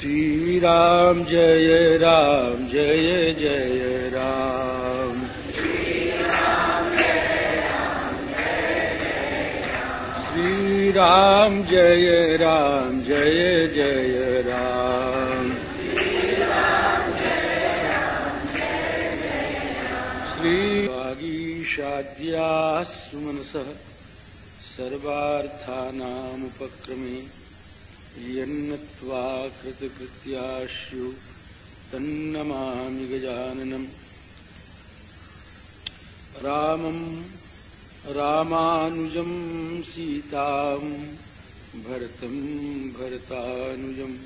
श्री राम जय राम जय जय राम। श्री राम जय राम जय जय राम। श्री वागीशाद्या सुमनसः सर्वार्थानामुपक्रमे यन्नत्वा कृतकृत्याश्रु तन्नमामि गजाननम्। रामम् रामानुजम् सीताम् भरतम् भरतानुजम्।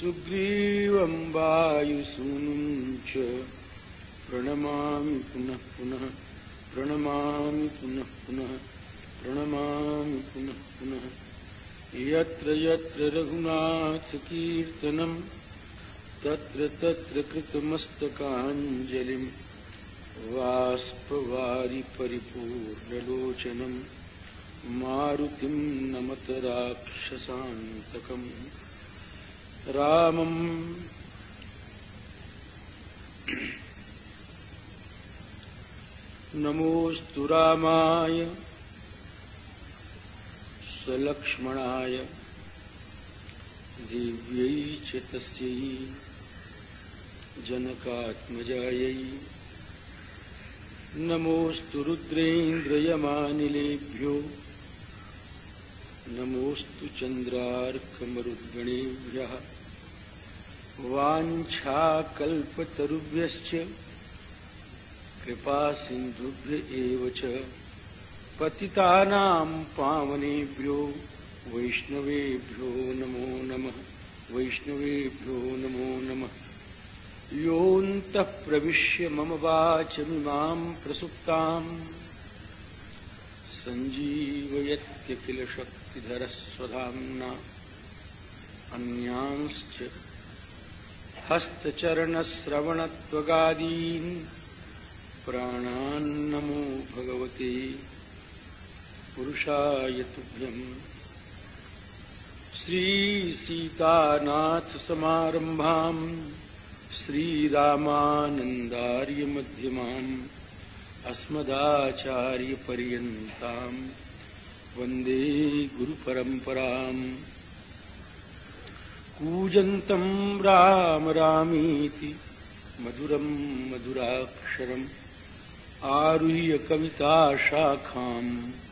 सुग्रीवम् वायुसूनुम् पुनः पुनः, प्रणमामि पुनः पुनः, प्रणमामि पुनः पुनः। यत्र यत्र रघुनाथकीर्तनम् तत्र तत्र कृतमस्तकाञ्जलिम् वाष्पवारि परिपूर्णलोचनम् मारुतिम् नमत राक्षसान्तकम् रामम् रामाय सलक्ष्मणाय दिव्यै च तस्यै जनकात्मजायै। नमोऽस्तु रुद्रेन्द्रयमानिलेभ्यो। नमोऽस्तु चन्द्रार्कमरुद्गणेभ्यः। वाञ्छाकल्पतरुभ्यश्च। कृपासिन्धुभ्य एव च। पतितानां पावनेभ्यो वैष्णवेभ्यो नमो नमः वैष्णवेभ्यो नमो नमः। योऽन्तः प्रविश्य मम वाचमिमाम् प्रसुप्ताम्। सञ्जीवयत्यखिलशक्तिधरस्वधाम्ना अन्यांश्च हस्तचरणश्रवणत्वगादीन् प्राणान्नमो भगवते पुरुषाय तुभ्यम्। श्रीसीतानाथसमारम्भाम् श्रीरामानन्दार्यमध्यमाम् अस्मदाचार्यपर्यन्ताम् वन्दे गुरुपरम्पराम्। कूजन्तम् राम रामीति मधुरम् मधुराक्षरम् आरुह्य कविताशाखाम्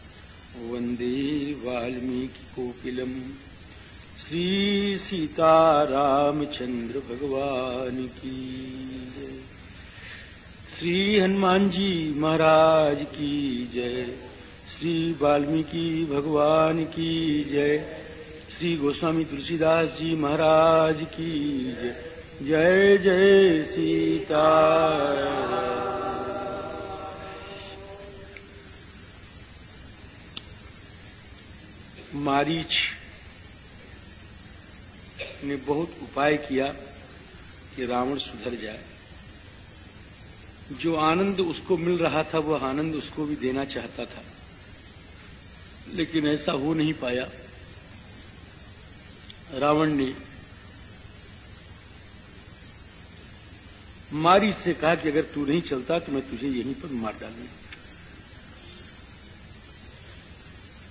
वंदे वाल्मीकिकोकिलम् श्री सीतारामचंद्र भगवान की श्री हनुमान जी महाराज की जय। श्री वाल्मीकि भगवान की जय। श्री गोस्वामी तुलसीदास जी महाराज की जय। जय जय सीता। मारीच ने बहुत उपाय किया कि रावण सुधर जाए। जो आनंद उसको मिल रहा था, वह आनंद उसको भी देना चाहता था। लेकिन ऐसा हो नहीं पाया। रावण ने मारी से कहा कि अगर तू नहीं चलता तो मैं तुझे यहीं पर मार डालूँगा।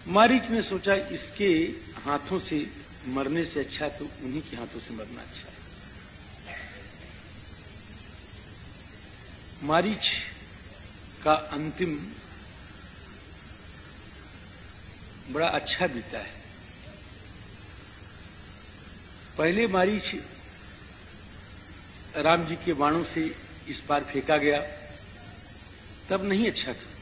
मारीच ने सोचा इसके हाथों से मरने से अच्छा तो उन्हीं के हाथों से मरना अच्छा है। मारीच का अंतिम बड़ा अच्छा बीता है। पहले मारीच राम जी के बाणों से इस बार फेंका गया, तब नहीं अच्छा था।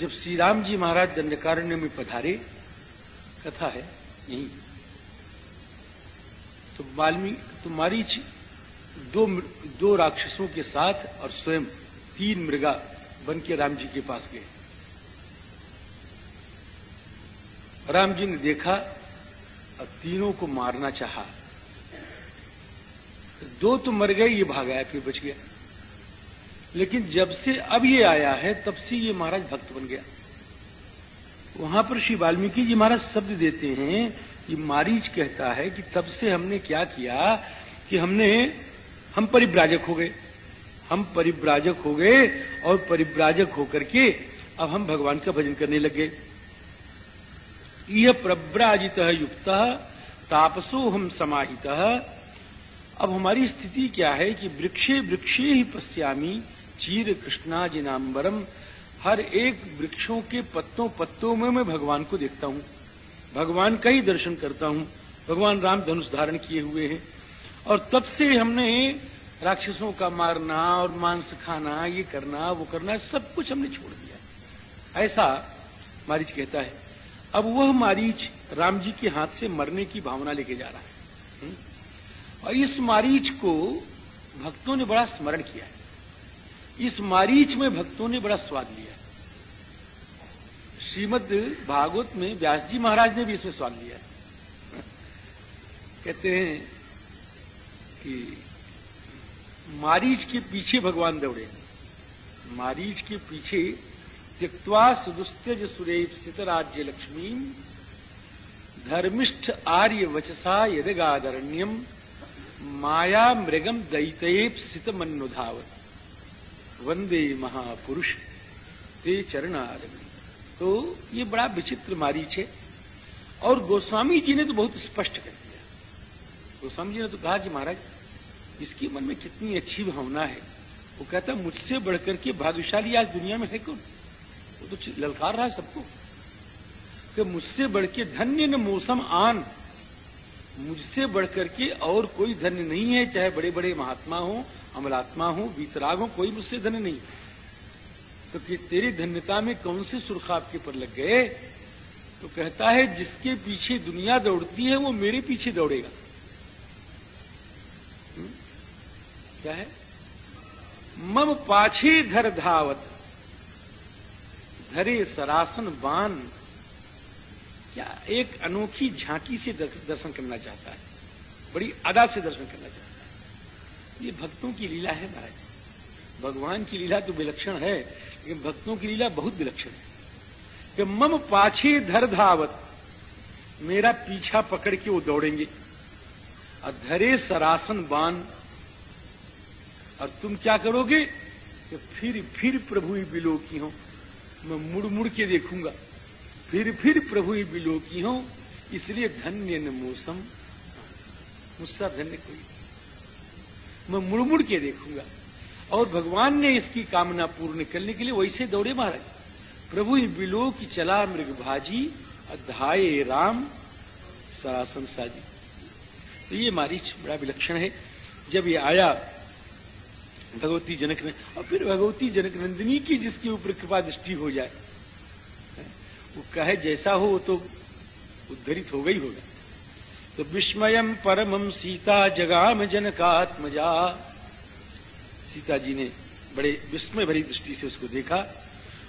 जब श्री राम जी महाराज दंडकारण्य में पधारे, कथा है यही। तो वाल्मीकि तो मारीच दो दो राक्षसों के साथ और स्वयं तीन मृगा बन के राम जी के पास गए। राम जी ने देखा और तीनों को मारना चाहा। दो तो मर गए, ये भाग आया, फिर बच गया। लेकिन जब से अब ये आया है, तब से ये महाराज भक्त बन गया। वहाँ पर श्री वाल्मीकि जी महाराज शब्द देते हैं ये मारीच कहता है कि तब से हमने क्या किया कि हमने, हम परिव्राजक हो गए। हम परिव्राजक हो गए और परिव्राजक होकर के अब हम भगवान का भजन करने लगे। यह प्रव्राजित युक्त, तापसो हम समाहित। अब हमारी स्थिति क्या है कि वृक्षे वृक्षे ही पश्यामी चीर कृष्णा जिनाम्बरम, हर एक वृक्षों के पत्तों पत्तों में मैं भगवान को देखता हूँ। भगवान का ही दर्शन करता हूँ। भगवान राम धनुष धारण किए हुए हैं। और तब से हमने राक्षसों का मारना और मांस खाना, ये करना, वो करना, सब कुछ हमने छोड़ दिया। ऐसा मारीच कहता है। अब वह मारीच राम जी के हाथ से मरने की भावना लेके जा रहा है। हम्म? और इस मारीच को भक्तों ने बड़ा स्मरण किया है। इस मारीच में भक्तों ने बड़ा स्वाद लिया श्रीमद भागवत में व्यास जी महाराज ने भी इसमें स्वाद लिया कहते हैं कि मारीच के पीछे भगवान दौड़े। मारीच के पीछे त्यक्वा सुदुस्त्यज सुरेव स्थित राज्य लक्ष्मी, धर्मिष्ठ आर्य वचसा यदगादरण्यम माया मृगम दैतेप स्थित मनुधावत वंदे महापुरुष ते चरणारविंद। तो ये बड़ा विचित्र मारीच है। और गोस्वामी जी ने तो बहुत स्पष्ट कर दिया। गोस्वामी जी ने तो कहा कि महाराज, इसके मन में कितनी अच्छी भावना है। वो कहता, मुझसे बढ़कर के भाग्यशाली आज दुनिया में है कौन? वो तो ललकार रहा है सबको। कि मुझसे बढ़ के धन्य न मौसम आन। मुझसे बढ़कर के और कोई धन्य नहीं है, चाहे बड़े बड़े महात्मा हो अमलात्मा हूँ, वीतराग हूँ, कोई मुझसे धन्य नहीं। तो कि तेरी धन्यता में कौन से सुर्ख आपके पर लग गए? तो कहता है, जिसके पीछे दुनिया दौड़ती है, वो मेरे पीछे दौड़ेगा। हुँ? क्या है? मम पाछे धर धावत, धरे सरासन बान। क्या एक अनोखी झांकी से दर्शन करना चाहता है? बड़ी अदा से दर्शन करना चाहता है। ये भक्तों की लीला है महाराज। भगवान की लीला तो विलक्षण है, लेकिन भक्तों की लीला बहुत विलक्षण है। कि मम पाछे धर धावत, मेरा पीछा पकड़ के वो दौड़ेंगे। और धरे सरासन बान और तुम क्या करोगे? कि फिर फिर प्रभु ही बिलो की हो। मैं मुड़ मुड़ के देखूँगा। फिर फिर प्रभु ही बिलो की हो। इसलिए धन्य न मौसम, मुझसा धन्य कोई मैं मुड़ मुड़ के देखूँगा। और भगवान ने इसकी कामना पूर्ण करने के लिए वैसे दौड़े महाराज। प्रभु बिलो की चला मृग भाजी, अध्याय राम, सरासन साजी। तो ये मारीच बड़ा विलक्षण है। जब ये आया, भगवती जनक ने, और फिर भगवती जनक नंदिनी की जिसके ऊपर कृपा दृष्टि हो जाए, वो कहे, जैसा हो, वो तो उद्धरित हो गई होगा। तो विस्मयम परमम सीता जगाम जनकात्मजा। सीता जी ने बड़े विस्मय भरी दृष्टि से उसको देखा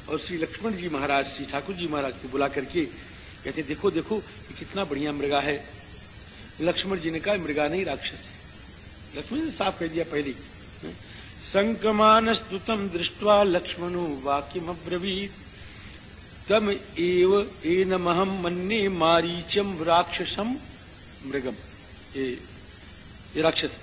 और श्री लक्ष्मण जी महाराज, श्री ठाकुर जी महाराज को बुला करके कहते, देखो देखो, ये कितना बढ़िया मृगा है। लक्ष्मण जी ने कहा मृगा नहीं, राक्षस है। लक्ष्मण जी ने साफ़ कह दिया पहले। संकमानस्तुतम दृष्टवा लक्ष्मणो वाक्यमब्रवीत। तम एव एनमहम मन्ने मारीचम राक्षसम मृगम ये, ये राक्षस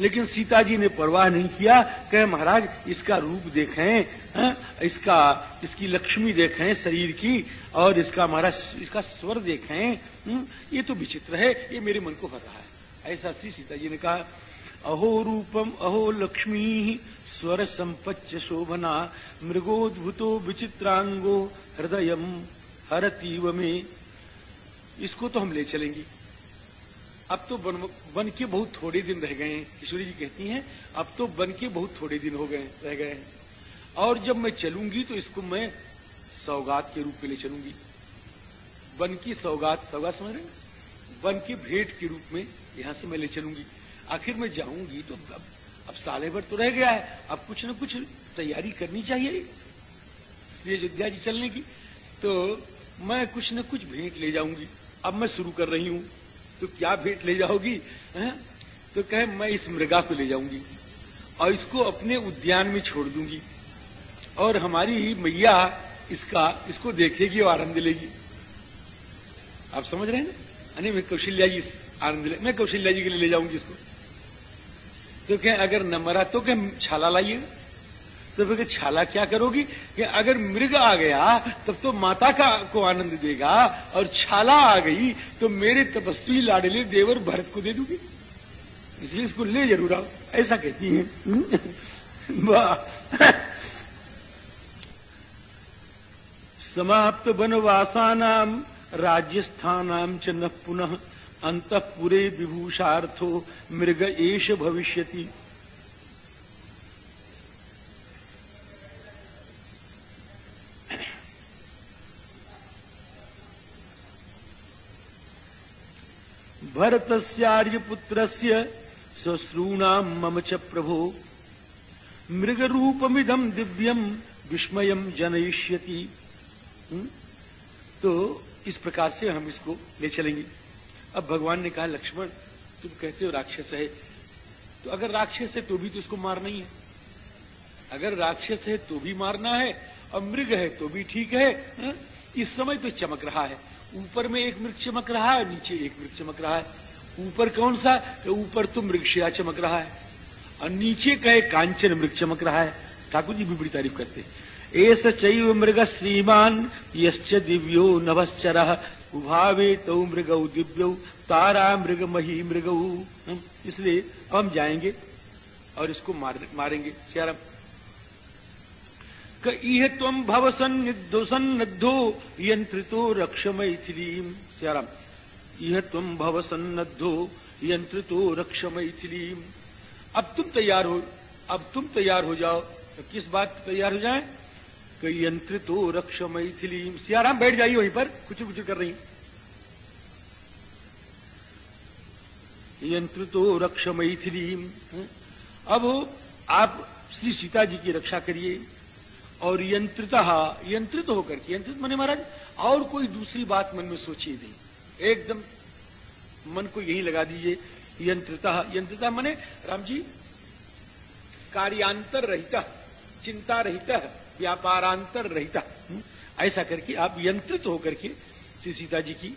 लेकिन सीता जी ने परवाह नहीं किया कहे महाराज इसका रूप देखें है? इसका इसकी लक्ष्मी देखें शरीर की और इसका महाराज इसका स्वर देखें हुँ? ये तो विचित्र है ये मेरे मन को हर रहा है ऐसा श्री सीता जी ने कहा अहो रूपम अहो लक्ष्मी स्वर संपच्च शोभना मृगोद्भुतो विचित्रांगो हृदय हरतीव में इसको तो हम ले चलेंगे। अब तो बन, बन के बहुत थोड़े दिन रह गए हैं किशोरी जी कहती हैं अब तो बन के बहुत थोड़े दिन हो गए रह गए हैं। और जब मैं चलूँगी तो इसको मैं सौगात के रूप में ले चलूँगी। बन की सौगात सौगात समझ रहे बन की भेंट के रूप में यहाँ से मैं ले चलूँगी। आखिर मैं जाऊँगी तो अब, अब साले भर तो रह गया है अब कुछ न कुछ तैयारी करनी चाहिए। ये अयोध्या जी चलने की तो मैं कुछ न कुछ भेंट ले जाऊँगी। अब मैं शुरू कर रही हूँ। तो क्या भेंट ले जाओगी? है? तो कहे, मैं इस मृगा को ले जाऊँगी और इसको अपने उद्यान में छोड़ दूँगी। और हमारी मैया इसका, इसको देखेगी और आनंद लेगी। आप समझ रहे हैं ना? अरे, मैं कौशल्या जी आनंद ले, मैं कौशल्या जी के लिए ले जाऊँगी इसको। तो क्या अगर न मरा तो क्या छाला लाइए। तो फिर छाला क्या करोगी? कि अगर मृग आ गया, तब तो माता का को आनंद देगा, और छाला आ गई तो मेरे तपस्वी लाडले देवर भरत को दे दूँगी। इसलिए इसको ले ज़रूर आओ। ऐसा कहती है। समाप्त वनवासानाम राज्यस्थानाम च न पुनः, अंतपुरे विभूषार्थो मृग एश भविष्यति। भरतस्यार्यपुत्रस्य श्वश्रूणाम मम च प्रभो। मृग मृगरूपमिदम दिव्यम विस्मयम जनयिष्यति। हम्म? तो इस प्रकार से हम इसको ले चलेंगे। अब भगवान ने कहा, लक्ष्मण, तुम कहते हो राक्षस है। तो अगर राक्षस है तो भी तो इसको मारना ही है। अगर राक्षस है तो भी मारना है, और मृग है तो भी ठीक है। इस समय तो चमक रहा है। ऊपर में एक मृग चमक रहा है नीचे एक मृग चमक रहा है। ऊपर कौन सा? तो ऊपर तो मृगशिया चमक रहा है। और नीचे कहे कांचन मृग चमक रहा है। ठाकुर जी भी बड़ी तारीफ़ करते एस चैव मृग श्रीमान यश्च दिव्यो नभश्चर। उभावे तो मृग दिव्यो तारा मृग मही मृग। इसलिए हम जाएँगे और इसको मार, मारेंगे। श्याराम इह तम भव सन्निधो सन्नद्धो यंत्रितो रक्ष मैथिलीम। श्याराम इह तम भव सन्नद्धो यंत्रितो रक्ष मैथिलीम। अब तुम तैयार हो, अब तुम तैयार हो जाओ। तो किस बात तैयार हो जाए? कि यंत्रितो रक्ष मैथिलीम। सियाराम, बैठ जाइए वहीं पर। कुछ कुछ कर रही यंत्रितो रक्ष मैथिलीम। अब आप श्री सीता जी की रक्षा करिए। और यंत्रित यंत्रित होकर के यंत्रित मने महाराज और कोई दूसरी बात मन में सोचिए नहीं। एकदम मन को यही लगा दीजिए यंत्रिता यंत्रिता मने राम जी कार्यांतर रहता चिंता रहता व्यापारांतर रहता। हम्म, ऐसा करके आप यंत्रित होकर के श्री सीता जी की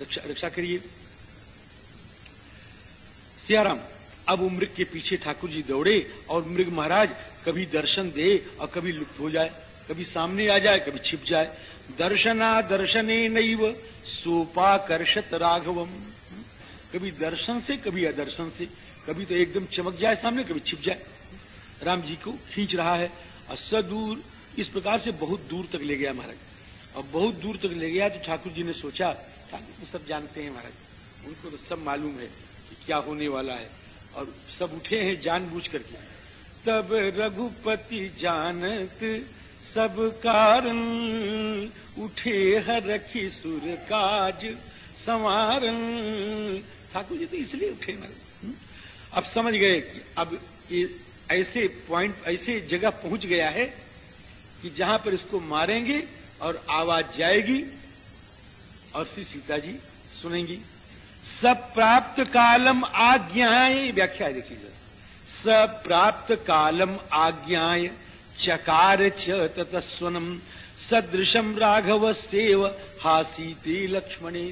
रक्षा रक्षा करिए। सियाराम अब वो मृग के पीछे ठाकुर जी दौड़े और मृग महाराज, कभी दर्शन दे और कभी लुप्त हो जाए, कभी सामने आ जाए, कभी छिप जाए। दर्शना दर्शने नैव सोपाकर्षत राघवम। कभी दर्शन से, कभी अदर्शन से। कभी तो एकदम चमक जाए सामने, कभी छिप जाए। राम जी को खींच रहा है और सदूर इस प्रकार से बहुत दूर तक ले गया महाराज। और बहुत दूर तक ले गया तो ठाकुर जी ने सोचा, ठाकुर तो सब जानते हैं महाराज, उनको तो सब मालूम है कि क्या होने वाला है। और सब उठे हैं जानबूझ करके। तब रघुपति जानत सब कारण, उठे हर रखी सुर काज संवारन ठाकुर जी तो इसलिए उठे मारे हम्म? अब समझ गए कि अब ऐसे पॉइंट ऐसे जगह पहुँच गया है कि जहाँ पर इसको मारेंगे और आवाज़ जाएगी और श्री सीता जी सुनेंगी। सब प्राप्त कालम आज्ञाएँ व्याख्या देखिए सब प्राप्त कालम आज्ञाय चकार च ततस्वनम, सदृशम राघव सेव हासीते लक्ष्मणे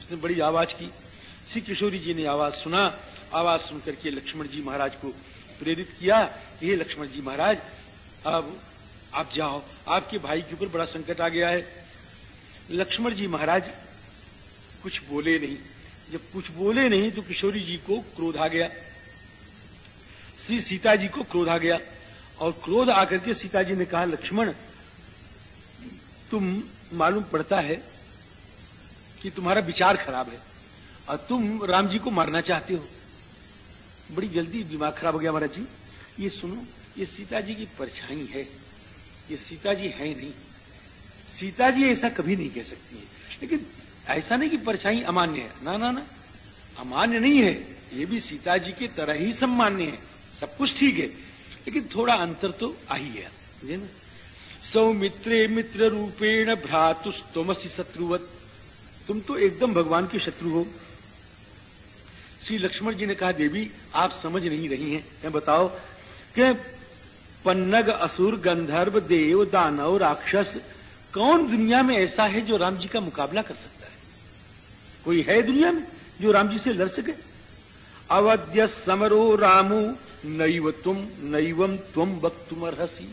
उसने बड़ी आवाज़ की। श्री किशोरी जी ने आवाज़ सुना। आवाज़ सुनकर के लक्ष्मण जी महाराज को प्रेरित किया ये लक्ष्मण जी महाराज, अब आप जाओ। आपके भाई के ऊपर बड़ा संकट आ गया है। लक्ष्मण जी महाराज कुछ बोले नहीं। जब कुछ बोले नहीं तो किशोरी जी को क्रोध आ गया। श्री सीता जी को क्रोध आ गया। और क्रोध आकर के सीता जी ने कहा, लक्ष्मण, तुम मालूम पड़ता है कि तुम्हारा विचार खराब है और तुम राम जी को मारना चाहते हो। बड़ी जल्दी दिमाग खराब हो गया महाराज जी। ये सुनो, ये सीता जी की परछाई है। ये सीता जी है नहीं। सीता जी ऐसा कभी नहीं कह सकती है। लेकिन ऐसा नहीं कि परछाई अमान्य है। ना ना ना। अमान्य नहीं है। ये भी सीता जी की तरह ही सम्मान्य है। सब कुछ ठीक है। लेकिन थोड़ा अंतर तो आ ही गया। ना? सौमित्रे मित्र रूपेण भ्रातुस्तमसी शत्रुवत। तुम तो एकदम भगवान के शत्रु हो। श्री लक्ष्मण जी ने कहा, देवी, आप समझ नहीं रही हैं। मैं बताओ कि पन्नग असुर गंधर्व देव दानव राक्षस कौन दुनिया में ऐसा है जो राम जी का मुकाबला कर सकता है? कोई है दुनिया में जो राम जी से लड़ सके? अवध्य समरो रामो, नैव तुम नैवम तुम वक्तुम अर्हसी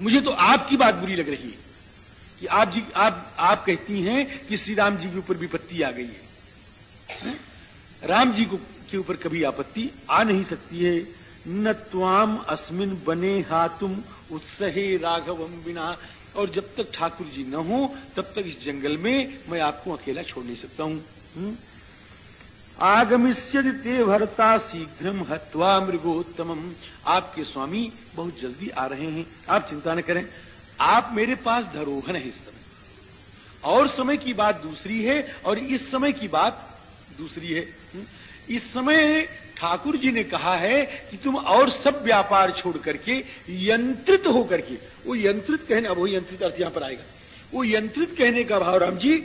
मुझे तो आपकी बात बुरी लग रही है कि आप जी, आप आप कहती हैं कि श्री राम जी के ऊपर विपत्ति आ गई है। राम जी को, के ऊपर कभी आपत्ति आ नहीं सकती है। न त्वाम अस्मिन बने हा तुम, उत्सहे राघवम बिना और जब तक ठाकुर जी न हो, तब तक इस जंगल में मैं आपको अकेला छोड़ नहीं सकता हूँ। हम्म? आगमिष्य ते भरता शीघ्र हत्वा मृगोत्तम आपके स्वामी बहुत जल्दी आ रहे हैं। आप चिंता न करें। आप मेरे पास धरोहर है इस समय। और समय की बात दूसरी है, और इस समय की बात दूसरी है। हम्म? इस समय ठाकुर जी ने कहा है कि तुम और सब व्यापार छोड़ करके यंत्रित होकर के वो यंत्रित कहने, अब वो यंत्रित अर्थ यहाँ पर आएगा। वो यंत्रित कहने का भाव, राम जी,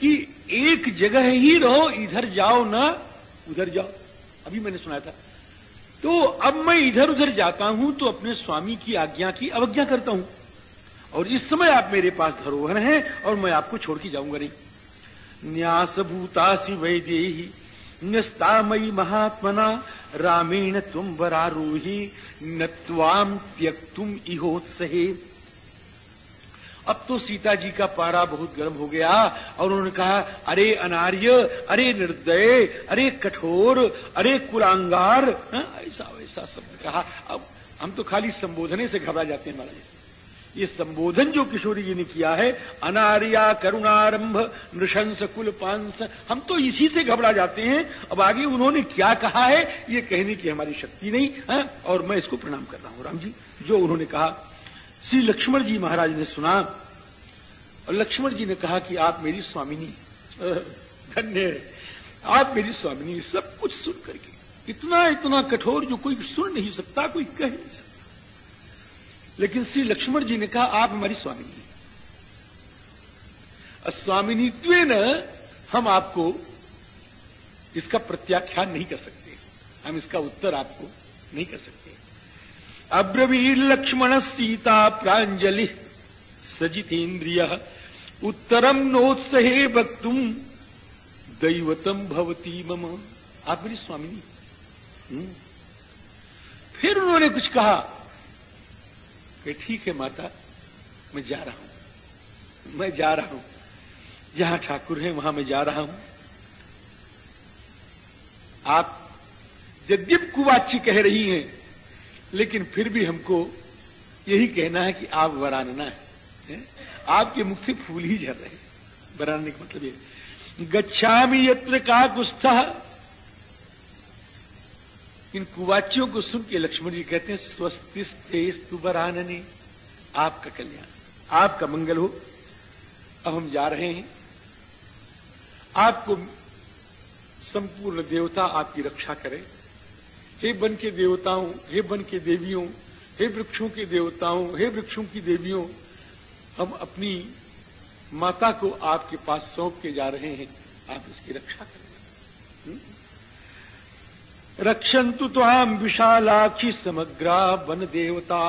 कि एक जगह ही रहो, इधर जाओ ना, उधर जाओ। अभी मैंने सुना था। तो अब मैं इधर उधर जाता हूँ तो अपने स्वामी की आज्ञा की अवज्ञा करता हूँ। और इस समय आप मेरे पास धरोहर हैं, और मैं आपको छोड़ के जाऊँगा नहीं। न्यास भूता भूतासी वैदेही। न्यस्तामयी महात्मना रामेण तुम बरारूही न त्वाम त्यक्तुम इहोत्सहे। अब तो सीता जी का पारा बहुत गर्म हो गया और उन्होंने कहा अरे अनार्य अरे निर्दय अरे कठोर अरे कुलांगार हाँ, ऐसा वैसा शब्द कहा। अब हम तो खाली संबोधने से घबरा जाते हैं महाराज। ये संबोधन जो किशोरी जी ने किया है, अनार्या, करुणारंभ, नृशंस कुल पांस हम तो इसी से घबरा जाते हैं। अब आगे उन्होंने क्या कहा है, ये कहने की हमारी शक्ति नहीं, है? और मैं इसको प्रणाम कर रहा हूँ, राम जी। जो उन्होंने कहा, श्री लक्ष्मण जी महाराज ने सुना, और लक्ष्मण जी ने कहा कि आप मेरी स्वामिनी धन्य आप मेरी स्वामिनी, सब कुछ सुन करके इतना इतना कठोर जो कोई सुन नहीं सकता, कोई कह नहीं सकता। लेकिन श्री लक्ष्मण जी ने कहा, आप हमारी स्वामिनी स्वामिनीत्व न हम आपको इसका प्रत्याख्यान नहीं कर सकते। हम इसका उत्तर आपको नहीं कर सकते। अब्रवीर लक्ष्मण सीता प्रांजलि सजितेन्द्रिय उत्तरम नोत्सहे वक्तुम दैवतम भवती मम। आप मेरी स्वामिनी हम्म। फिर उन्होंने कुछ कहा कि ठीक है माता, मैं जा रहा हूँ। मैं जा रहा हूँ। जहाँ ठाकुर है, वहाँ मैं जा रहा हूँ। आप यद्यप कुवाची कह रही हैं, लेकिन फिर भी हमको यही कहना है कि आप वरानना है? आपके मुख से फूल ही झर रहे हैं। वरानने का मतलब ये गच्छामी यत्र का गुस्सा इन कुवाचियों को सुन के लक्ष्मण जी कहते हैं स्वस्तिस्तेज तुबरानने, आपका कल्याण, आपका मंगल हो। अब हम जा रहे हैं। आपको संपूर्ण देवता आपकी रक्षा करे। हे बन के देवताओं, हे बन के देवियों, हे वृक्षों के देवताओं, हे वृक्षों की देवियों, हम अपनी माता को आपके पास सौंप के जा रहे हैं। आप इसकी रक्षा करें। रक्षन्तु त्वाम विशालाक्षी समग्रा वन देवता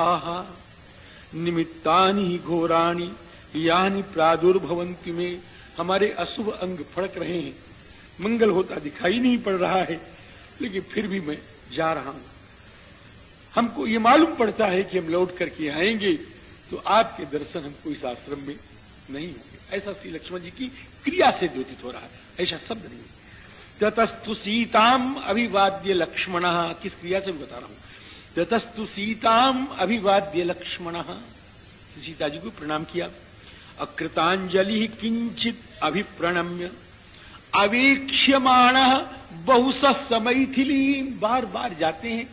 निमित्तानि घोराणी, यानी प्रादुर्भवंती में। हमारे अशुभ अंग फड़क रहे हैं। मंगल होता दिखाई नहीं पड़ रहा है, लेकिन फिर भी मैं जा रहा हूँ। हमको ये मालूम पड़ता है कि हम लौट करके आएँगे तो आपके दर्शन हमको इस आश्रम में नहीं होंगे। ऐसा श्री लक्ष्मण जी की क्रिया से द्योतित हो रहा है। ऐसा शब्द नहीं ततस्तु सीताम अभिवाद्य लक्ष्मण। किस क्रिया से मैं बता रहा हूँ? ततस्तु सीताम अभिवाद्य लक्ष्मण। सीता जी को प्रणाम किया। अकृतांजलि किंचित अभिप्रणम्य। अवेक्ष्यमाण बहुस समैथिली बार बार जाते हैं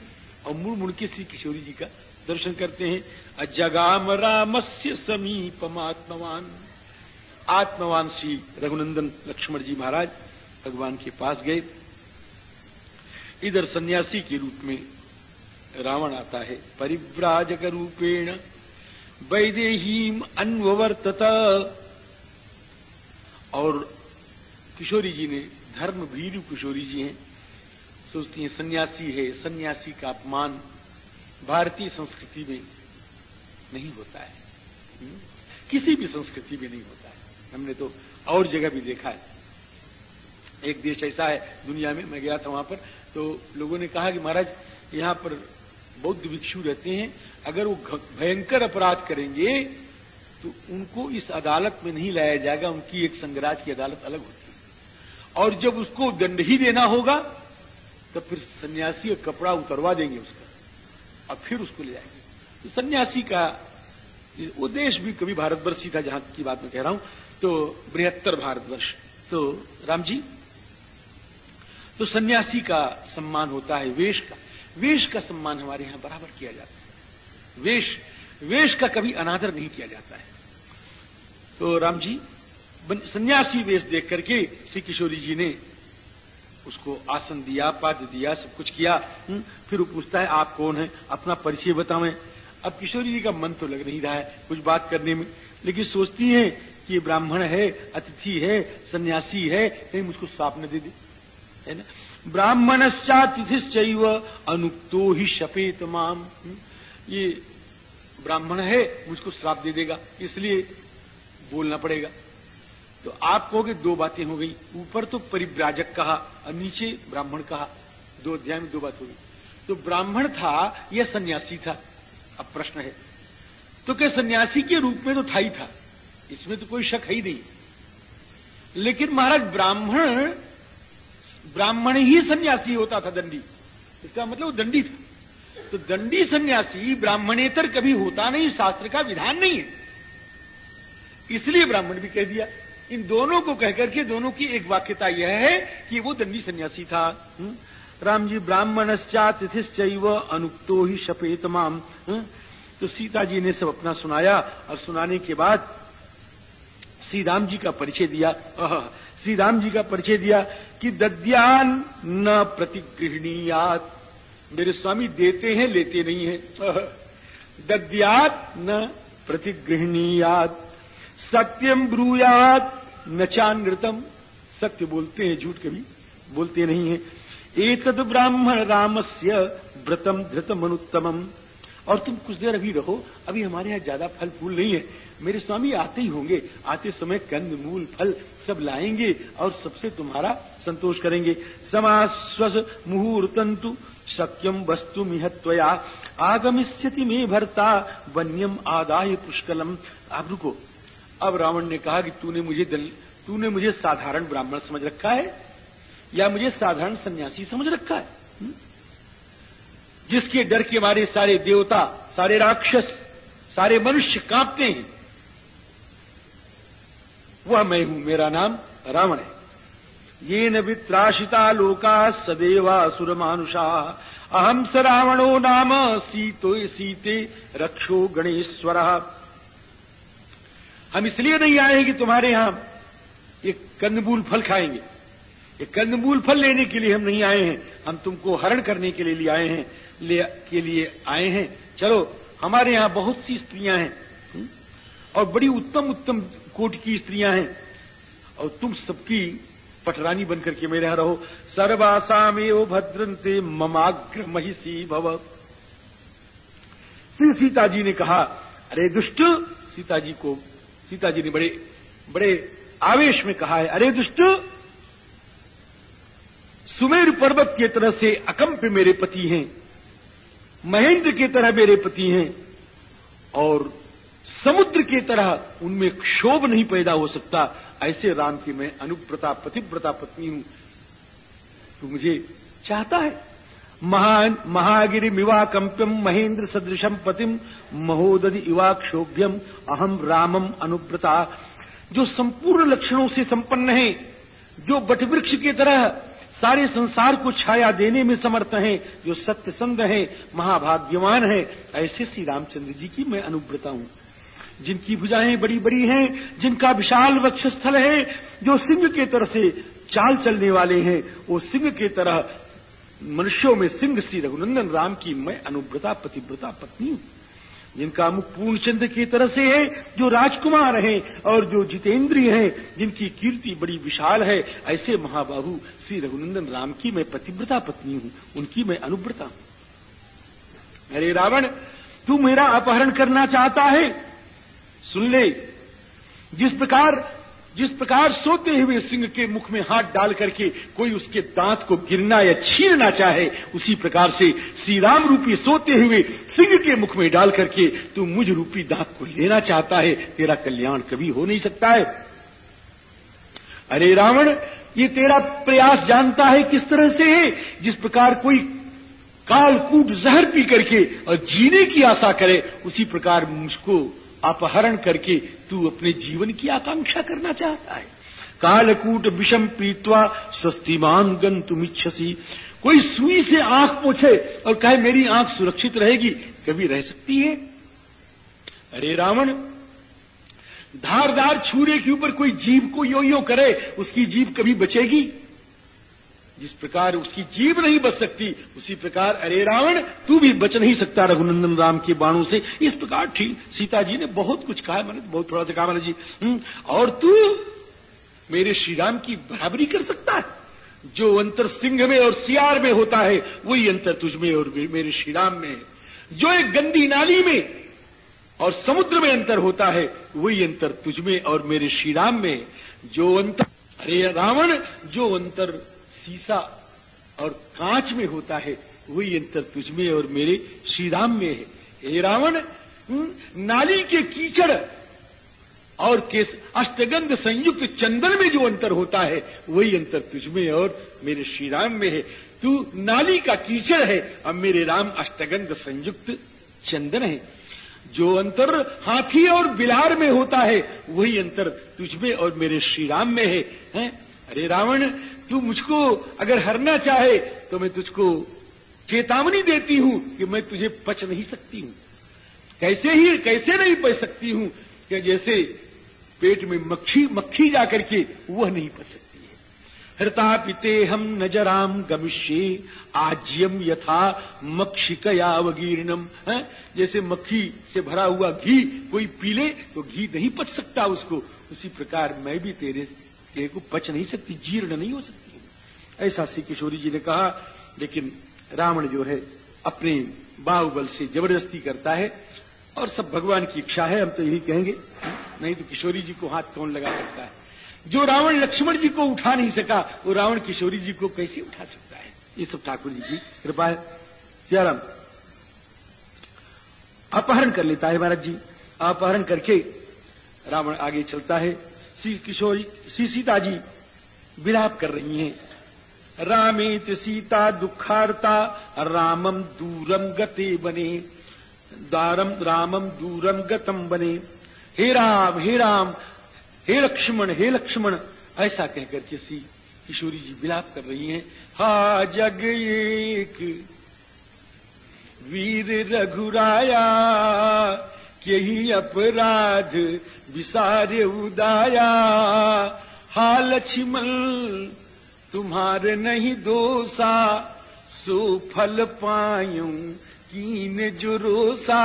और मुड़ मुड़ के श्री किशोरी जी का दर्शन करते हैं। अजगाम रामस्य समीपम आत्मवान आत्मवान श्री रघुनंदन लक्ष्मण जी महाराज। भगवान के पास गए। इधर सन्यासी के रूप में रावण आता है। परिव्राजक रूपेण वैदेहीम अन्वर्तत और किशोरी जी ने धर्म भीरु किशोरी जी हैं, सोचती हैं, सन्यासी है। सन्यासी का अपमान भारतीय संस्कृति में नहीं होता है। किसी भी संस्कृति में नहीं होता है। हमने तो और जगह भी देखा है। एक देश ऐसा है, दुनिया में मैं गया था वहाँ पर तो लोगों ने कहा कि महाराज, यहाँ पर बौद्ध भिक्षु रहते हैं, अगर वो भयंकर अपराध करेंगे तो उनको इस अदालत में नहीं लाया जाएगा, उनकी एक संगराज की अदालत अलग होती है। और जब उसको दंड ही देना होगा तो फिर सन्यासी कपड़ा उतरवा देंगे उसका, और फिर उसको ले जाएँगे। तो सन्यासी का, वो देश भी कभी भारतवर्ष ही था, जहाँ की बात मैं कह रहा हूँ तो बृहत्तर भारतवर्ष। तो राम जी तो सन्यासी का सम्मान होता है वेश का। वेश का सम्मान हमारे यहाँ बराबर किया जाता है। वेश वेश का कभी अनादर नहीं किया जाता है। तो राम जी सन्यासी वेश देख करके श्री किशोरी जी ने उसको आसन दिया पाद्य दिया सब कुछ किया हुँ? हम्म, फिर वो पूछता है आप कौन है? अपना परिचय बतावें अब किशोरी जी का मन तो लग नहीं रहा है कुछ बात करने में लेकिन सोचती है कि ब्राह्मण है अतिथि है सन्यासी है कहीं मुझको साप न दे दे। है ना? ब्राह्मणश्चातिथिश्चैव अनुक्तो ही शपेत माम। हम्म, ये ब्राह्मण है मुझको श्राप दे देगा इसलिए बोलना पड़ेगा। तो आप कहोगे दो बातें हो गई। ऊपर तो परिव्राजक कहा और नीचे ब्राह्मण कहा। दो अध्याय में दो बात हो गई। तो ब्राह्मण था या सन्यासी था। अब प्रश्न है। तो क्या सन्यासी के रूप में तो था ही था? इसमें तो कोई शक है ही नहीं। लेकिन महाराज ब्राह्मण ब्राह्मण ही सन्यासी होता था दंडी। इसका मतलब दंडी था। तो दंडी सन्यासी ब्राह्मणेतर कभी होता नहीं, शास्त्र का विधान नहीं है। इसलिए ब्राह्मण भी कह दिया, इन दोनों को कहकर के दोनों की एक वाक्यता यह है कि वो दंडी सन्यासी था। हम्म? राम जी, ब्राह्मणश्चातिथिश्चैव अनुक्तो ही शपेत माम। हम्म? तो सीता जी ने सब अपना सुनाया, और सुनाने के बाद श्री राम जी का परिचय दिया। श्री राम जी का परिचय दिया। कि दद्यान न प्रतिगृहणीयात। मेरे स्वामी देते हैं, लेते नहीं है। दद्यात न प्रतिगृहणीयात। सत्यम ब्रूयात न चानृतम सत्य बोलते हैं, झूठ कभी बोलते नहीं है। एक ब्राह्मण रामस्य व्रतम धृतम अनुत्तमम और तुम कुछ देर अभी रहो, अभी हमारे यहाँ ज़्यादा फल फूल नहीं है। मेरे स्वामी आते ही होंगे। आते समय कंद, मूल, फल सब लाएँगे और सबसे तुम्हारा संतोष करेंगे। समास्वस मुहूर्तंतु शक्यम वस्तु मिहत्वया आगमिष्यति में भरता वन्यम आदाय पुष्कलम। आप रुको। अब रावण ने कहा कि तूने मुझे दल, तूने मुझे साधारण ब्राह्मण समझ रखा है? या मुझे साधारण सन्यासी समझ रखा है हुँ? हम्म? जिसके डर के मारे सारे देवता, सारे राक्षस, सारे मनुष्य कांपते हैं वह मैं हूँ, मेरा नाम रावण है। ये नित्राशिता लोका सदैवा सुर मानुषा अहम स रावणो नाम सीतो सीते रक्षो गणेश्वर। हम इसलिए नहीं आए कि तुम्हारे यहाँ एक कंदमूल फल खाएँगे। ये कंदमूल फल लेने के लिए हम नहीं आए हैं। हम तुमको हरण करने के लिए आए हैं, ले, के लिए आए हैं। चलो, हमारे यहाँ बहुत सी स्त्रियाँ हैं हम्म? और बड़ी उत्तम उत्तम कोट की स्त्रियाँ हैं। और तुम सबकी पटरानी बनकर के मेरे यहाँ रहो। सर्वासामेव भद्रंते ममाग्र महिषी भव। फिर सीता जी ने कहा, अरे दुष्ट सीता जी को सीता जी ने बड़े बड़े आवेश में कहा है, अरे दुष्ट, सुमेर पर्वत की तरह से अकंप मेरे पति हैं, महेंद्र की तरह मेरे पति हैं, और समुद्र की तरह उनमें क्षोभ नहीं पैदा हो सकता। ऐसे राम की मैं अनुप्रता पतिव्रता पत्नी हूँ। तो मुझे चाहता है? महान महागिरी मिवा कंप्यम महेंद्र सदृशम पतिम महोदधि इवा क्षोभ्यम अहम रामम अनुव्रता। जो संपूर्ण लक्षणों से संपन्न है, जो बटवृक्ष की तरह सारे संसार को छाया देने में समर्थ हैं, जो सत्य संग है, महाभाग्यवान है, ऐसे श्री रामचंद्र जी की मैं अनुव्रता हूँ। जिनकी भुजाएँ बड़ी बड़ी हैं, जिनका विशाल वक्षस्थल है, जो सिंह के तरह से चाल चलने वाले हैं, वो सिंह के तरह मनुष्यों में सिंह श्री रघुनंदन राम की मैं अनुव्रता, पतिव्रता पत्नी हूँ। जिनका मुख पूर्णचंद्र की तरह से है, जो राजकुमार हैं और जो जितेंद्रिय हैं, जिनकी कीर्ति बड़ी विशाल है, ऐसे महाबाहु श्री रघुनंदन राम की मैं पतिव्रता पत्नी हूँ, उनकी मैं अनुव्रता हूँ। अरे रावण, तू मेरा अपहरण करना चाहता है? सुन ले। जिस प्रकार जिस प्रकार सोते हुए सिंह के मुख में हाथ डाल करके कोई उसके दांत को गिरना या छीनना चाहे, उसी प्रकार से श्री राम रूपी सोते हुए सिंह के मुख में डाल करके तू मुझ रूपी दांत को लेना चाहता है, तेरा कल्याण कभी हो नहीं सकता है। अरे रावण, ये तेरा प्रयास जानता है किस तरह से है? जिस प्रकार कोई कालकूट जहर पी करके और जीने की आशा करे, उसी प्रकार मुझको अपहरण करके तू अपने जीवन की आकांक्षा करना चाहता है। कालकूट विषम पीतवा स्वस्तिमान गन तुम इच्छसी कोई सुई से आँख पोछे और कहे, मेरी आँख सुरक्षित रहेगी? कभी रह सकती है। अरे रावण, धारदार छूरे के ऊपर कोई जीव को यो यो करे, उसकी जीव कभी बचेगी? जिस प्रकार उसकी जीव नहीं बच सकती उसी प्रकार अरे रावण तू भी बच नहीं सकता रघुनंदन राम के बाणों से। इस प्रकार ठीक सीता जी ने बहुत कुछ कहा मैंने बहुत थोड़ा सा कहा मैंने जी। हम्म, और तू मेरे श्री राम की बराबरी कर सकता है? जो अंतर सिंह में और सियार में होता है वही अंतर तुझमें और मेरे श्री राम में जो एक गंदी नाली में और समुद्र में अंतर होता है वही अंतर तुझमें और मेरे श्री राम में जो अंतर अरे रावण जो अंतर सीसा और कांच में होता है वही अंतर तुझमें और मेरे श्री राम में है। हे रावण हम्म, नाली के कीचड़ और केस अष्टगंध संयुक्त चंदन में जो अंतर होता है वही अंतर तुझमें और मेरे श्री राम में है। तू नाली का कीचड़ है और मेरे राम अष्टगंध संयुक्त चंदन है। जो अंतर हाथी और बिलार में होता है वही अंतर तुझमें और मेरे श्री राम में है, है? अरे रावण तू मुझको अगर हरना चाहे तो मैं तुझको चेतावनी देती हूँ कि मैं तुझे पच नहीं सकती हूँ। कैसे ही, कैसे नहीं बच सकती हूँ कि जैसे पेट में मक्खी मक्खी जाकर के वह नहीं पच सकती है। हृता पिते हम नजराम गमिष्ये, आज्यम यथा मक्षिकया वगीर्णम जैसे मक्खी से भरा हुआ घी कोई पीले तो घी नहीं पच सकता उसको। उसी प्रकार मैं भी तेरे तेरे को पच नहीं सकती, जीर्ण नहीं हो सकती। ऐसा श्री किशोरी जी ने कहा, लेकिन रावण जो है, अपने बाहुबल से ज़बरदस्ती करता है, और सब भगवान की इच्छा है, हम तो यही कहेंगे। नहीं तो किशोरी जी को हाथ कौन लगा सकता है? जो रावण लक्ष्मण जी को उठा नहीं सका, वो रावण किशोरी जी को कैसे उठा सकता है? ये सब ठाकुर जी की कृपा है। सियाराम, अपहरण कर लेता है महाराज जी। अपहरण करके रावण आगे चलता है। श्री किशोरी, श्री सीता जी विलाप कर रही हैं। रामेत सीता दुखारता रामम दूरम गते बने दारम रामम दूरम गतम बने हे राम हे राम, हे लक्ष्मण हे लक्ष्मण, ऐसा कहकर के सी किशोरी जी विलाप कर रही हैं। हा जग एक वीर रघुराया यही अपराध विसारे उदाया। हा लक्ष्मण तुम्हारे नहीं दोषा सो फल पायू कीन जो रोसा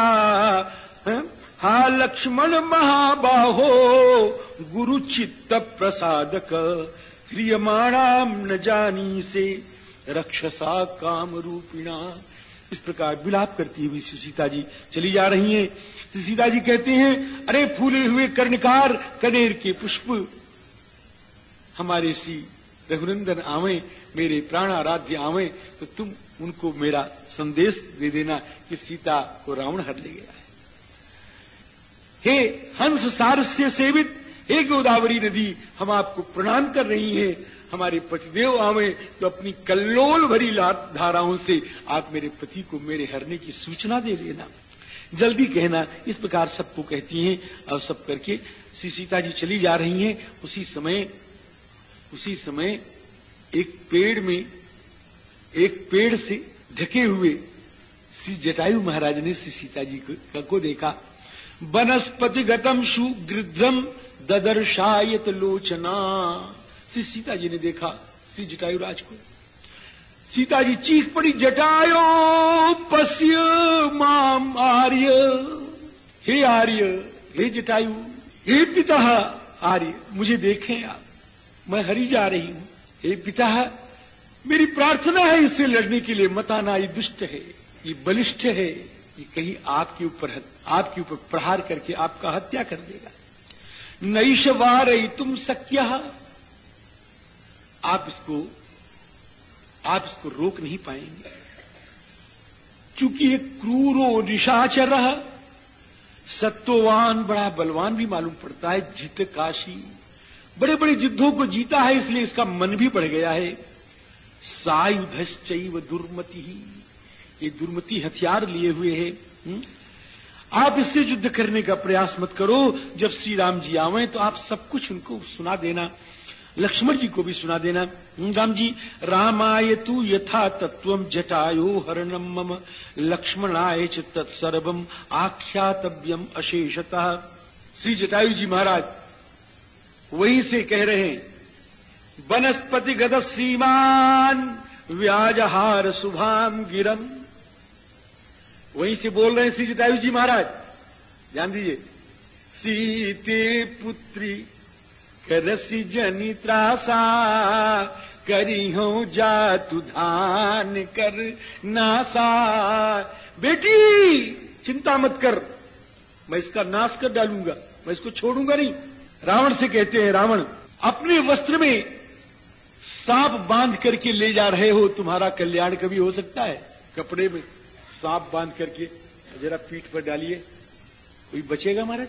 हा लक्ष्मण महाबाहो, गुरु चित्त प्रसादक, क्रियमाणाम न जानी से रक्षसा काम रूपिणा। इस प्रकार विलाप करती हुई श्री सीता जी चली जा रही हैं। तो सीता जी कहते हैं, अरे फूले हुए कर्णकार, कनेर के पुष्प, हमारे श्री रघुनंदन आवे, मेरे प्राण आराध्य आवे तो तुम उनको मेरा संदेश दे देना कि सीता को रावण हर ले गया है। हे हंस सारस्य सेवित, हे गोदावरी नदी, हम आपको प्रणाम कर रही हैं। हमारे पतिदेव आवे तो अपनी कल्लोल भरी धाराओं से आप मेरे पति को मेरे हरने की सूचना दे देना। जल्दी कहना, इस प्रकार सबको कहती हैं। और सब करके श्री सीता जी चली जा रही हैं। उसी समय उसी समय एक पेड़ में एक पेड़ से ढके हुए श्री जटायु महाराज ने श्री सीता जी को, देखा। वनस्पति गतम सुगृद्रम ददर्शायत लोचना। श्री सीता जी ने देखा श्री जटायु राज को। सीता जी चीख पड़ी जटायो पश्य माम आर्य। हे आर्य हे जटायु हे पिता आर्य मुझे देखें आप। मैं हरी जा रही हूँ। हे पिता, मेरी प्रार्थना है इससे लड़ने के लिए मत आना, ये दुष्ट है, ये बलिष्ठ है, ये कहीं आपके ऊपर आपके ऊपर प्रहार करके आपका हत्या कर देगा। नईश वार तुम सक्या आप इसको आप इसको रोक नहीं पाएँगे। चूँकि एक क्रूरो निशाचर रहा, सत्ववान बड़ा बलवान भी मालूम पड़ता है जित काशी बड़े बड़े युद्धों को जीता है, इसलिए इसका मन भी बढ़ गया है। सायुधश्चैव दुर्मति ही। ये दुर्मति हथियार लिए हुए है हुँ? आप इससे युद्ध करने का प्रयास मत करो। जब श्री राम जी आवे तो आप सब कुछ उनको सुना देना। लक्ष्मण जी को भी सुना देना। राम जी, रामाय तू यथा तत्व जटायो हरणम मम। लक्ष्मणाय तत्सर्वम आख्यातव्यम अशेषतः। श्री जटायु जी महाराज वहीं से कह रहे हैं, वनस्पति गद सीमान व्याजहार शुभाम गिरम। वहीं से बोल रहे हैं, श्री जटायु जी महाराज, ध्यान दीजिए, सीते पुत्री करसी जनी त्रासा करी हो जा तु धान कर नासा। बेटी, चिंता मत कर, मैं इसका नाश कर डालूँगा, मैं इसको छोड़ूँगा नहीं। रावण से कहते हैं, रावण, अपने वस्त्र में सांप बाँध करके ले जा रहे हो, तुम्हारा कल्याण कभी हो सकता है? कपड़े में सांप बाँध करके जरा पीठ पर डालिए। कोई बचेगा महाराज?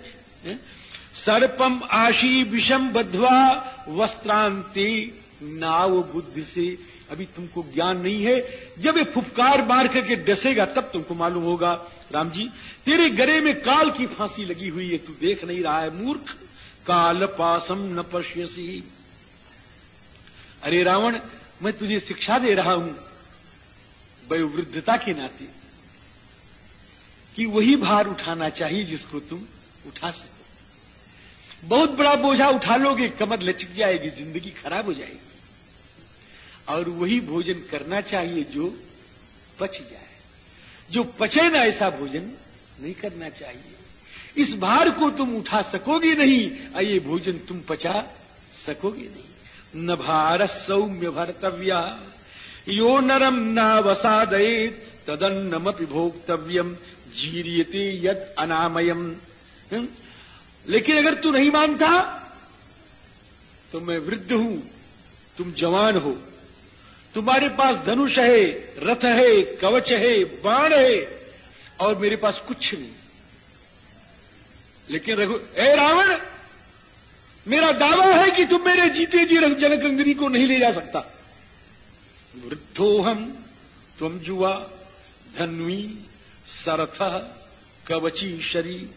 सर्पम आशी विषम बधवा वस्त्रांति नाव बुद्धि से। अभी तुमको ज्ञान नहीं है। जब ये फुफकार मार करके डसेगा, तब तुमको मालूम होगा, राम जी, तेरे गले में काल की फांसी लगी हुई है, तू देख नहीं रहा है, मूर्ख। काल पासम न पश्यसी। अरे रावण, मैं तुझे शिक्षा दे रहा हूँ वयोवृद्धता के नाते, कि वही भार उठाना चाहिए जिसको तुम उठा सको। बहुत बड़ा बोझा उठा लोगे, कमर लचक जाएगी, ज़िंदगी खराब हो जाएगी। और वही भोजन करना चाहिए जो पच जाए। जो पचे ना ऐसा भोजन नहीं करना चाहिए। इस भार को तुम उठा सकोगे नहीं। और ये भोजन तुम पचा सकोगे नहीं। न भार सौम्य भरतव्य, यो नरम न वसादे तदन्नमपि भोक्तव्यम, जीरियते यद अनामयम? लेकिन अगर तू नहीं मानता तो मैं वृद्ध हूँ, तुम जवान हो। तुम्हारे पास धनुष है, रथ है, कवच है, बाण है, और मेरे पास कुछ नहीं। लेकिन रघु, ए रावण, मेरा दावा है कि तुम मेरे जीते जी जनकंगनी को नहीं ले जा सकता। वृद्धो हम, तुम जुआ, धन्वी, सरथ, कवची, शरी।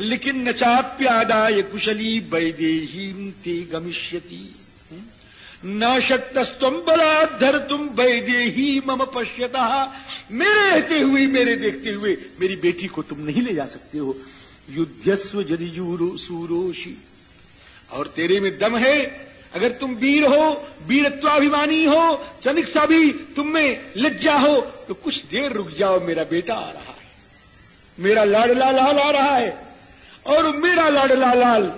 लेकिन न चाप्यादाय कुशली वैदेही ते गमिष्यति। न शक्तस्तम बलाधर तुम, वैदेही मम पश्यता। मेरे रहते हुए, मेरे देखते हुए, मेरी बेटी को तुम नहीं ले जा सकते हो। युद्धस्व यदि सूरोशी। और तेरे में दम है, अगर तुम वीर हो, वीरत्वाभिमानी हो चनिक सा भी तुम में लज्जा हो तो कुछ देर रुक जाओ, मेरा बेटा आ रहा है। मेरा लाडला लाल आ रहा है, और मेरा लाडला लाल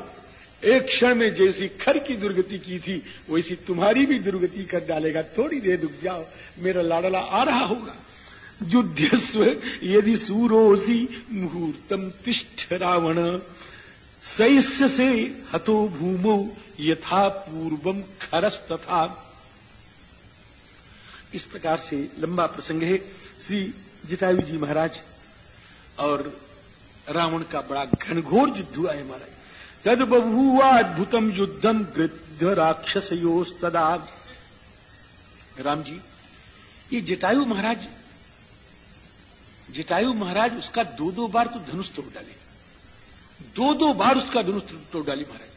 एक क्षण में जैसी खर की दुर्गति की थी, वैसी तुम्हारी भी दुर्गति कर डालेगा। थोड़ी देर रुक जाओ, मेरा लाडला आ रहा होगा। युद्धस्व यदि सूरोसी मुहूर्तम तिष्ठ रावण सैस्य से हतो भूमो यथा पूर्वम खरस तथा इस प्रकार से लंबा प्रसंग है श्री जितायु जी महाराज और रावण का बड़ा घनघोर युद्ध हुआ है महाराज तद बभुआ अद्भुतम युद्धम गृद्ध राक्षस योस्तदा राम जी, ये जटायु महाराज जटायु महाराज, उसका दो दो बार तो धनुष तोड़ डाले। दो दो बार उसका धनुष तोड़ डाली महाराज।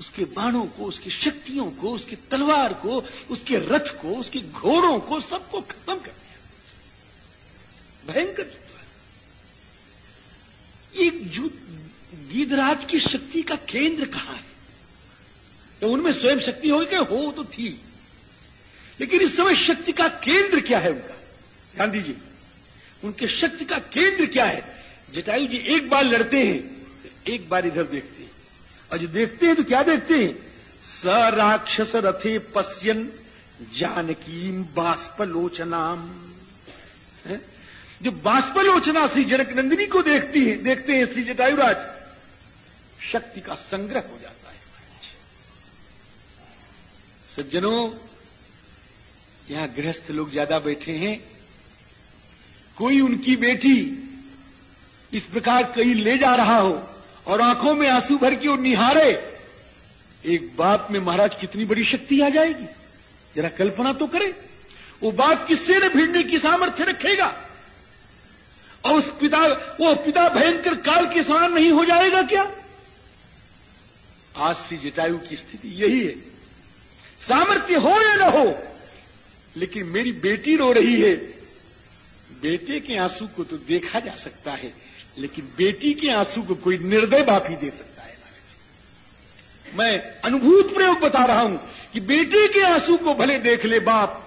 उसके बाणों को, उसकी शक्तियों को, उसकी तलवार को, उसके रथ को, उसके घोड़ों को सबको खत्म कर दिया। भयंकर युद्ध एक गीधराज की शक्ति का केंद्र कहाँ है? तो उनमें स्वयं शक्ति हो क्या हो तो थी। लेकिन इस समय शक्ति का केंद्र क्या है उनका? ध्यान दीजिए उनके शक्ति का केंद्र क्या है? जटायु जी एक बार लड़ते हैं, एक बार इधर देखते हैं। और जो देखते हैं तो क्या देखते हैं? स राक्षस रथे पश्यन जानकी बाष्पलोचनाम। जो बाष्पलोचना श्री जनक नंदिनी को देखती है, देखते हैं श्री जटायुराज, शक्ति का संग्रह हो जाता है। सज्जनों, यहाँ गृहस्थ लोग ज़्यादा बैठे हैं कोई उनकी बेटी इस प्रकार कहीं ले जा रहा हो और आँखों में आँसू भर के और निहारे, एक बाप में महाराज कितनी बड़ी शक्ति आ जाएगी? जरा कल्पना तो करे। वो बाप किससे न भिड़ने की सामर्थ्य रखेगा? और उस पिता, वो पिता भयंकर काल के समान नहीं हो जाएगा क्या? आज से जटायु की स्थिति यही है। सामर्थ्य हो या न हो, लेकिन मेरी बेटी रो रही है। बेटे के आँसू को तो देखा जा सकता है, लेकिन बेटी के आँसू को कोई निर्दय बाप ही दे सकता है। मैं अनुभूत प्रयोग बता रहा हूँ कि बेटे के आँसू को भले देख ले बाप,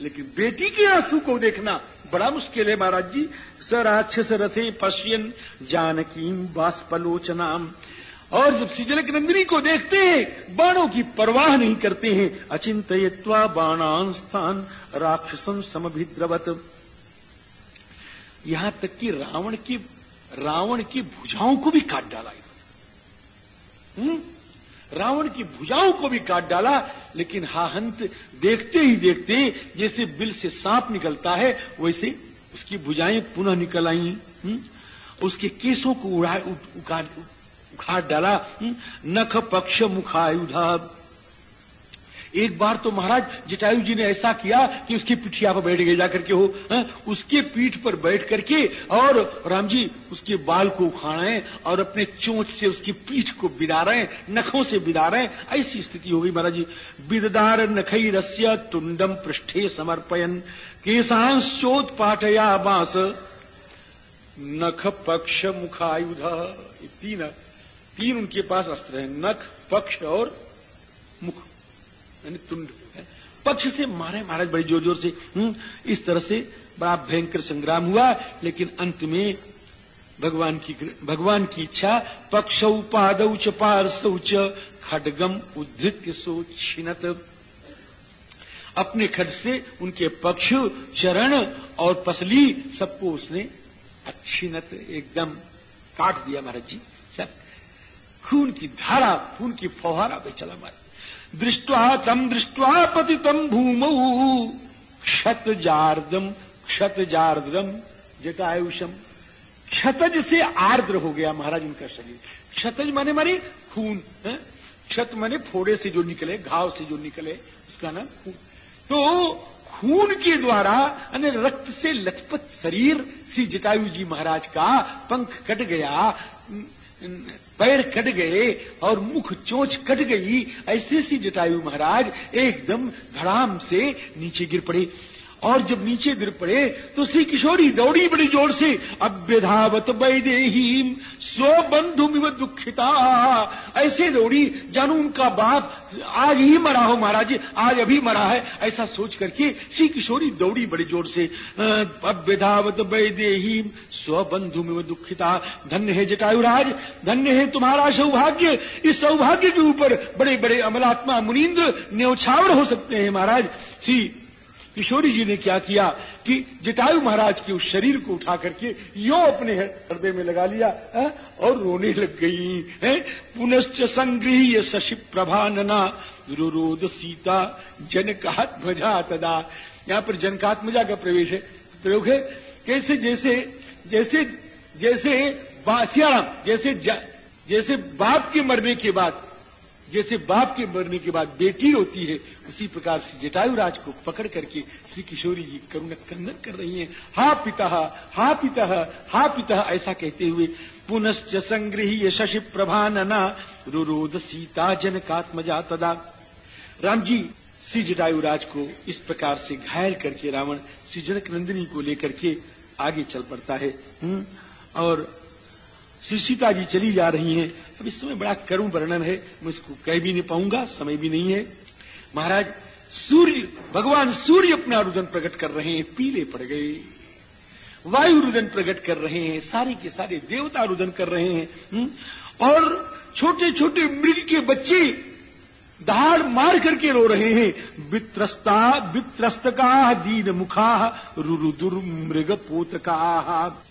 लेकिन बेटी के आँसू को देखना बड़ा मुश्किल है महाराज जी। स राक्षस रथे पश्यन जानकी बाष्पलोचनाम और जब सिजलक नंदिनी को देखते हैं, बाणों की परवाह नहीं करते हैं। अचिंतयत्वा बाणान स्थान राक्षसम समभिद्रवत। यहाँ तक कि रावण की रावण की भुजाओं को भी काट डाला हम्म? रावण की भुजाओं को भी काट डाला, लेकिन हाहंत देखते ही देखते जैसे बिल से सांप निकलता है, वैसे उसकी भुजाएँ पुनः निकल आई हम्म? उसके केसों को उड़ा उखाड़ डाला हम्म? नख पक्ष मुखायुधा एक बार तो महाराज जटायु जी ने ऐसा किया कि उसकी पिठिया पर बैठ गए जाकर के हो, है? उसके पीठ पर बैठ करके और राम जी उसके बाल को उखाड़ रहे और अपने चोंच से उसकी पीठ को बिदा रहे, नखों से बिदा रहे, ऐसी स्थिति हो गई महाराज जी। बिददार नखई रस्य तुंडम पृष्ठे समर्पयन। केशांशोत पाठया बाँस। नख पक्ष मुखायुध। तीन तीन उनके पास अस्त्र है, नख, पक्ष और मुख। यानी तुंड पक्ष से मारे, महाराज बड़ी ज़ोर ज़ोर से हम्म इस तरह से बड़ा भयंकर संग्राम हुआ, लेकिन अंत में भगवान की भगवान की इच्छा, पक्ष पाद च खडगम उद्धृत सो छिनत। अपने खड से उनके पक्ष, चरण और पसली सबको उसने अच्छिनत एकदम काट दिया महाराज जी। सब खून की धारा, खून की फौहारा पे चला महाराज दृष्टवा तम दृष्टवा पतितम भूमौ। क्षतजार्दम क्षतजार्दम जटायुषम क्षतज से आर्द्र हो गया महाराज उनका शरीर। क्षतज माने मारे खून क्षत माने फोड़े से जो निकले, घाव से जो निकले, उसका नाम खून। तो खून के द्वारा अन्य रक्त से लथपथ शरीर श्री जटायु जी महाराज का पंख कट गया। पैर कट गए और मुख चोच कट गई ऐसे सी जटायु महाराज एकदम धड़ाम से नीचे गिर पड़े। और जब नीचे गिर पड़े तो श्री किशोरी दौड़ी बड़ी ज़ोर से, अभ्यधावत वैदेही, स्व बंधु दुखिता। ऐसे दौड़ी, जानू उनका बाप, आज ही मरा हो महाराज, आज अभी मरा है, ऐसा सोच करके श्री किशोरी दौड़ी बड़ी ज़ोर से अभ्यधावत वैदेही, स्व बंधु दुखिता। धन्य है जटायुराज, धन्य है तुम्हारा सौभाग्य, इस सौभाग्य के ऊपर बड़े बड़े अमलात्मा मुनिंद्र न्यौछावर हो सकते हैं महाराज। श्री किशोरी जी ने क्या किया कि जटायु महाराज के उस शरीर को उठा करके यो अपने हृदय में लगा लिया, है? और रोने लग गई, है पुनश्च संग्रह शशि प्रभानना रुरोध सीता जनकात्मजा तदा यहाँ पर जनकात्मजा का प्रवेश है, प्रयोग है कैसे जैसे जैसे जैसे सियाराम जैसे जैसे बाप के मरने के बाद जैसे बाप के मरने के बाद बेटी होती है उसी प्रकार से जटायु राज को पकड़ करके श्री किशोरी जी करुण कंदन कर रही हैं। हा पिता हा पिता हा पिता ऐसा कहते हुए पुनश्च संग्रही शशि प्रभानना रुरोद सीता जनकात्मजा तदा। राम जी श्री जटायु राज को इस प्रकार से घायल करके रावण श्री जनक नंदिनी को लेकर के आगे चल पड़ता है। हम्म, और श्री सीता जी चली जा रही हैं। अब इस समय बड़ा करुण वर्णन है। मैं इसको कह भी नहीं पाऊँगा, समय भी नहीं है। महाराज, सूर्य, भगवान सूर्य अपना रुदन प्रकट कर रहे हैं, पीले पड़ गए। वायु रुदन प्रकट कर रहे हैं, सारे के सारे देवता रुदन कर रहे हैं हुँ? और छोटे छोटे मृग के बच्चे दहाड़ मार करके रो रहे हैं। वित्रस्ता, वित्रस्तका दीन मुखा रुरुदुर मृग पोतका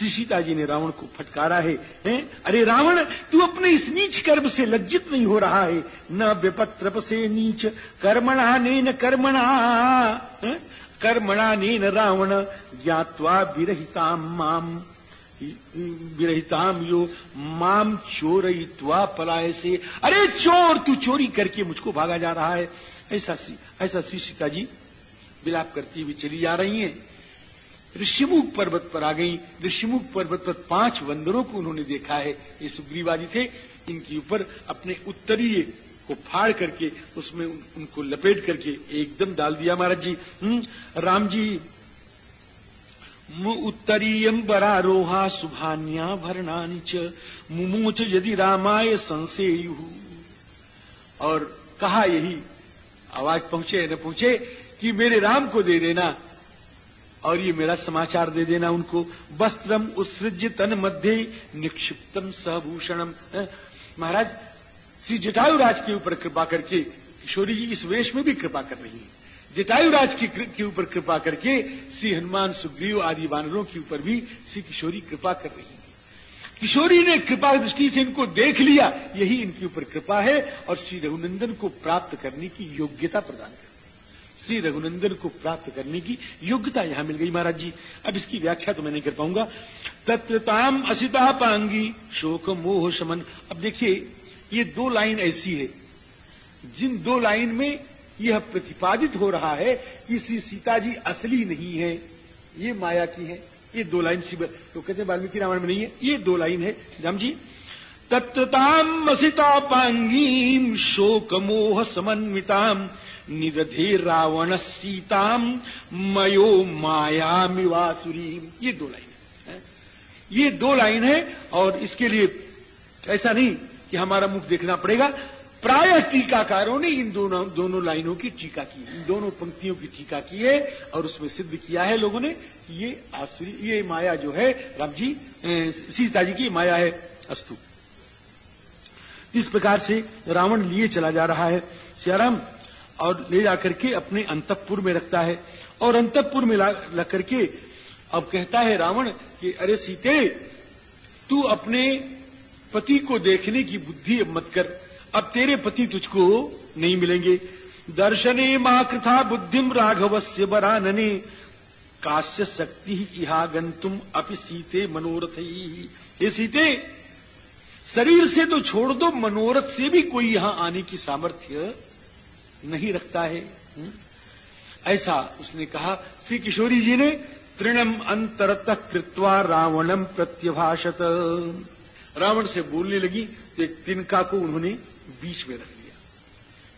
श्री सीता जी ने रावण को फटकारा है, हैं? अरे रावण तू अपने इस नीच कर्म से लज्जित नहीं हो रहा है। न विपत्रप से नीच कर्मणा ने न कर्मणा कर्मणा ने न रावण ज्ञावा विरहिताम माम विरहिताम यो माम चोरयित्वा पलाय से। अरे चोर तू चोरी करके मुझको भागा जा रहा है। ऐसा ऐसा श्री सीता जी विलाप करती हुई चली जा रही हैं। ऋषिमुख पर्वत पर आ गई। ऋषिमुख पर्वत पर पाँच वंदरों को उन्होंने देखा है। ये सुग्रीवादी थे। इनके ऊपर अपने उत्तरीय को फाड़ करके उसमें उन, उनको लपेट करके एकदम डाल दिया महाराज जी। हम्म, राम जी उत्तरीयम बरारोहा सुभान्या भरणानी च मुमूच यदि रामाय संसेयु। और कहा यही आवाज़ पहुँचे न पहुँचे कि मेरे राम को दे देना। और ये मेरा समाचार दे देना उनको। वस्त्रम उत्सृज्य तन मध्य निक्षिप्तम सहभूषणम महाराज, श्री जटायुराज के ऊपर कृपा करके, किशोरी जी, इस वेश में भी कृपा कर रही है। जटायुराज की के ऊपर कृपा करके, श्री हनुमान सुग्रीव आदि वानरों के ऊपर भी श्री किशोरी कृपा कर रही है। किशोरी ने कृपा दृष्टि से इनको देख लिया, यही इनके ऊपर कृपा है और श्री रघुनंदन को प्राप्त करने की योग्यता प्रदान कर श्री रघुनंदन को प्राप्त करने की योग्यता यहाँ मिल गई महाराज जी। अब इसकी व्याख्या तो मैं नहीं कर पाऊँगा। तत्वताम असिता पांगी, शोक, मोह, शमन। अब देखिए, ये दो लाइन ऐसी है। जिन दो लाइन में यह प्रतिपादित हो रहा है कि श्री सीता जी असली नहीं है, ये माया की है, ये दो लाइन शिव तो कहते हैं वाल्मीकि रामायण में नहीं है, ये दो लाइन है। राम जी तत्ताम असिता पांगीम शोक, मोह समन्विताम निदधे रावण सीताम मयो मायामिवासुरी ये दो लाइन है ये दो लाइन है, और इसके लिए ऐसा नहीं कि हमारा मुख देखना पड़ेगा। प्राय टीकाकारों ने इन दोनों दोनों लाइनों की टीका की इन दोनों पंक्तियों की टीका की है, और उसमें सिद्ध किया है लोगों ने। ये आसुरी, ये माया जो है, राम जी सीता जी की माया है अस्तु। इस प्रकार से रावण लिए चला जा रहा है। सियाराम और ले जाकर के अपने अंतपुर में रखता है। और अंतपुर में ला, करके अब कहता है रावण कि अरे सीते तू अपने पति को देखने की बुद्धि मत कर। अब तेरे पति तुझको नहीं मिलेंगे। दर्शने माँ कृथा बुद्धिम राघवस्य बरानने काश्य शक्ति इहा गंतुम अपि सीते मनोरथ। ही ये सीते शरीर से तो छोड़ दो मनोरथ से भी कोई यहाँ आने की सामर्थ्य नहीं रखता है हुँ? ऐसा उसने कहा। श्री किशोरी जी ने तृणम अंतरत कृत्वा रावणम प्रत्यभाषत। रावण से बोलने लगी तो एक तिनका को उन्होंने बीच में रख लिया।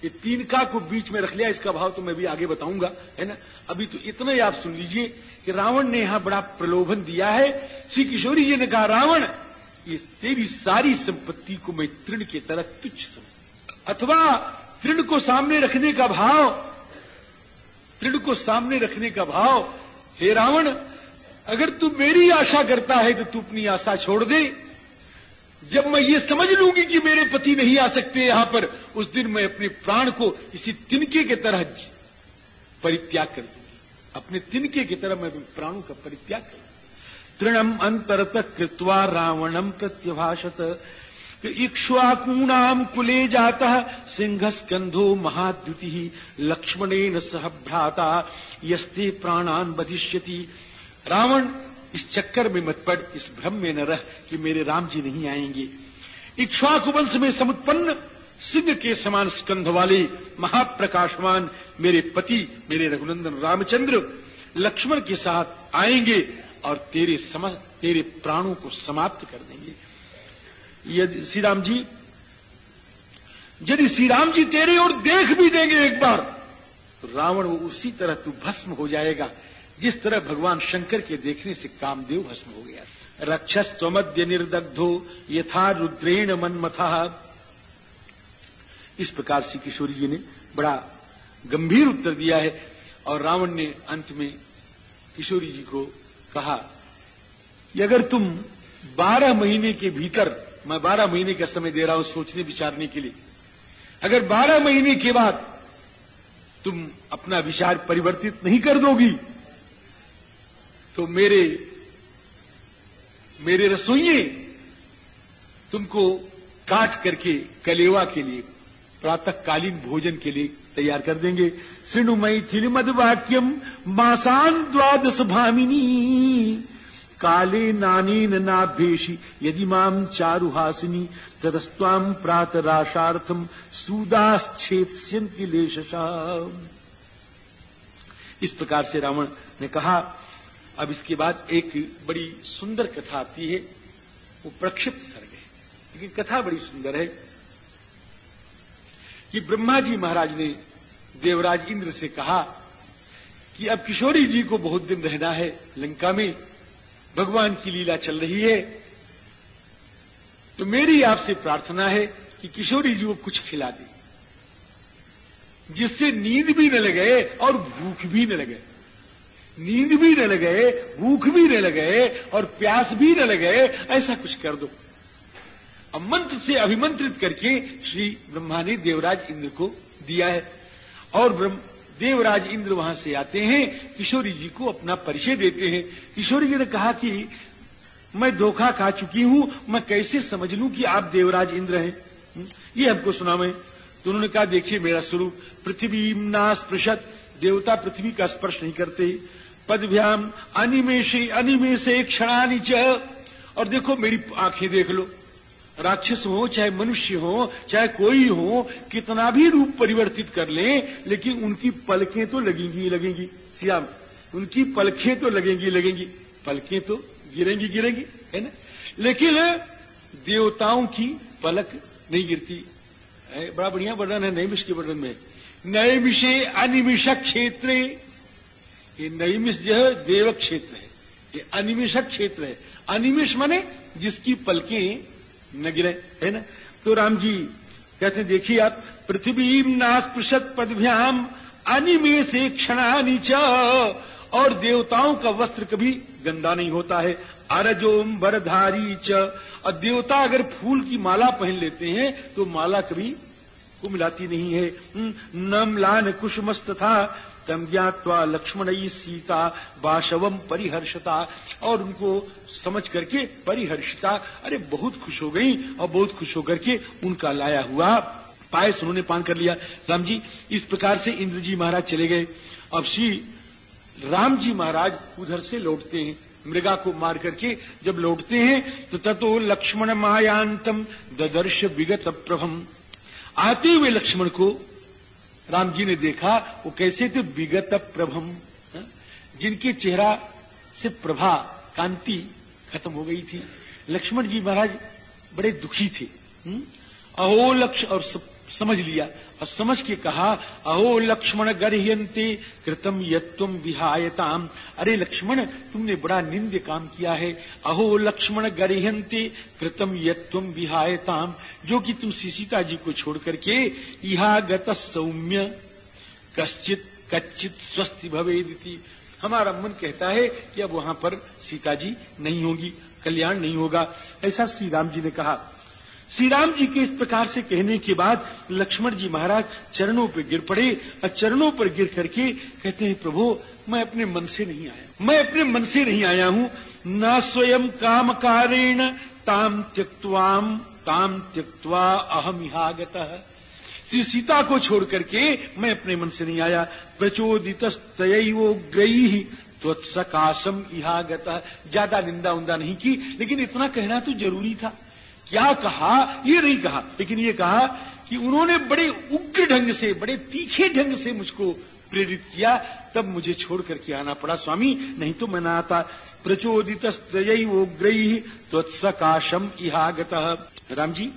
ये तिनका को बीच में रख लिया, इसका भाव तो मैं भी आगे बताऊँगा, है ना? अभी तो इतना ही आप सुन लीजिए कि रावण ने यहाँ बड़ा प्रलोभन दिया है। श्री किशोरी जी ने कहा, रावण, ये तेरी सारी संपत्ति को मैं तृण की तरह तुच्छ समझ अथवा तृण को सामने रखने का भाव। तृण को सामने रखने का भाव। हे रावण, अगर तू मेरी आशा करता है तो तू अपनी आशा छोड़ दे। जब मैं ये समझ लूँगी कि मेरे पति नहीं आ सकते यहाँ पर, उस दिन मैं अपने प्राण को इसी तिनके के तरह परित्याग कर दूँगी। अपने तिनके की तरह मैं प्राणों का परित्याग कर तृणम अंतरत कृत्वा रावणम प्रत्यभाषत। इक्ष्वाकूणाम कुले जाता सिंह स्कंधो महाद्युति, लक्ष्मणेन सह भ्राता, यस्ते प्राणान बधिष्यति रावण, इस चक्कर में मत पड़, इस भ्रम में न रह कि मेरे राम जी नहीं आएँगे। इक्ष्वाकु वंश में समुत्पन्न सिंह के समान स्कंध वाले महाप्रकाशमान मेरे पति, मेरे रघुनंदन रामचंद्र, लक्ष्मण के साथ आएँगे और तेरे समझ तेरे प्राणों को समाप्त कर देंगे। यदि श्री राम जी, यदि श्री राम जी तेरे और देख भी देंगे एक बार तो रावण वो उसी तरह तू भस्म हो जाएगा, जिस तरह भगवान शंकर के देखने से कामदेव भस्म हो गया। रक्षस त्वमद्य निर्दग्धो यथा रुद्रेण मनमथा। इस प्रकार से किशोरी जी ने बड़ा गंभीर उत्तर दिया है, और रावण ने अंत में किशोरी जी को कहा कि अगर तुम बारह महीने के भीतर मैं बारह महीने का समय दे रहा हूँ सोचने विचारने के लिए। अगर बारह महीने के बाद तुम अपना विचार परिवर्तित नहीं कर दोगी तो मेरे मेरे रसोइये तुमको काट करके कलेवा के लिए, प्रातःकालीन भोजन के लिए तैयार कर देंगे। श्रृणु मैथिल मद वाक्यम मासान द्वादश भामिनी। काले नानेन नाभ्येषि यदि माम चारुहासिनी तदस्वाम प्रात राशार्थम सूदाश्छेत्स्यंति लेशा इस प्रकार से रावण ने कहा, अब इसके बाद एक बड़ी सुंदर कथा आती है, वो प्रक्षिप्त सर्ग है लेकिन कथा बड़ी सुंदर है कि ब्रह्मा जी महाराज ने देवराज इंद्र से कहा कि अब किशोरी जी को बहुत दिन रहना है लंका में भगवान की लीला चल रही है। तो मेरी आपसे प्रार्थना है कि किशोरी जी को कुछ खिला दे। जिससे नींद भी न लगे और भूख भी न लगे। नींद भी न लगे, भूख भी न लगे और प्यास भी न लगे, ऐसा कुछ कर दो। अब मंत्र से अभिमंत्रित करके श्री ब्रह्मा ने देवराज इंद्र को दिया है। और ब्रह्म देवराज इंद्र वहाँ से आते हैं किशोरी जी को अपना परिचय देते हैं। किशोरी जी ने कहा कि मैं धोखा खा चुकी हूँ मैं कैसे समझ लू कि आप देवराज इंद्र हैं? हम्म, ये हमको सुना मैं तो उन्होंने कहा देखिए मेरा स्वरूप पृथ्वी ना स्पृशत देवता पृथ्वी का स्पर्श नहीं करते। पदभ्याम अनिमेशे अनिमेशे क्षणानि च। और देखो मेरी आँखें देख लो। राक्षस हो, चाहे मनुष्य हो, चाहे कोई हो, कितना भी रूप परिवर्तित कर ले, लेकिन उनकी पलकें तो लगेंगी लगेंगी। सियाम उनकी पलकें तो लगेंगी लगेंगी। पलकें तो गिरेंगी गिरेंगी, है ना? लेकिन देवताओं की पलक नहीं गिरती। है, बड़ा बढ़िया वर्णन है नैमिष के वर्णन में। नैमिषे अनिमिषक क्षेत्र। ये नैमिष जो है देव क्षेत्र है। ये अनिमिषक क्षेत्र है। अनिमिष माने जिसकी पलकें न गिरे है ना? तो राम जी कहते देखिए आप पृथ्वी नास्पृशत पदभ्याम अनिमे से क्षणानी और देवताओं का वस्त्र कभी गंदा नहीं होता है। अरजोम बरधारी च। और देवता अगर फूल की माला पहन लेते हैं तो माला कभी को मिलाती नहीं है। हम्म, नमलान कुशमस्त था तम ज्ञातवा लक्ष्मण सीता बाशवम परिहर्षता और उनको समझ करके परिहर्षिता, अरे बहुत खुश हो गई और बहुत खुश होकर के उनका लाया हुआ पायस उन्होंने पान कर लिया। राम जी, इस प्रकार से इंद्र जी महाराज चले गए। अब श्री राम जी महाराज उधर से लौटते हैं, मृगा को मार करके जब लौटते हैं तो ततो लक्ष्मण मायांतम ददर्श विगत प्रभम। आते हुए लक्ष्मण को राम जी ने देखा, वो कैसे थे विगत प्रभम हाँ? जिनके चेहरा से प्रभा, कांति खत्म हो गई थी। लक्ष्मण जी महाराज बड़े दुखी थे। हम्म? अहो लक्ष्य और समझ लिया। और समझ के कहा, अहो लक्ष्मण गर्यंते कृतम यत्वम विहायताम। अरे लक्ष्मण, तुमने बड़ा निंद काम किया है। अहो लक्ष्मण गर्यंते कृतम यत्वम विहायताम। जो कि तुम सीता जी को छोड़ करके इहा गत सौम्य कश्चित कच्चित स्वस्थ भवेदी हमारा मन कहता है कि अब वहाँ पर सीता जी नहीं होगी, कल्याण नहीं होगा। ऐसा श्री राम जी ने कहा। श्री राम जी के इस प्रकार से कहने के बाद लक्ष्मण जी महाराज चरणों पर गिर पड़े और चरणों पर गिर करके कहते हैं, प्रभु, मैं अपने मन से नहीं आया। मैं अपने मन से नहीं आया हूँ। न स्वयं काम कारेण, ताम त्यक्वाम ताम त्यक्वा अहम इहागत श्री सीता को छोड़ करके मैं अपने मन से नहीं आया। प्रचोदित ग्रही त्वत्सकाशम इहागत। ज़्यादा निंदा उंदा नहीं की, लेकिन इतना कहना तो ज़रूरी था। क्या कहा? ये नहीं कहा। लेकिन ये कहा कि उन्होंने बड़े उग्र ढंग से, बड़े तीखे ढंग से मुझको प्रेरित किया, तब मुझे छोड़ करके आना पड़ा। स्वामी, नहीं तो मैं ना आता। प्रचोदित ग्रही त्वत्सकाशम इहागत। राम जी,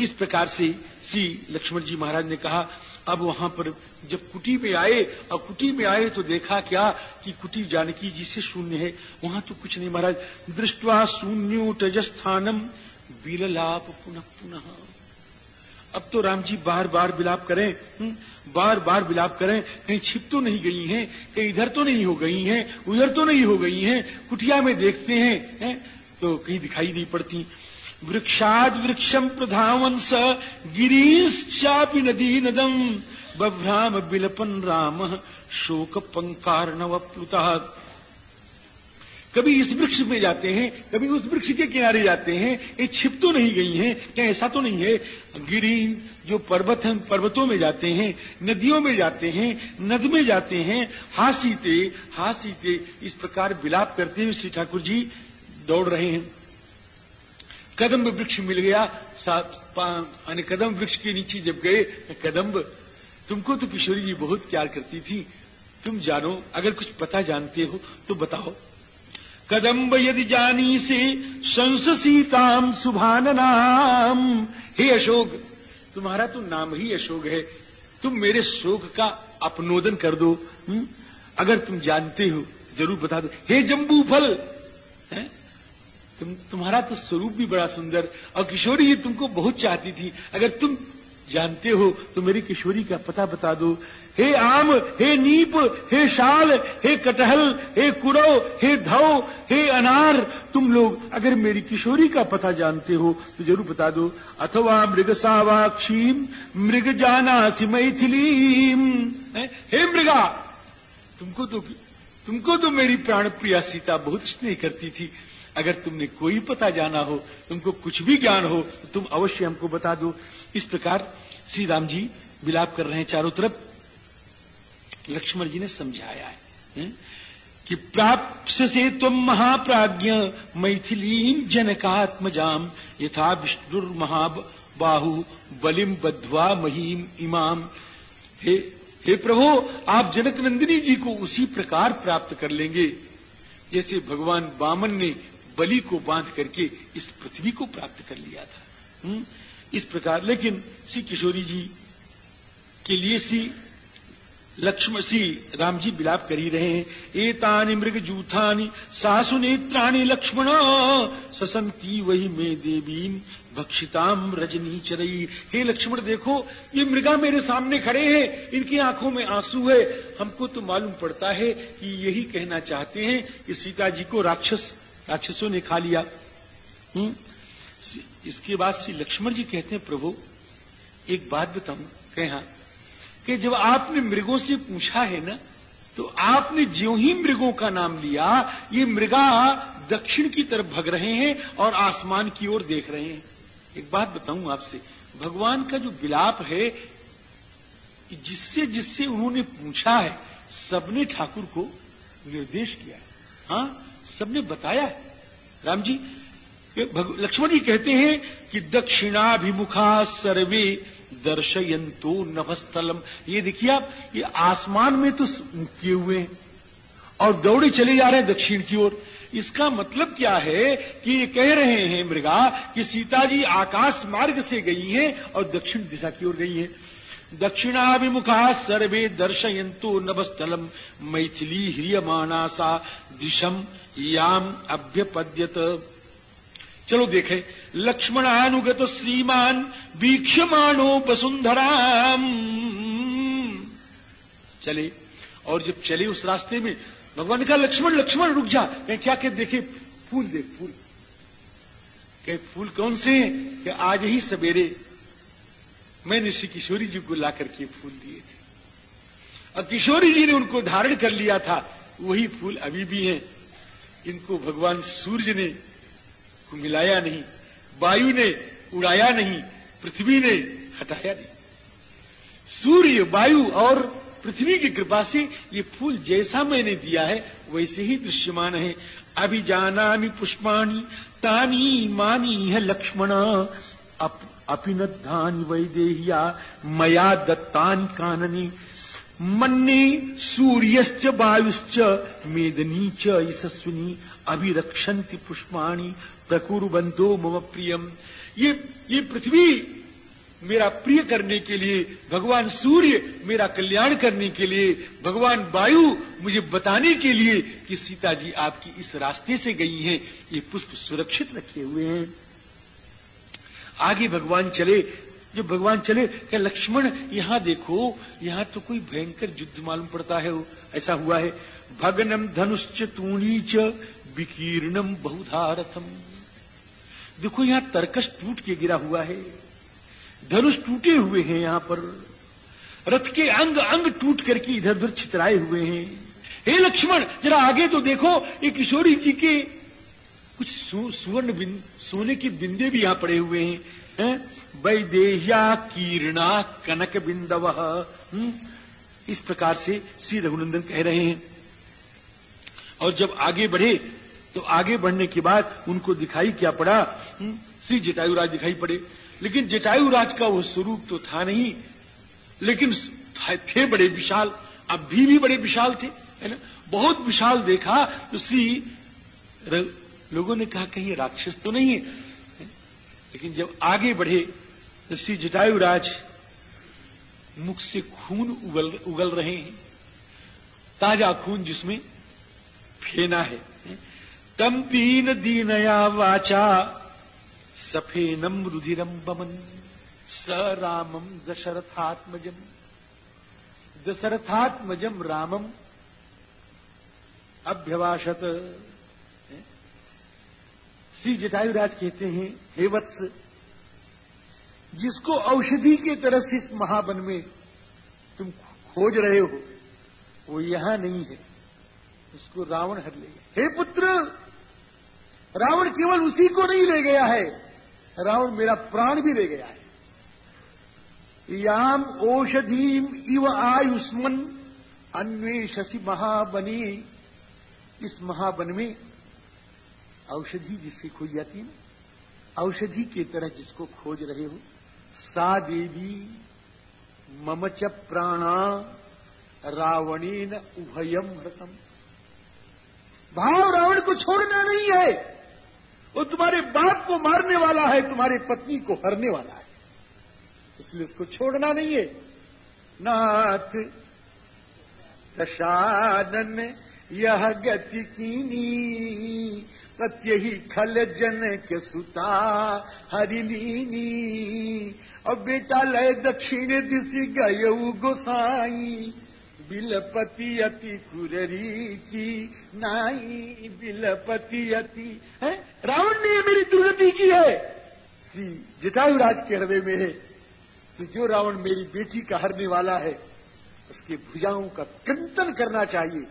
इस प्रकार से श्री लक्ष्मण जी महाराज ने कहा, अब वहाँ पर जब कुटी में आए, और कुटी में आए तो देखा क्या कि कुटी जानकी जी से शून्य है वहाँ तो कुछ नहीं महाराज दृष्टवा शून्यो तजस्थानम बिललाप पुनः पुनः अब तो राम जी बार बार विलाप करें हुँ? बार बार विलाप करें कहीं छिप तो नहीं गई हैं, कहीं इधर तो नहीं हो गई हैं, उधर तो नहीं हो गई हैं, कुटिया में देखते हैं, है? तो कहीं दिखाई नहीं पड़ती वृक्षाद वृक्षम प्रधावंस गिरीश्चापि नदी नदम बभ्राम बिलपन राम शोक पंकार नव प्लुता कभी इस वृक्ष में जाते हैं, कभी उस वृक्ष के किनारे जाते हैं, ये छिप तो नहीं गई हैं, क्या ऐसा तो नहीं है? गिरी जो पर्वत हैं, पर्वतों में जाते हैं, नदियों में जाते हैं, नद में जाते हैं, हासीते हासीते इस प्रकार विलाप करते हुए श्री ठाकुर जी दौड़ रहे हैं। कदम्ब वृक्ष मिल गया, सात कदम वृक्ष के नीचे जब गए कदम्ब, तुमको तो किशोरी जी बहुत प्यार करती थी तुम जानो, अगर कुछ पता जानते हो तो बताओ कदम्ब यदि जानी से संसीताम सुभान नाम हे अशोक, तुम्हारा तो नाम ही अशोक है तुम मेरे शोक का अपनोदन कर दो हुँ? हम्म? अगर तुम जानते हो, ज़रूर बता दो हे जम्बू फल? तुम, तुम्हारा तो स्वरूप भी बड़ा सुंदर और किशोरी ये तुमको बहुत चाहती थी। अगर तुम जानते हो तो मेरी किशोरी का पता बता दो। हे आम, हे नीप, हे शाल, हे कटहल, हे कुरो हे धव हे अनार, तुम लोग अगर मेरी किशोरी का पता जानते हो तो ज़रूर बता दो। अथवा मृग सावाक्षीम मृग जाना सी मैथिलीम। हे? मृगा, तुमको तो तुमको तो मेरी प्राण प्रिया सीता बहुत स्नेह करती थी। अगर तुमने कोई पता जाना हो, तुमको कुछ भी ज्ञान हो तो तुम अवश्य हमको बता दो। इस प्रकार श्री राम जी विलाप कर रहे हैं चारों तरफ़। लक्ष्मण जी ने समझाया है? कि प्राप्त से तुम महाप्राज्ञ मैथिली जनकात्मजाम, यथा विष्णु महाबाहु बलिम बध्वा महीम इमाम। हे हे प्रभु, आप जनक नंदिनी जी को उसी प्रकार प्राप्त कर लेंगे। जैसे भगवान बामन ने बलि को बाँध करके इस पृथ्वी को प्राप्त कर लिया था। हुँ? इस प्रकार, लेकिन श्री किशोरी जी के लिए श्री लक्ष्मण, श्री राम जी विलाप कर ही रहे हैं। मृग जूथानी सासु नेत्राणी लक्ष्मण ससंती वही में देवी भक्षिताम रजनी चरई। हे लक्ष्मण, देखो, ये मृगा मेरे सामने खड़े हैं, इनकी आँखों में आँसू है। हमको तो मालूम पड़ता है कि यही कहना चाहते हैं कि सीता जी को राक्षस राक्षसों ने खा लिया हुँ? हम्म? इसके बाद श्री लक्ष्मण जी कहते हैं, प्रभु, एक बात बताऊँ, कहा कि जब आपने मृगों से पूछा है ना तो आपने ज्यो ही मृगों का नाम लिया, ये मृगा दक्षिण की तरफ़ भग रहे हैं और आसमान की ओर देख रहे हैं एक बात बताऊँ आपसे, भगवान का जो विलाप है, कि जिससे जिससे उन्होंने पूछा है, सबने ठाकुर को निर्देश किया है हाँ सबने बताया। है राम जी लक्ष्मण जी कहते हैं कि दक्षिणाभिमुखा सर्वे दर्शयंतो नभस्थलम। ये देखिए आप, ये आसमान में तो किए हुए हैं और दौड़े चले जा रहे हैं दक्षिण की ओर। इसका मतलब क्या है कि ये कह रहे हैं मृगा कि सीता जी आकाश मार्ग से गई हैं और दक्षिण दिशा की ओर गई हैं। दक्षिणाभिमुखा सर्वे दर्शयंतो नभस्थलम मैथिली ह्रियमाणासा दिशम याम अभ्यपद्यत। चलो देखे, लक्ष्मणानुगत श्रीमान वीक्षमाणो वसुंधराम चले, और जब चले उस रास्ते में, भगवान ने कहा, लक्ष्मण लक्ष्मण, रुक जा। कहीं, क्या क्या देखे, फूल देख, फूल। कहे, फूल कौन से हैं? कि आज ही सवेरे मैंने श्री किशोरी जी को ला करके फूल दिए थे। और किशोरी जी ने उनको धारण कर लिया था वही फूल अभी भी हैं। इनको भगवान सूर्य ने मिलाया नहीं वायु ने उड़ाया नहीं पृथ्वी ने हटाया नहीं। सूर्य वायु और पृथ्वी की कृपा से ये फूल जैसा मैंने दिया है वैसे ही दृश्यमान है। अभी जाना पुष्पाणी तानी मानी है लक्ष्मण अप, अपिनद्धानी वैदेहिया, मया दत्तान काननी। मन्ने सूर्यश्च, वायुश्च, मेदनी च, यशस्विनी, अभिरक्षन्ति पुष्पाणी प्रकुरबंधो मम प्रियम। ये ये पृथ्वी मेरा प्रिय करने के लिए, भगवान सूर्य मेरा कल्याण करने के लिए, भगवान वायु मुझे बताने के लिए कि सीता जी आपकी इस रास्ते से गई हैं, ये पुष्प सुरक्षित रखे हुए हैं। आगे भगवान चले, जब भगवान चले क्या लक्ष्मण, यहाँ देखो, यहाँ तो कोई भयंकर युद्ध मालूम पड़ता है ऐसा हुआ है। भगनम धनुश्च तूणी च विकीर्णम बहुधारथम। देखो, यहाँ तरकश टूट के गिरा हुआ है। धनुष टूटे हुए हैं यहाँ पर। रथ के अंग अंग टूट करके इधर उधर छितराए हुए हैं। हे लक्ष्मण, जरा आगे तो देखो, ये किशोरी जी के कुछ सुवर्ण सोने की बिंदे भी यहाँ पड़े हुए हैं है? वैदेह्या कीर्णा कनक बिंदव हम्म? इस प्रकार से श्री रघुनंदन कह रहे हैं और जब आगे बढ़े तो आगे बढ़ने के बाद उनको दिखाई क्या पड़ा हम्म? श्री जटायुराज दिखाई पड़े लेकिन जटायुराज का वो स्वरूप तो था नहीं लेकिन थे बड़े विशाल अब भी, भी बड़े विशाल थे है ना बहुत विशाल देखा तो श्री लोगों ने कहा, कहीं राक्षस तो नहीं है? लेकिन जब आगे बढ़े तो श्री जटायुराज मुख से खून उगल उगल रहे हैं। ताज़ा खून जिसमें फेना है। तंपीन दीनया वाचा, सफेनम रुधिरम बमन, स रामम दशरथात्मजम। दशरथात्मजम रामम अभ्यवाशत श्री जटायुराज कहते हैं, हे वत्स, जिसको औषधि के तरह से इस महावन में तुम खोज रहे हो, वो यहाँ नहीं है। उसको रावण हर ले गया। हे पुत्र, रावण केवल उसी को नहीं ले गया है, रावण मेरा प्राण भी ले गया है। याम औषधीम इव आयुष्मन, अन्वेषसी महाबनी इस महावन में औषधि जिसकी खोज जाती है ना औषधि की तरह जिसको खोज रहे हो, सा देवी ममच प्राणा रावणेन उभयम हृतम भाव रावण को छोड़ना नहीं है। वो तुम्हारे बाप को मारने वाला है, तुम्हारे पत्नी को हरने वाला है। इसलिए उसको छोड़ना नहीं है। नाथ दशानन यह गति कीनी। प्रत्यही खल जन के सुता हरिलीनी और बेटा लय दक्षिण दिशि गय गोसाई। बिलपति अति कुररी की नाई। बिलपति अति, है? रावण ने मेरी दुर्गति की है। श्री जटायुराज के हृदय में है कि जो रावण मेरी बेटी का हरने वाला है, उसके भुजाओं का कंतन करना चाहिए।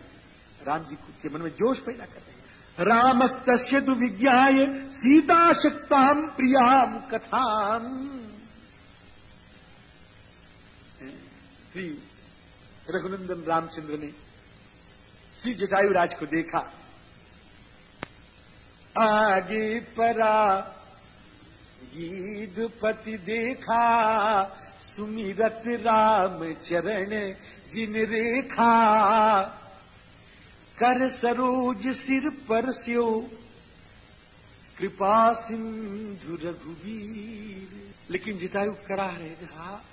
राम जी के मन में जोश पैदा कर रहे हैं। रामस्त दुविज्ञाय सीता शक्ताम प्रियाम कथाम। श्री रघुनंदन रामचंद्र ने श्री जटायुराज को देखा। आगे परा गीधपति देखा, सुमिरत राम चरण जिन रेखा। कर सरोज सिर पर स्यो। कृपा सिंधु रघुवीर। लेकिन जितायु करा रहे हा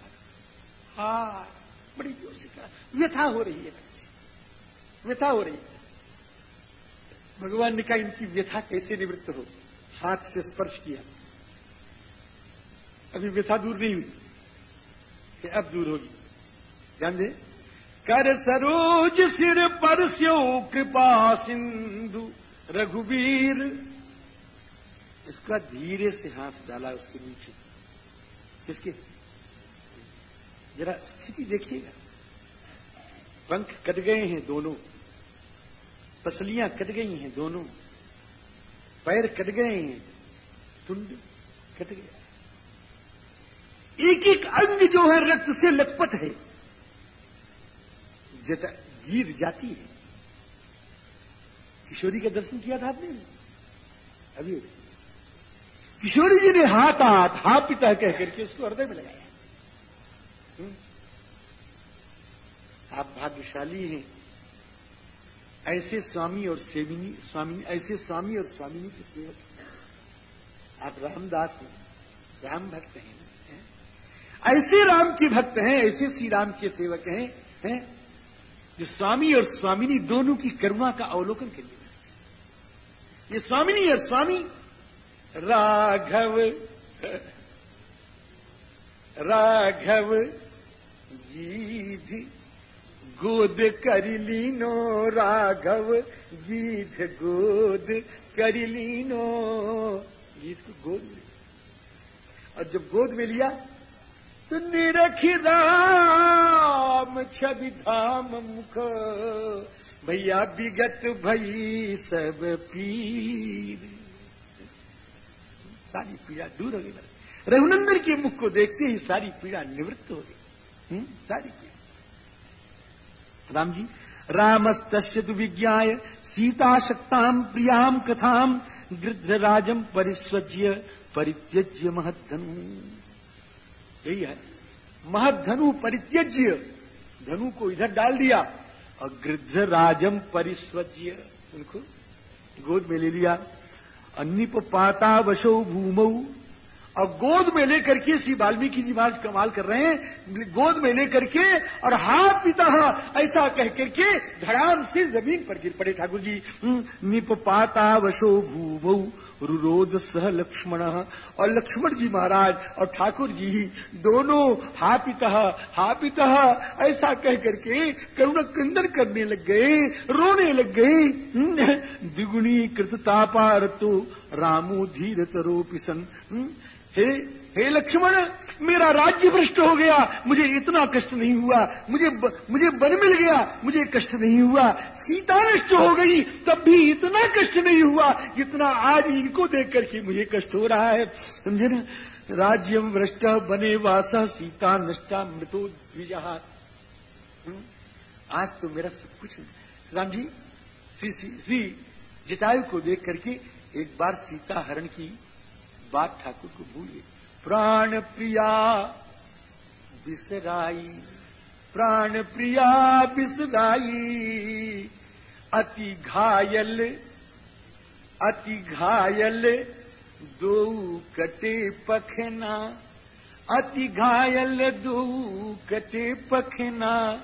हा बड़ी ज़ोर से करा। व्यथा हो रही है। व्यथा हो रही है। भगवान ने कहा, इनकी व्यथा कैसे निवृत्त हो? हाथ से स्पर्श किया। अभी व्यथा दूर नहीं हुई अब दूर होगी। ध्यान दे कर सरोज सिर पर स्यो कृपा सिंधु, रघुवीर। इसका धीरे से हाथ डाला उसके नीचे। किसके? जरा स्थिति देखिएगा। पंख कट गए हैं दोनों। पसलियाँ कट गई हैं दोनों। पैर कट गए हैं। तुंड कट गया। एक एक अंग जो है रक्त से लथपथ है। जटा गिर जाती है। किशोरी का दर्शन किया था आपने? अभी। किशोरी जी ने हाथ हाथ हा पिता कह करके उसको हृदय में लगाया। हम्म? आप भाग्यशाली हैं। ऐसे स्वामी और सेविनी, स्वामी, ऐसे स्वामी और स्वामिनी के सेवक आप रामदास हैं, राम भक्त हैं ऐसे राम के भक्त हैं, ऐसे श्री राम के सेवक हैं हैं? जो स्वामी और स्वामिनी दोनों की करुणा का अवलोकन के लिए। ये स्वामिनी और स्वामी, राघव राघव गीध, गोद करिलीनो राघव गीध, गोद कर करिलीनो गीत को गोद में और जब गोद में लिया तो निरखिदाम छवि धाम मुख। भैया विगत भई सब पीर। सारी पीड़ा दूर हो गई रघुनंदन के मुख को देखते ही सारी पीड़ा निवृत्त हो गई। हम्म? सारी पीड़ा। राम जी रामस्त विज्ञा सीता शक्ताम प्रियाम कथाम गृद्धराजम परिस्वज्य, परित्यज्य महधनु यही है। महधनु परित्यज्य। धनु को इधर डाल दिया। और गृद्ध राजम परिस्वज्य। उनको गोद में ले लिया। अन्निप पाता वशो भूमऊ और गोद में लेकर के श्री वाल्मीकि जी महाराज कमाल कर रहे हैं। गोद में लेकर के और हाथ पिता हा ऐसा कह करके धड़ाम से ज़मीन पर गिर पड़े ठाकुर जी। हम्म, निप पाता वशो भूमऊ रुरोध सह लक्ष्मण। और लक्ष्मण जी महाराज और ठाकुर जी ही दोनों हापित हापित ऐसा कह करके करुणा क्रंदन करने लग गए रोने लग गए। हम्म, द्विगुणी कृत तापारतो रामो धीर तरोपिसन पिसन हे हे लक्ष्मण मेरा राज्य भ्रष्ट हो गया। मुझे इतना कष्ट नहीं हुआ। मुझे ब, मुझे बन मिल गया। मुझे कष्ट नहीं हुआ। सीता नष्ट हो गई। तब भी इतना कष्ट नहीं हुआ जितना आज इनको देख करके मुझे कष्ट हो रहा है। समझे ना? राज्य भ्रष्ट बने वासा सीता नष्टा मृतो द्विजहा हम्म? आज तो मेरा सब कुछ राम जी श्री श्री जटायु को देख करके एक बार सीता हरण की बात ठाकुर को भूलिए प्राण प्रिया बिसराई, प्राण प्रिया बिसराई। अति घायल अति घायल दो कटे पखना। अति घायल दो कटे पखना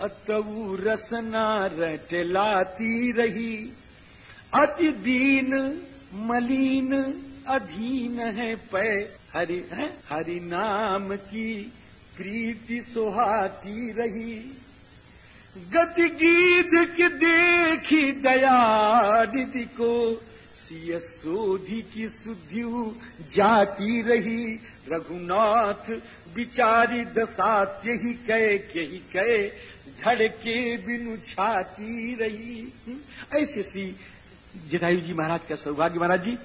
अतऊ रसना रटलाती रही। अति दीन, मलिन, अधीन है पै हरि हरि नाम की प्रीति सुहाती रही। गति गीत की देखी दया निधि को सिय सोधी की सुधि जाती रही। रघुनाथ बिचारी दसात्य ही कहे ही कहे धड़के बिनु छाती रही। हम्म, ऐसे सी जटायु जी महाराज का सौभाग्य महाराज जी।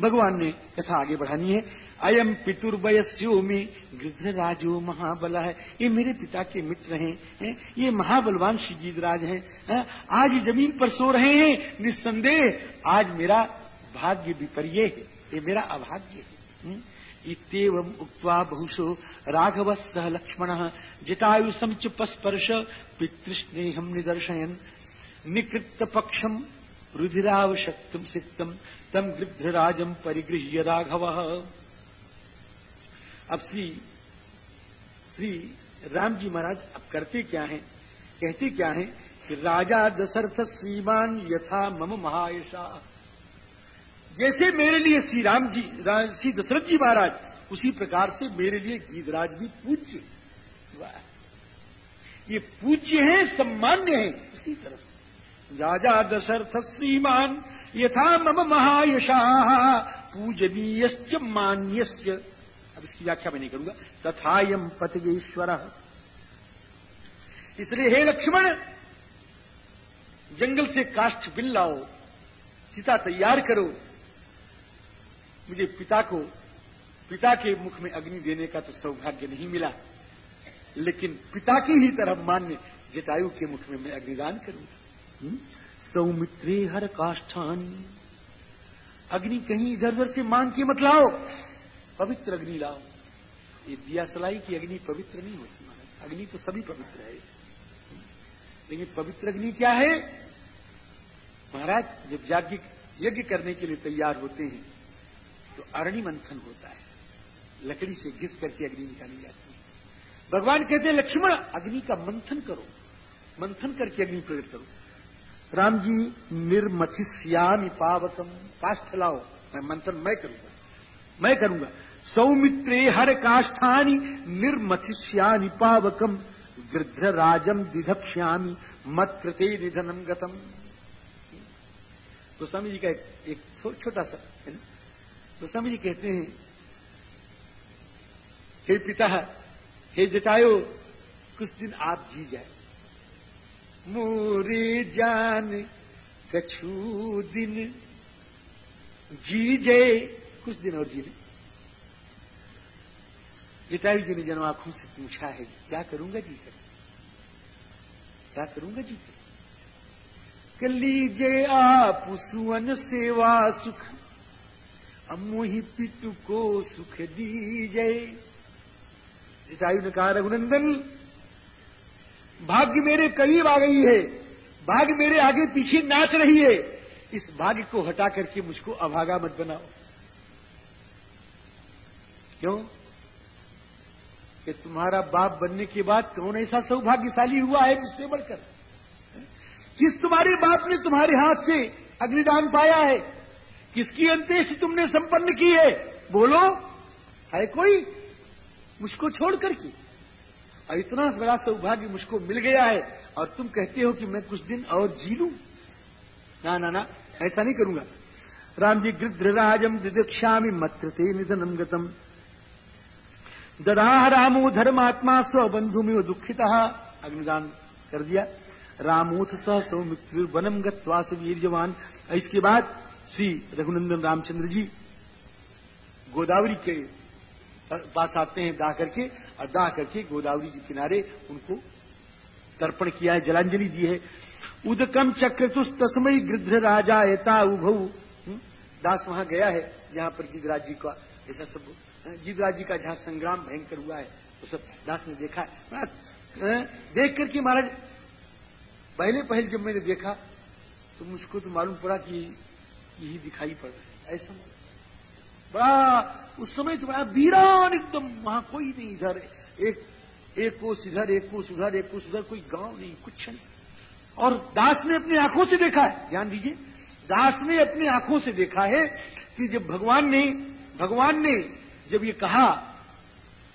भगवान ने कथा आगे बढ़ानी है। अयम पितुर्वयस्यो में गृधराजो महाबला। है ये मेरे पिता के मित्र हैं, है? ये महाबलवान शिजीदराज हैं, है? आज ज़मीन पर सो रहे हैं। निस्संदेह आज मेरा भाग्य विपर्य है। ये मेरा अभाग्य है। इतम उक्वा बहुशो राघव सह लक्ष्मण जटायु समच पस्पर्श पितृस्नेहम निदर्शयन। निकृत पक्षम रुधिरावशक्तम सिक्तम। तम गृद्धराजम परिगृह्य राघव। अब श्री श्री राम जी महाराज अब करते क्या हैं? कहते क्या हैं कि राजा दशरथ श्रीमान यथा मम महायशा। जैसे मेरे लिए श्री राम जी श्री दशरथ जी महाराज, उसी प्रकार से मेरे लिए गीतराज भी पूज्य ये पूज्य है, सम्मान्य है, इसी तरह। राजा दशरथ श्रीमान यथा मम महायशा। पूजनीय मान्य अब इसकी व्याख्या मैं नहीं करूँगा। तथायम पतिगेश्वर इसलिए हे लक्ष्मण, जंगल से काष्ठ बिल लाओ, सीता तैयार करो। मुझे पिता को, पिता के मुख में अग्नि देने का तो सौभाग्य नहीं मिला। लेकिन पिता की ही तरह मान्य, जटायु के मुख में मैं अग्निदान करूँगा। हम्म? सौमित्रे हर काष्ठानी। अग्नि कहीं इधर उधर से मांग के मत लाओ। पवित्र अग्नि लाओ। ये दिया सलाई की अग्नि पवित्र नहीं होती अग्नि तो सभी पवित्र है। लेकिन पवित्र अग्नि क्या है? महाराज, जब यज्ञ यज्ञ करने के लिए तैयार होते हैं तो अरणि मंथन होता है। लकड़ी से घिस करके अग्नि निकाली जाती है। भगवान कहते हैं, लक्ष्मण, अग्नि का मंथन करो। मंथन करके अग्नि प्रकट करो। राम जी निर्मथिष्यामी पावकम। काष्ठ लाओ। मैं मंथन मैं करूँगा। मैं करूँगा। सौमित्रे हर काष्ठानी निर्मथिष्यानि पावकम। गृध्र राजम दिधक्ष्यामी मत कृते निधनम गतम। तो स्वामी जी का एक, एक छोटा सा है ना? तो स्वामी जी कहते हैं हे पिता हे जटायो कुछ दिन आप जी जाए। मोरे जान कछु दिन। जी जय कुछ दिन और जी ले जिताई जी ने जन आँखों से पूछा है, क्या करूँगा जी कर क्या करूँगा जी कर कर लीजिए आप सुवन सेवा सुख अमुही पितु को सुख दीजे जितायु ने कहा, रघुनंदन भाग्य मेरे करीब आ गई है। भाग्य मेरे आगे पीछे नाच रही है। इस भाग्य को हटा करके मुझको अभागा मत बनाओ। क्यों? कि तुम्हारा बाप बनने के बाद कौन ऐसा सौभाग्यशाली हुआ है मुझसे बढ़कर? किस तुम्हारे बाप ने तुम्हारे हाथ से अग्निदान पाया है? किसकी अंत्येष्टि तुमने संपन्न की है? बोलो, है कोई? मुझको छोड़ करके और इतना बड़ा सौभाग्य मुझको मिल गया है। और तुम कहते हो कि मैं कुछ दिन और जी लू? ना ना ना, ऐसा नहीं करूँगा। राम जी गृद्रराजम दिदक्षा मत्रते निधनम गतम। ददाह रामो धर्मात्मा स्वबंधु में दुखिता। अग्निदान कर दिया। रामोथ सह सौमित्र वनम गत्वास वीर जवान इसके बाद श्री रघुनंदन रामचंद्र जी गोदावरी के पास आते हैं गा करके और दाह करके गोदावरी के किनारे उनको तर्पण किया है जलांजलि दी है। उदकम चक्रतुष तस्मयी गृध्र राजा एता उभ। हम्म, दास वहाँ गया है जहाँ पर गिदराज जी का ऐसा सब गिदराज जी का जहाँ संग्राम भयंकर हुआ है वो सब दास ने देखा। है देख करके महाराज पहले पहले जब मैंने देखा तो मुझको तो मालूम पड़ा कि यही दिखाई पड़ रहा है। ऐसा बड़ा उस समय तो बड़ा वीरान एकदम, वहाँ कोई नहीं इधर, एक एक कोस इधर, एक कोस उधर, एक कोस उधर, कोई गाँव नहीं, कुछ नहीं। और दास ने अपनी आँखों से देखा है, ध्यान दीजिए, दास ने अपनी आँखों से देखा है कि जब भगवान ने भगवान ने जब ये कहा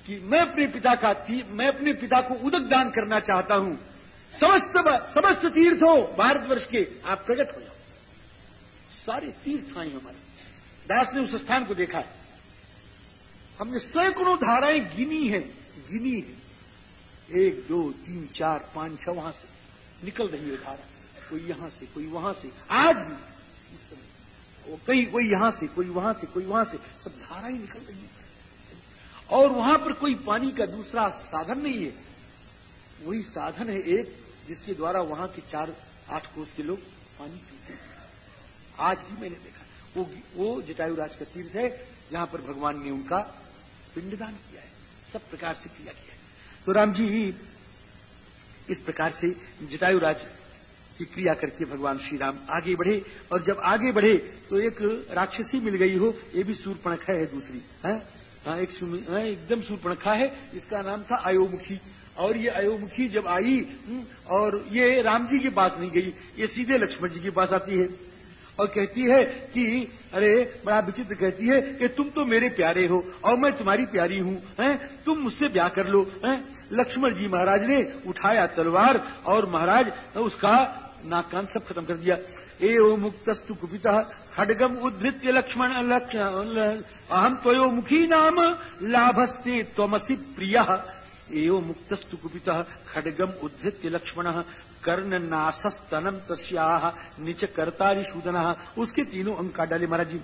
कि मैं अपने पिता का मैं अपने पिता को उदक दान करना चाहता हूँ, समस्त समस्त तीर्थ हो, भारतवर्ष के आप प्रकट हो जाओ। सारे तीर्थ आए हमारे दास ने उस स्थान को देखा है। हमने सैकड़ों धाराएँ गिनी है गिनी है। एक, दो, तीन, चार, पाँच, छह, वहाँ से निकल रही है धारा। कोई यहाँ से, कोई वहाँ से। आज भी वो कई कोई यहाँ से, कोई वहाँ से, कोई वहाँ से। सब धाराएँ निकल रही है। और वहाँ पर कोई पानी का दूसरा साधन नहीं है। वही साधन है एक, जिसके द्वारा वहाँ के चार, आठ कोष के लोग पानी पीते हैं। आज भी मैंने वो वो जटायुराज का तीर्थ है जहाँ पर भगवान ने उनका पिंडदान किया है सब प्रकार से किया है। तो राम जी इस प्रकार से जटायुराज की क्रिया करके भगवान श्री राम आगे बढ़े और जब आगे बढ़े तो एक राक्षसी मिल गई हो ये भी सूर्पणखा है दूसरी है? हाँ एक हाँ, एकदम सूर्पणखा है इसका नाम था अयोमुखी और ये अयोमुखी जब आई हम्म, और ये राम जी के पास नहीं गई ये सीधे लक्ष्मण जी के पास आती है। और कहती है कि, अरे, बड़ा विचित्र कहती है कि तुम तो मेरे प्यारे हो और मैं तुम्हारी प्यारी हूँ, हैं? तुम मुझसे ब्याह कर लो, हैं? लक्ष्मण जी महाराज ने उठाया तलवार और महाराज उसका नाक कान सब खत्म कर दिया। ए ओ मुक्तस्तु कुपिता खडगम उद्धृत्य लक्ष्मण अहम त्वयो मुखी नाम लाभस्ते त्वमसि प्रिय। एवं मुक्तस्तु कुपिता खडगम उद्धृत्य लक्ष्मण कर्ण नासस्तनम तस्या निच करतारी शूदना उसके तीनों अंक काट डाले महाराज जी।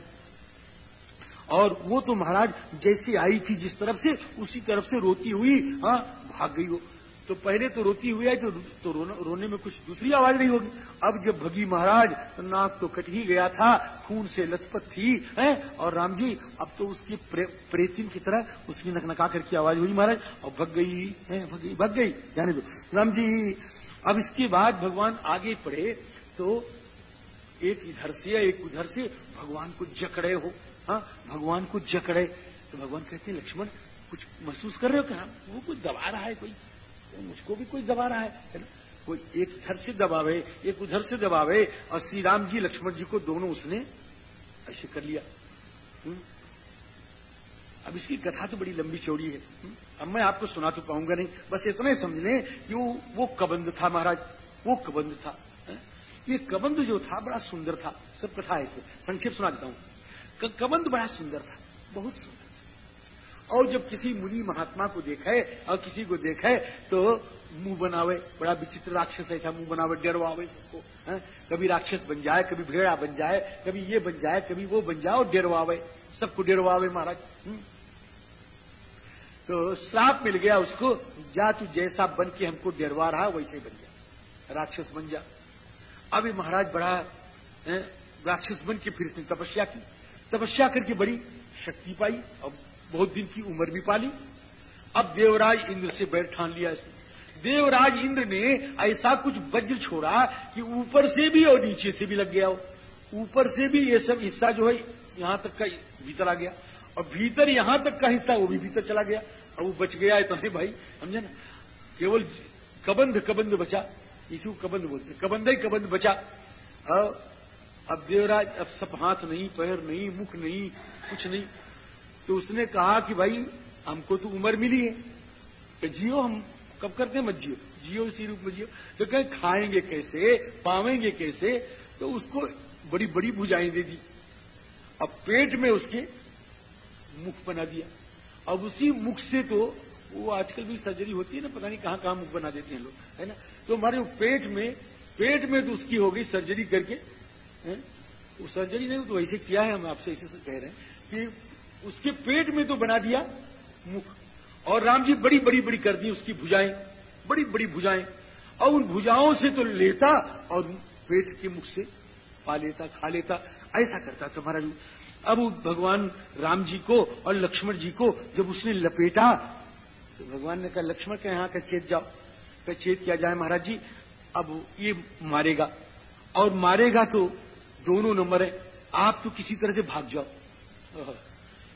और वो तो महाराज जैसे आई थी जिस तरफ़ से उसी तरफ़ से रोती हुई हाँ भाग गई वो। तो पहले तो रोती हुई है तो, तो रोने में कुछ दूसरी आवाज़ नहीं होगी। अब जब भगी महाराज तो नाक तो कट ही गया था खून से लथपथ थी है? और राम जी अब तो उसकी प्रे, प्रेतिन की तरह उसकी नकनका करके आवाज़ हुई महाराज। और भग गई है भग गई भग गई। जाने दो। राम जी अब इसके बाद भगवान आगे पढ़े तो एक इधर से या एक उधर से भगवान को जकड़े हो हाँ भगवान को जकड़े तो भगवान कहते हैं, लक्ष्मण, कुछ महसूस कर रहे हो क्या वो कुछ दबा रहा है कोई तो मुझको भी कोई दबा रहा है ना कोई एक इधर से दबावे, एक उधर से दबावे, और श्री राम जी, लक्ष्मण जी को दोनों उसने ऐसे कर लिया हुँ? हम्म? अब इसकी कथा तो बड़ी लंबी चौड़ी है हुँ? अब मैं आपको सुना तो पाऊँगा नहीं। बस इतना ही समझ लें कि वो वो कबंध था महाराज, वो कबंध था, है? ये कबंध जो था, बड़ा सुंदर था। सब कथा है। संक्षेप सुना देता हूँ। कबंध बड़ा सुंदर था, बहुत सुंदर था। और जब किसी मुनि महात्मा को देखे और किसी को देखे तो मुँह बनावे, बड़ा विचित्र राक्षस ऐसा मुँह बनावे, डरवावे सबको कभी राक्षस बन जाए, कभी भेड़ा बन जाए, कभी ये बन जाए, कभी वो बन जाए और डरवावे, सबको डरवावे महाराज हम्म। तो श्राप मिल गया उसको, जा तू जैसा बन के हमको डरवा रहा, वैसे बन गया राक्षस बन जा। अभी महाराज बड़ा राक्षस बन के फिर इसने तपस्या की। तपस्या करके बड़ी शक्ति पाई और बहुत दिन की उम्र भी पाली। अब देवराज इंद्र से बैठ ठान लिया इसने। देवराज इंद्र ने ऐसा कुछ वज्र छोड़ा कि ऊपर से भी और नीचे से भी लग गया हो। ऊपर से भी ये सब हिस्सा जो है, यहाँ तक का भीतर आ गया। और भीतर यहाँ तक का हिस्सा, वो भी भीतर चला गया। अब वो बच गया इतने भाई, समझे ना? केवल कबंध कबंध बचा। इसी को कबंध बोलते कबंध ही कबंध बचा। अब अब देवराज, अब सब हाथ नहीं, पैर नहीं, मुख नहीं, कुछ नहीं। तो उसने कहा कि भाई, हमको तो उम्र मिली है। कि जियो हम, कब करते हैं मत जियो? जियो इसी रूप में जियो। तो कहें, खाएँगे कैसे? पावेंगे कैसे? तो उसको बड़ी बड़ी भुजाएँ दे दी। अब पेट में उसके मुख बना दिया। अब उसी मुख से तो वो आजकल भी सर्जरी होती है ना, पता नहीं कहाँ कहाँ मुख बना देते हैं लोग, है ना? तो हमारे पेट में पेट में तो उसकी हो गई सर्जरी करके, है? वो सर्जरी नहीं तो वैसे किया है हम आपसे, ऐसे कह रहे हैं कि उसके पेट में तो बना दिया मुख। और राम जी बड़ी बड़ी बड़ी कर दी उसकी भुजाएँ, बड़ी बड़ी भुजाएँ। और उन भुजाओं से तो लेता और पेट के मुख से पा लेता, खा लेता, ऐसा करता था महाराज अब भगवान राम जी को और लक्ष्मण जी को जब उसने लपेटा तो भगवान ने कहा, लक्ष्मण के यहाँ का चेत जाओ? का चेत किया जाए महाराज जी, अब ये मारेगा। और मारेगा तो दोनों नंबर है। आप तो किसी तरह से भाग जाओ।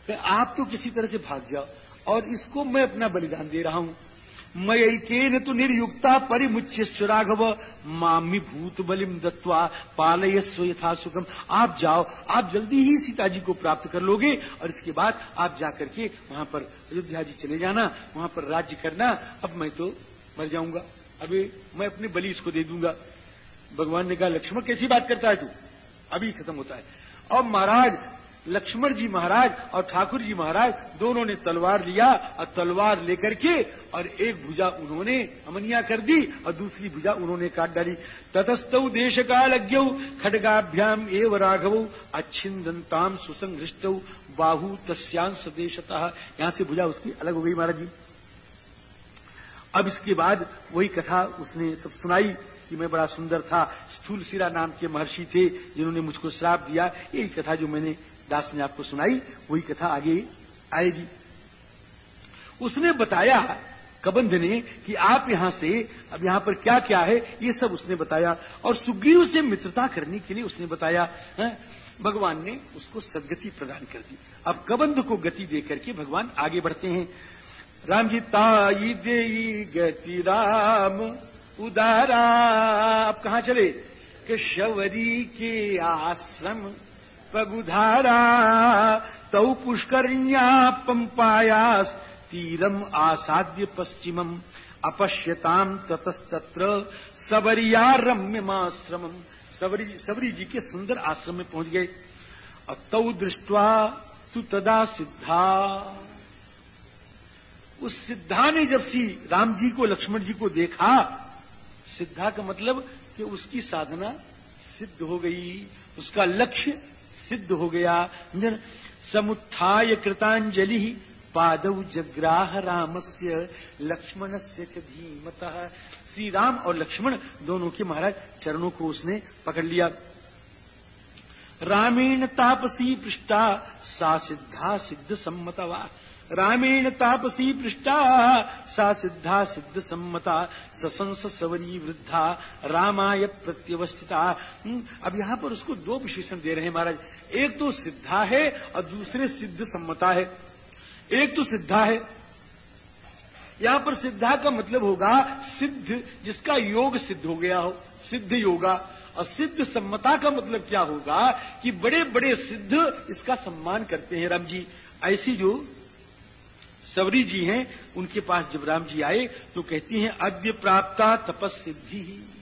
आप तो किसी तरह से भाग जाओ। और इसको मैं अपना बलिदान दे रहा हूँ। मयिकेन तो निर्युक्ता परिमुच्य राघव मामी भूत बलिम दत्वा पालय यथा सुखम आप जाओ, आप जल्दी ही सीता जी को प्राप्त कर लोगे। और इसके बाद आप जाकर के वहाँ पर अयोध्या जी चले जाना, वहाँ पर राज्य करना। अब मैं तो मर जाऊँगा। अभी मैं अपने बलि इसको दे दूँगा। भगवान ने कहा, लक्ष्मण, कैसी बात करता है तू? अभी खत्म होता है। अब महाराज लक्ष्मण जी महाराज और ठाकुर जी महाराज दोनों ने तलवार लिया, और तलवार लेकर के, और एक भुजा उन्होंने अमनिया कर दी, और दूसरी भुजा उन्होंने काट डाली। ततस्त देश काल खडगाभ्याम एव राघव अच्छिंदंताम सुसंघृष्ट बाहु तस्यांश देशतः यहाँ से भुजा उसकी अलग हो गई महाराज जी। अब इसके बाद वही कथा उसने सब सुनाई, कि मैं बड़ा सुंदर था। स्थूल नाम के महर्षि थे, जिन्होंने मुझको श्राप दिया। यही कथा जो मैंने दास ने आपको सुनाई, वही कथा आगे आएगी। उसने बताया कबंध ने कि आप यहाँ से, अब यहाँ पर क्या क्या है, ये सब उसने बताया। और सुग्रीव से मित्रता करने के लिए उसने बताया, है? भगवान ने उसको सदगति प्रदान कर दी। अब कबंध को गति देकर के भगवान आगे बढ़ते हैं। राम जी ताई दे गति राम, उदारा। अब कहा चले? कि शवरी के आश्रम। पगुधारा, तौ पुष्करिण्या पंपायास, तीरम आसाद्य पश्चिमम, अपश्यताम ततस्तत्र सबरिया रम्यमाश्रम सबरी सबरी जी के सुंदर आश्रम में पहुँच गए। और तौ दृष्टवा तु तदा सिद्धा। उस सिद्धा ने जब सी राम जी को, लक्ष्मण जी को देखा, सिद्धा का मतलब कि उसकी साधना सिद्ध हो गई। उसका लक्ष्य सिद्ध हो गया। समुत्थाय कृतांजलि पाद जग्राह रामस्य लक्ष्मण से धीमत। श्री राम और लक्ष्मण दोनों के महाराज चरणों को उसने पकड़ लिया। रामेण तापसी पृष्ठा सा सिद्धा सिद्ध सम्मतवा रामेण तापसी पृष्ठा सा सिद्धा सिद्ध सम्मता ससंस सवरी वृद्धा रामाय प्रत्यवस्थिता। हम्म, अब यहाँ पर उसको दो विशेषण दे रहे हैं महाराज। एक तो सिद्धा है और दूसरे सिद्ध सम्मता है। एक तो सिद्धा है। यहाँ पर सिद्धा का मतलब होगा सिद्ध जिसका योग सिद्ध हो गया हो सिद्ध योगा। और सिद्ध सम्मता का मतलब क्या होगा कि बड़े बड़े सिद्ध इसका सम्मान करते हैं राम जी। ऐसी जो सबरी जी हैं, उनके पास जब राम जी आए तो कहती हैं, अद्य प्राप्ता तपस्सिद्धि।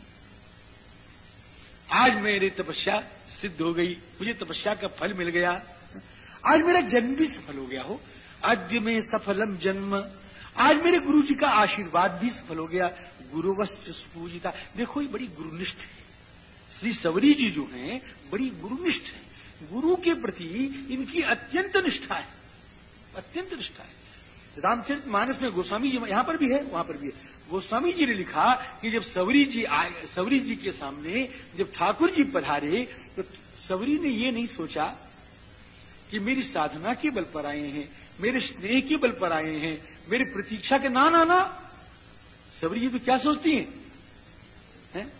आज मेरी तपस्या सिद्ध हो गई, मुझे तपस्या का फल मिल गया। आज मेरा जन्म भी सफल हो गया हो। अद्य में सफलम जन्म। आज मेरे गुरु जी का आशीर्वाद भी सफल हो गया। गुरुवस्त पूजिता देखो, ये बड़ी गुरुनिष्ठ है। श्री सवरी जी जो हैं, बड़ी गुरुनिष्ठ है। गुरु के प्रति इनकी अत्यंत निष्ठा है। अत्यंत निष्ठा है। रामचरित मानस में गोस्वामी जी यहाँ पर भी है, वहाँ पर भी है। गोस्वामी जी ने लिखा कि जब सवरी जी आए, सवरी जी के सामने जब ठाकुर जी पधारे तो सवरी ने ये नहीं सोचा कि मेरी साधना के बल पर आए हैं, मेरे स्नेह के बल पर आए हैं, मेरी प्रतीक्षा के ना ना। ना सबरी जी तो क्या सोचती हैं? है?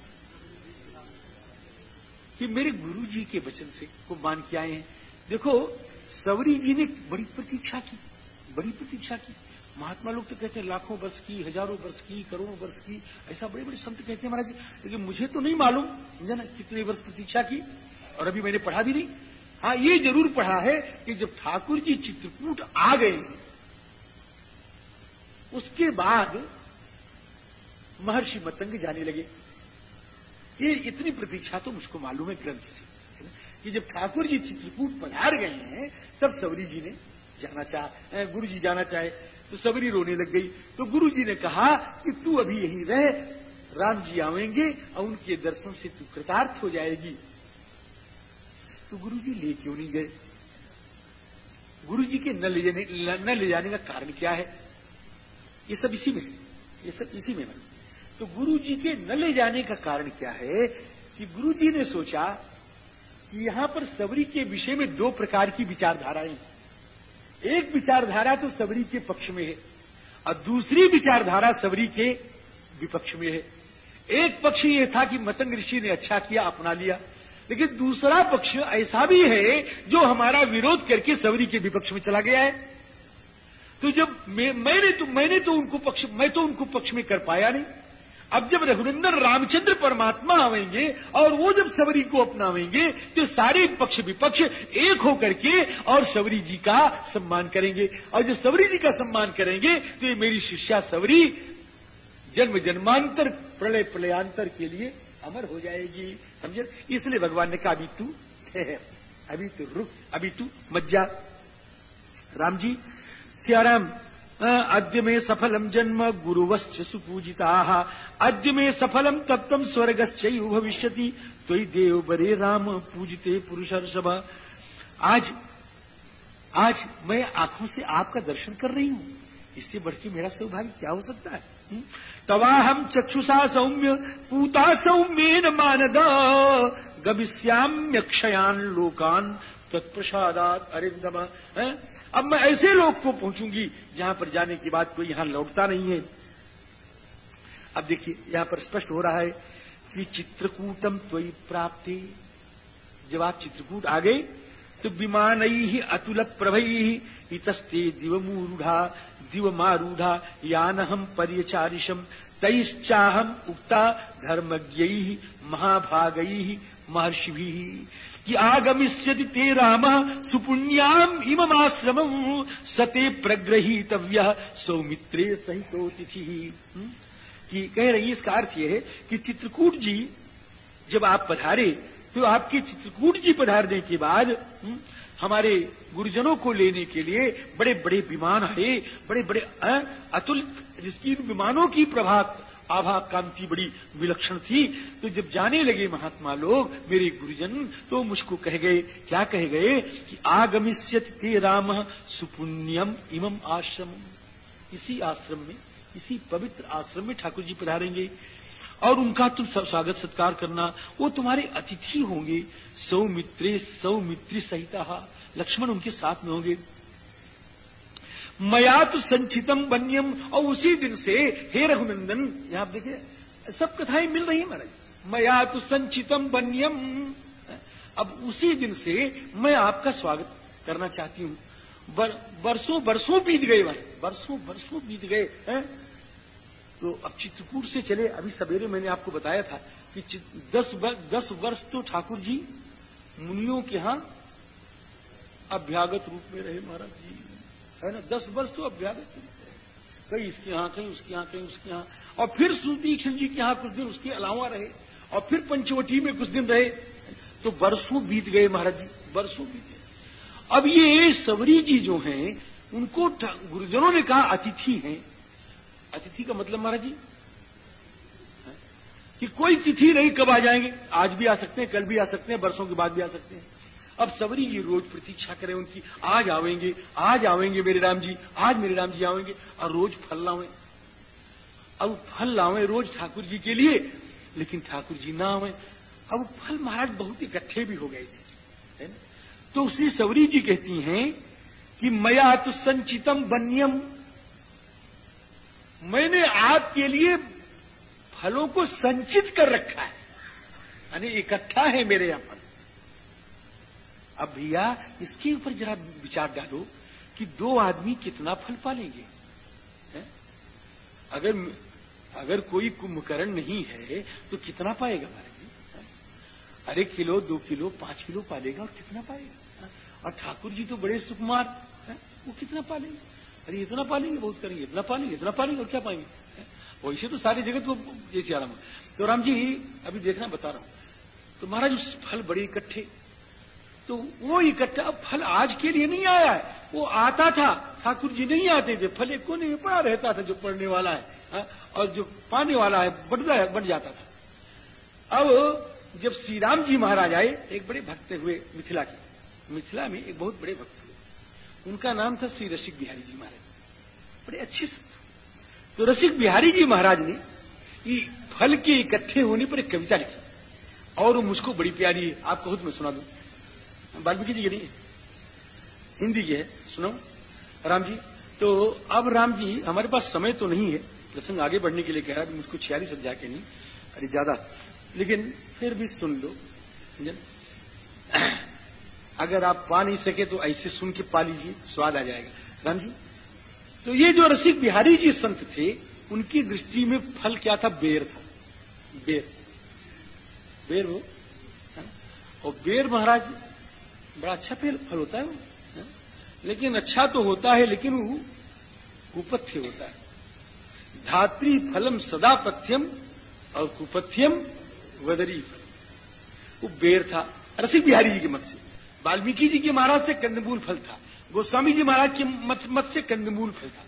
कि मेरे गुरु जी के वचन से को मान के आए हैं। देखो, सवरी जी ने बड़ी प्रतीक्षा की। बड़ी प्रतीक्षा की। महात्मा लोग तो कहते हैं, लाखों वर्ष की, हज़ारों वर्ष की, करोड़ों वर्ष की, ऐसा बड़े बड़े संत कहते हैं महाराज। लेकिन मुझे तो नहीं मालूम ना कितने वर्ष प्रतीक्षा की, और अभी मैंने पढ़ा भी नहीं। हाँ ये ज़रूर पढ़ा है कि जब ठाकुर जी चित्रकूट आ गए, उसके बाद महर्षि मतंग जाने लगे। ये इतनी प्रतीक्षा तो मुझको मालूम है, ग्रंथ से कि जब ठाकुर जी चित्रकूट पधार गए हैं, तब सबरी जी ने जाना चाह गुरु जी जाना चाहे तो सबरी रोने लग गई। तो गुरु जी ने कहा कि तू अभी यहीं रह, राम जी आवेंगे और उनके दर्शन से तू कृतार्थ हो जाएगी। तो गुरु जी ले क्यों नहीं गए? गुरु जी के न ले जाने, न ले जाने का कारण क्या है? ये सब इसी में ये सब इसी में है। तो गुरु जी के न ले जाने का कारण क्या है कि गुरु जी ने सोचा कि यहाँ पर सबरी के विषय में दो प्रकार की विचारधाराएँ एक विचारधारा तो सबरी के पक्ष में है और दूसरी विचारधारा सबरी के विपक्ष में है। एक पक्ष ये था कि मतंग ऋषि ने अच्छा किया अपना लिया। लेकिन दूसरा पक्ष ऐसा भी है जो हमारा विरोध करके सबरी के विपक्ष में चला गया है। तो जब मैं, मैंने तो मैंने तो उनको पक्ष मैं तो उनको पक्ष में कर पाया नहीं। अब जब रघुनंदन रामचंद्र परमात्मा आवेंगे, और वो जब सबरी को अपनावेंगे तो सारे पक्ष विपक्ष एक होकर के और सबरी जी का सम्मान करेंगे। और जब सबरी जी का सम्मान करेंगे तो ये मेरी शिष्या सबरी जन्म जन्मांतर, प्रलय प्रलयांतर के लिए अमर हो जाएगी। समझे? इसलिए भगवान ने कहा, अभी तू अभी तू रुक, अभी तू मज्जा। राम जी, सियाराम अद्य मे सफलम जन्म गुरुवश्च सुपूजिता। अद्य में सफलम तत्व स्वर्गश्च भविष्य तो देव बरे राम, पूजते पुरुषर्षभ आज आज मैं आँखों से आपका दर्शन कर रही हूँ। इससे बढ़ के मेरा सौभाग्य क्या हो सकता है? हम्म? तवाहम चक्षुषा सौम्य, पूता सौम्येन मानद। गमिष्याम्यक्षयान लोकान तत्प्रसादात अरिंदम अब मैं ऐसे लोग को पहुंचूँगी जहाँ पर जाने के बाद कोई यहाँ लौटता नहीं है। अब देखिए, यहाँ पर स्पष्ट हो रहा है कि चित्रकूटम त्वयी प्राप्ति। जब आप चित्रकूट आ गए तो विमान ही अतुल प्रभई इतस्ते दिवमूरूढ़ा, दिवमारूढ़ा यान हम पर्यचारिशम तैश्चाहम उक्ता धर्मज्ञ, महाभाग महर्षि आगमिष्यति ते राम सुपुण्याम इममाश्रम सते प्रग्रहीतव्य। सौमित्रे सहितो तिथि हम्म? कि कह रही इसका अर्थ यह है कि चित्रकूट जी जब आप पधारे तो आपके चित्रकूट जी पधारने के बाद हम्म, हमारे गुरुजनों को लेने के लिए बड़े बड़े विमान आए बड़े बड़े अतुल जिसकी विमानों की प्रभात आभा कांति बड़ी विलक्षण थी। तो जब जाने लगे महात्मा लोग, मेरे गुरुजन तो मुझको कह गए, क्या कह गए कि आगमिष्यत ते राम सुपुण्यम इमम आश्रम इसी आश्रम में, इसी पवित्र आश्रम में ठाकुर जी पधारेंगे। और उनका तुम सब स्वागत सत्कार करना, वो तुम्हारे अतिथि होंगे। सौमित्रे सौमित्री सहिता। लक्ष्मण उनके साथ में होंगे। मया तो संचितम बन्यम और उसी दिन से हे रघुनंदन यहाँ आप देखिए सब कथाएँ मिल रही महाराज। मया तो संचितम बन्यम अब उसी दिन से मैं आपका स्वागत करना चाहती हूँ। बर, बरसों बरसों बीत गए भाई। बरसों बरसों बीत गए हैं? तो अब चित्रकूट से चले। अभी सवेरे मैंने आपको बताया था कि दस बर, दस वर्ष तो ठाकुर जी मुनियों के यहाँ अभ्यागत रूप में रहे महाराज जी। है ना, दस वर्ष तो अभ्यागत कहीं इसके यहाँ कहीं उसके यहाँ कहीं उसके यहाँ और फिर सुदीक्षण जी के यहाँ कुछ दिन उसके अलावा रहे, और फिर पंचवटी में कुछ दिन रहे तो वर्षों बीत गए महाराज जी, वर्षों बीत गए। अब ये सबरी जी जो हैं, उनको गुरुजनों ने कहा अतिथि हैं। अतिथि का मतलब महाराज जी? कि कोई तिथि नहीं, कब आ जाएँगे? आज भी आ सकते हैं, कल भी आ सकते हैं बरसों के बाद भी आ सकते हैं। अब सबरी जी रोज प्रतीक्षा करें उनकी, आज आवेंगे आज आवेंगे मेरे राम जी, आज मेरे राम जी आवेंगे, और रोज फल लावे। अब फल लावे रोज ठाकुर जी के लिए, लेकिन ठाकुर जी ना आवे। अब फल महाराज बहुत इकट्ठे भी हो गए थे, है ना? तो उसने सबरी जी कहती हैं कि मया तो संचितम बन्यम। मैंने आपके लिए फलों को संचित कर रखा है। यानी इकट्ठा है मेरे यहाँ पर। अब भैया, इसके ऊपर जरा विचार डालो कि दो आदमी कितना फल पालेंगे अगर अगर कोई कुंभकर्ण नहीं है तो कितना पाएगा महाराज अरे किलो, दो किलो, पाँच किलो पालेगा और कितना पाएगा और ठाकुर जी तो बड़े सुकुमार वो कितना पालेंगे? अरे इतना पालेंगे, बहुत करेंगे, इतना पालेंगे इतना पालेंगे और क्या पाएँगे वैसे तो सारी जगत वो जैसे आराम तो राम जी, अभी देखना बता रहा हूँ तो महाराज उस फल बड़े इकट्ठे तो वो इकट्ठा फल आज के लिए नहीं आया है। वो आता था, ठाकुर जी नहीं आते थे। फल एक कोने में पड़ा रहता था जो पढ़ने वाला है, हा? और जो पाने वाला है बढ़ है बढ़ जाता था। अब जब श्री राम जी महाराज आए, एक बड़े भक्त हुए मिथिला के। मिथिला में एक बहुत बड़े भक्त हुए। उनका नाम था श्री रसिक बिहारी जी महाराज। बड़े अच्छे संत तो रसिक बिहारी जी महाराज ने फल के इकट्ठे होने पर एक कविता लिखी। और मुझको बड़ी प्यारी है आपको खुद मैं सुना दू। वाल्मीकि जी की नहीं हिंदी की है, सुनो। राम जी तो अब राम जी, हमारे पास समय तो नहीं है। प्रसंग आगे बढ़ने के लिए कह रहा है, मुझको छियालीस अध्याय के नहीं, अरे ज़्यादा। लेकिन फिर भी सुन लो अगर आप पा नहीं सके तो ऐसे सुन के पा लीजिए, स्वाद आ जाएगा। राम जी तो ये जो रसिक बिहारी जी संत थे, उनकी दृष्टि में फल क्या था? बेर था। बेर। बेर वो हाँ? और बेर महाराज बड़ा अच्छा फल फल होता है वो? लेकिन अच्छा तो होता है लेकिन वो कुपथ्य होता है। धात्री फलम सदा पथ्यम और कुपथ्यम वदरी फल वो बेर था रसिक बिहारी जी के मत से। वाल्मीकि जी के महाराज से कंदमूल फल था। गोस्वामी जी महाराज के मत, मत से कंदमूल फल था।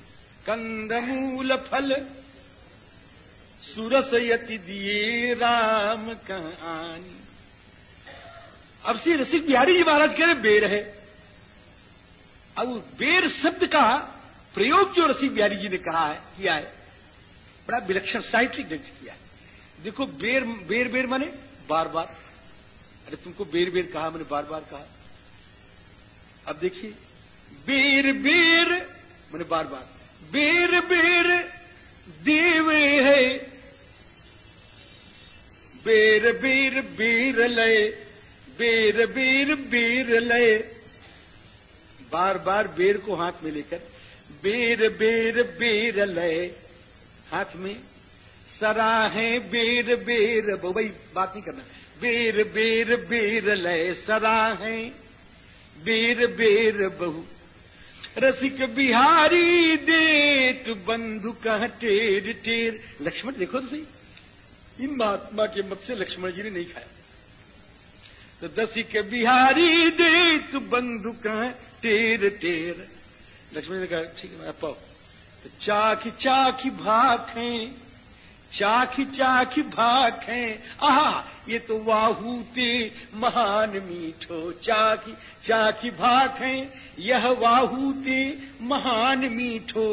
कंदमूल फल सुरसयति दिए राम कहानी। अब से रसिक बिहारी जी महाराज कह रहे बेर है। अब बेर शब्द का प्रयोग जो रसिक बिहारी जी ने कहा है, किया है, बड़ा विलक्षण साहित्यिक ढंग से किया है। देखो, बेर बेर बेर माने बार बार अरे, तुमको बेर बेर कहा, मैंने बार बार कहा। अब देखिए, बेर बेर, मैंने बार बार बेर बेर, देवे है। बेर बेर बेर लय। बेर बेर बेर लय बार बार बेर को हाथ में लेकर, बेर बेर बेर लय हाथ में सराहे, बेर बेर भाई बात नहीं करना। बेर बेर बेर लय सराहे, बेर बेर, बहु। रसिक बिहारी देत बंधु कह टेर। टेर लक्ष्मण, देखो तो सही। इन महात्मा के मत से लक्ष्मण जी ने नहीं खाया। तो दसी के बिहारी देत बंधु कह टेर टेर। लक्ष्मण ने कहा, ठीक है पाओ तो चाखी चाखी भाखें चाखी चाखी भाखें आहा, ये तो वाहूते महान मीठो चाख, चाखी भाखें यह वाहूते महान मीठो।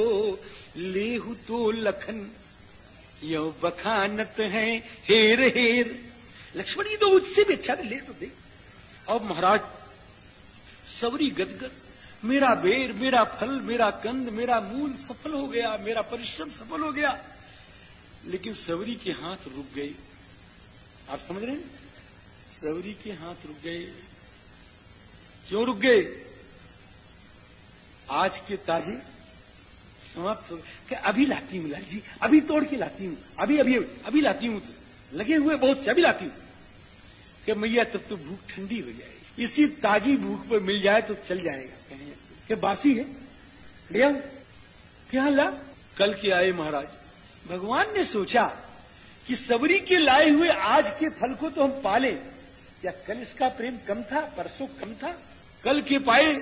लेहु तो लखन, यो बखानत है, हेर हेर। लक्ष्मण जी तो उससे भी अच्छा ले तो दे। और महाराज सवरी गदगद, मेरा बेर, मेरा फल, मेरा कंद, मेरा मूल सफल हो गया, मेरा परिश्रम सफल हो गया। लेकिन सवरी के हाथ रुक गए। आप समझ रहे हैं? सवरी के हाथ रुक गए। क्यों रुक गए? आज के ताजे समाप्त हो गए अभी लाती हूँ लाल जी? अभी तोड़ के लाती हूँ। अभी अभी अभी लाती हूँ लगे हुए बहुत से, अभी लाती हूँ। कि मैया, तब तो भूख ठंडी हो जाएगी। इसी ताजी भूख पर मिल जाए तो चल जाएगा, कहें। बासी है? लिया क्या ला कल के आए महाराज। भगवान ने सोचा कि सबरी के लाए हुए आज के फल को तो हम पाले। क्या कल इसका प्रेम कम था, परसों कम था? कल के पाए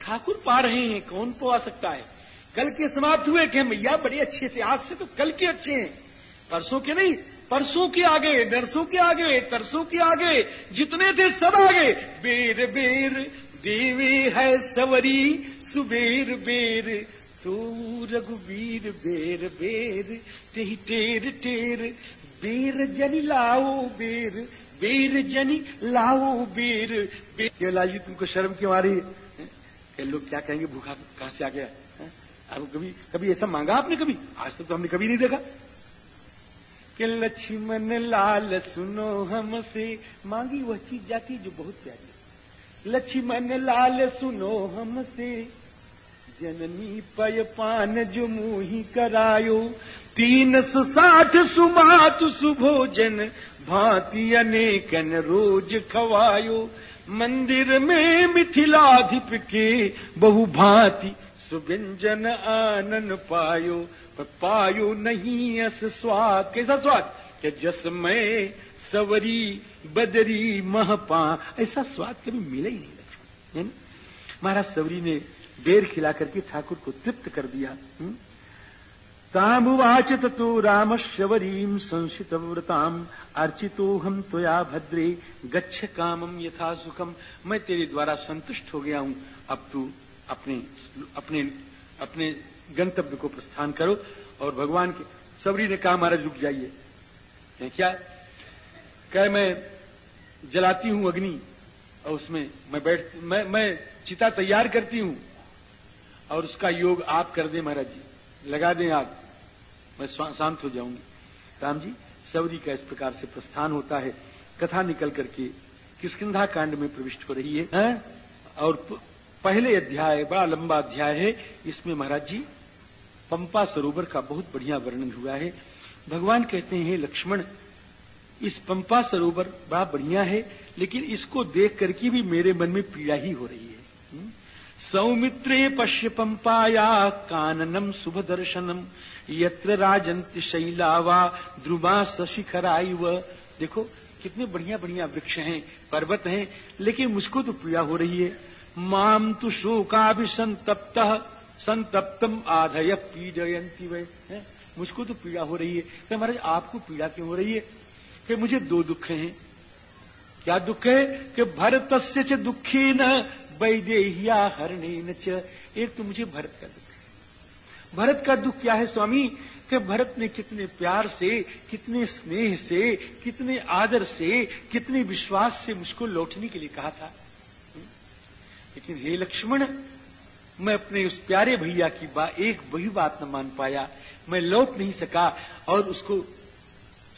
ठाकुर पा रहे हैं, कौन पा सकता है? कल के समाप्त हुए कि मैया, बड़े अच्छे थे। आज से तो कल के अच्छे हैं। परसों के नहीं परसों के आगे, नरसों के आगे, तरसों के आगे, जितने थे सब आगे। बेर बेर देवी है सवरी सुबेर, बेर। तो रघुवीर बेर बेर, तेही टेर टेर। बेर जनी लाओ, बेर बेर जनी लाओ, बेर। बेर लाइए तुमको शर्म क्यों आ रही है? लोग क्या कहेंगे? भूखा कहाँ से आ गया? अब कभी कभी ऐसा मांगा आपने कभी? आज तक तो हमने कभी नहीं देखा। कि लक्ष्मण लाल सुनो हमसे। मांगी वह चीज़ जाती जो बहुत प्यारी लक्ष्मण लाल सुनो हमसे। जननी पय पान जो मुही करायो। तीन सौ साठ सुमात सुभोजन। भांति अनेकन रोज खवायो। मंदिर में मिथिलाधिप के बहु भांति सुव्यंजन आनन पायो। पायो नहीं अस स्वाद, कैसा स्वाद? कि जस में सवरी, बदरी, महपा, ऐसा स्वाद कभी मिला ही नहीं लक्ष्मण महाराज सवरी ने बेर खिला करके ठाकुर को तृप्त कर दिया हम्म? तामुवाच तो राम शवरीम संशित व्रताम, अर्चितो हम त्वया भद्रे, गच्छ कामम यथा सुखम। मैं तेरे द्वारा संतुष्ट हो गया हूँ। अब तू अपने अपने अपने गंतव्य को प्रस्थान करो और भगवान के सबरी ने कहा महाराज रुक जाइए। क्या? कह मैं जलाती हूँ अग्नि और उसमें मैं बैठ मैं मैं चिता तैयार करती हूँ और उसका योग आप कर दे महाराज जी। लगा दें आग। मैं शांत हो जाऊँगी। राम जी सबरी का इस प्रकार से प्रस्थान होता है। कथा निकल करके किसकिधा कांड में प्रविष्ट हो रही है, है? और पहले अध्याय बड़ा लंबा अध्याय है। इसमें महाराज जी पंपा सरोवर का बहुत बढ़िया वर्णन हुआ है। भगवान कहते हैं, लक्ष्मण, इस पंपा सरोवर बड़ा बढ़िया है, लेकिन इसको देख करके भी मेरे मन में पीड़ा ही हो रही है। हम्म? सौमित्रे पश्य पंपाया काननम शुभ दर्शनम यत्र राजंत शैलावा ध्रुवा सशिखराई व देखो, कितने बढ़िया बढ़िया वृक्ष हैं, पर्वत हैं, लेकिन मुझको तो पीड़ा हो रही है। माम तो शोकाभिसंतप्त संतप्तम आधय पीड़यंती वे मुझको तो पीड़ा हो रही है। कि महाराज, आपको पीड़ा क्यों हो रही है? कि मुझे दो दुख हैं। क्या दुख है? कि भरत से दुखी न वैदेहिया हरणे न एक तो मुझे भरत का दुख है। भरत का दुख क्या है, स्वामी? कि भरत ने कितने प्यार से, कितने स्नेह से, कितने आदर से, कितने विश्वास से मुझको लौटने के लिए कहा था। लेकिन हे लक्ष्मण मैं अपने उस प्यारे भैया की बा, एक वही बात न मान पाया। मैं लौट नहीं सका और उसको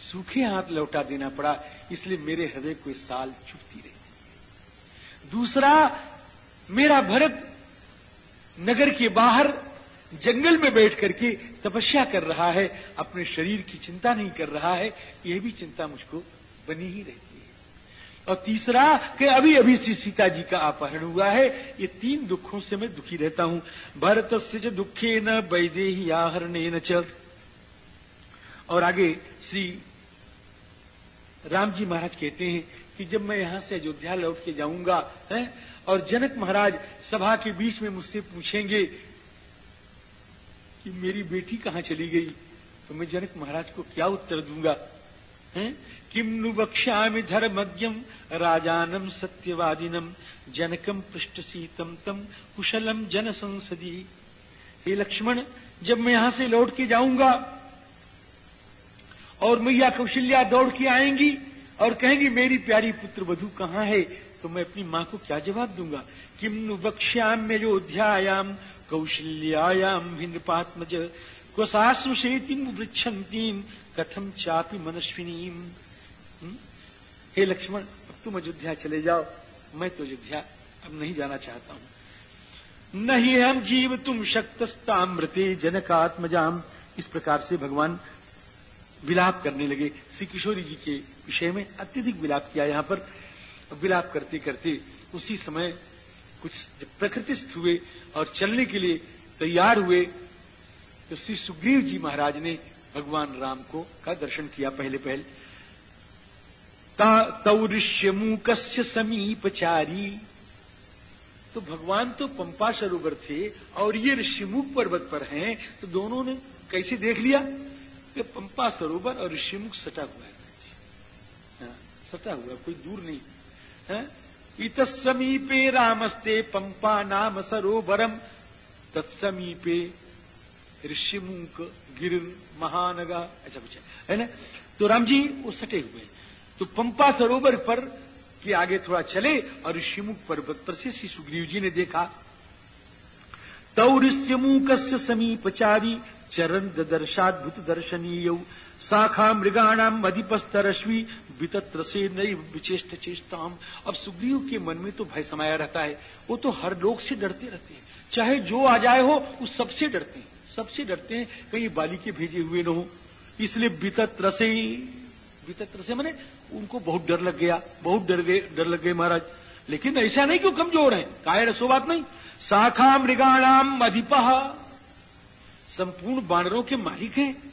सूखे हाथ लौटा देना पड़ा, इसलिए मेरे हृदय को इस साल चुपती रही। दूसरा, मेरा भरत नगर के बाहर जंगल में बैठ करके तपस्या कर रहा है, अपने शरीर की चिंता नहीं कर रहा है, यह भी चिंता मुझको बनी ही रहती और तीसरा कि अभी अभी श्री सीता जी का अपहरण हुआ है, ये तीन दुखों से मैं दुखी रहता हूँ। भरत से दुखे न वैदे ही आहरण और आगे श्री राम जी महाराज कहते हैं कि जब मैं यहाँ से अयोध्या लौट के जाऊँगा, है, और जनक महाराज सभा के बीच में मुझसे पूछेंगे कि मेरी बेटी कहाँ चली गई तो मैं जनक महाराज को क्या उत्तर दूँगा, है? किम नु वक्ष्यामि धर्मज्ञम राजानम सत्यवादिनम जनकम पृष्ठ सीतम तम कुशलम जन संसदी हे लक्ष्मण, जब मैं यहाँ से लौट के जाऊँगा और मैया कौशल्या दौड़ के आएँगी और कहेंगी, मेरी प्यारी पुत्र वधु कहाँ है? तो मैं अपनी माँ को क्या जवाब दूँगा? किम नु वक्ष्याम अयोध्यायाम कौशल्यायाम भिन्नपात्मज क्वसाश्रुषेतिम वृक्षंतीम कथम चापी मनस्विनीम? हे लक्ष्मण, अब तुम अयोध्या चले जाओ। मैं तो अयोध्या अब नहीं जाना चाहता हूँ। नहीं हम जीव, तुम शक्तस्तामृते जनकात्मजाम। इस प्रकार से भगवान विलाप करने लगे। श्री किशोरी जी के विषय में अत्यधिक विलाप किया यहाँ पर। विलाप करते करते उसी समय कुछ प्रकृतिस्थ हुए और चलने के लिए तैयार हुए। तो श्री सुग्रीव जी महाराज ने भगवान राम को का दर्शन किया पहले पहले तौरिष्य मूक समीपचारी। तो भगवान तो पंपा सरोवर थे और ये ऋषिमुख पर्वत पर हैं तो दोनों ने कैसे देख लिया? कि पंपा सरोवर और ऋषिमुख सटा हुआ है। हाँ, सटा हुआ कोई दूर नहीं। है इत समीपे रामस्ते पंपा नाम सरोवरम। तत्समीपे ऋषिमुख गिर महानगा। अच्छा कुछ है ना? तो राम जी वो सटे हुए तो पंपा सरोवर पर के आगे थोड़ा चले और ऋषिमुख पर्वत पर से श्री सुग्रीव जी ने देखा। तौ ऋष्यमुख समीपचारी चरण दर्शाद्भुत दर्शनीय, शाखा मृगाणाम अधिपस्तरश्वी वितत्र से नई विचेष्ट चेष्टाम अब सुग्रीव के मन में तो भय समाया रहता है। वो तो हर लोग से डरते रहते हैं। चाहे जो आ जाए हो उस सबसे डरते हैं। सबसे डरते हैं कहीं बाली के भेजे हुए न हो। इसलिए वितत्र से वितत्र से मैंने उनको बहुत डर लग गया, बहुत डर गए, डर लग गए महाराज। लेकिन ऐसा नहीं क्यों कमज़ोर है। कायर सो बात नहीं। शाखा मृगाणाम अधिपा संपूर्ण बानरों के मालिक हैं।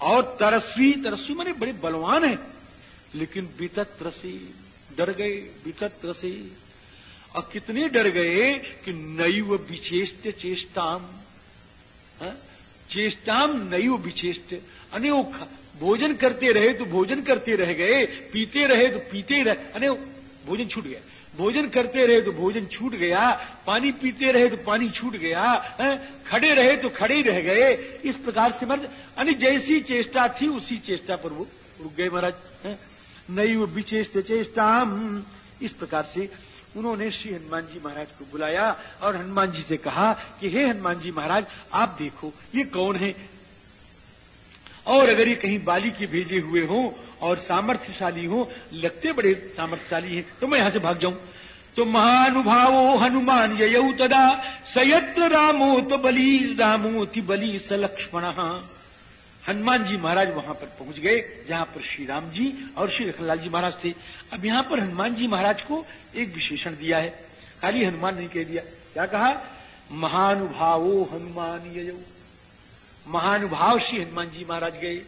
और तरस्वी तरस्वी मैंने बड़े बलवान हैं। लेकिन वितत्र से डर गए, वितत्र से। और कितने डर गए कि नैव विचेष्ट चेष्टाम। हाँ? चेष्टाम नैव विचेष्ट अने वो भोजन करते रहे तो भोजन करते रह गए, पीते रहे तो पीते रहे, अने भोजन छूट गया। भोजन करते रहे तो भोजन छूट गया, पानी पीते रहे तो पानी छूट गया, है? खड़े रहे तो खड़े ही रह गए। इस प्रकार से मर्द यानी जैसी चेष्टा थी, उसी चेष्टा पर वो रुक गए महाराज नई वो विचेष्ट चेष्टा। इस प्रकार से उन्होंने श्री हनुमान जी महाराज को बुलाया और हनुमान जी से कहा कि, हे हनुमान जी महाराज, आप देखो, ये कौन है? और अगर ये कहीं बाली के भेजे हुए हों और सामर्थ्यशाली हो, लगते बड़े सामर्थ्यशाली हैं तो मैं यहाँ से भाग जाऊँ। तो महानुभावो हनुमान ययऊ तदा, सयत्र रामो तो बली रामोति बली स लक्ष्मण हनुमान जी महाराज वहाँ पर पहुँच गए, जहाँ पर श्री राम जी और श्री लखनलाल जी महाराज थे। अब यहाँ पर हनुमान जी महाराज को एक विशेषण दिया है। खाली हनुमान नहीं कह दिया। क्या कहा? महानुभावो हनुमान ययऊ महानुभाव श्री हनुमान जी महाराज गए।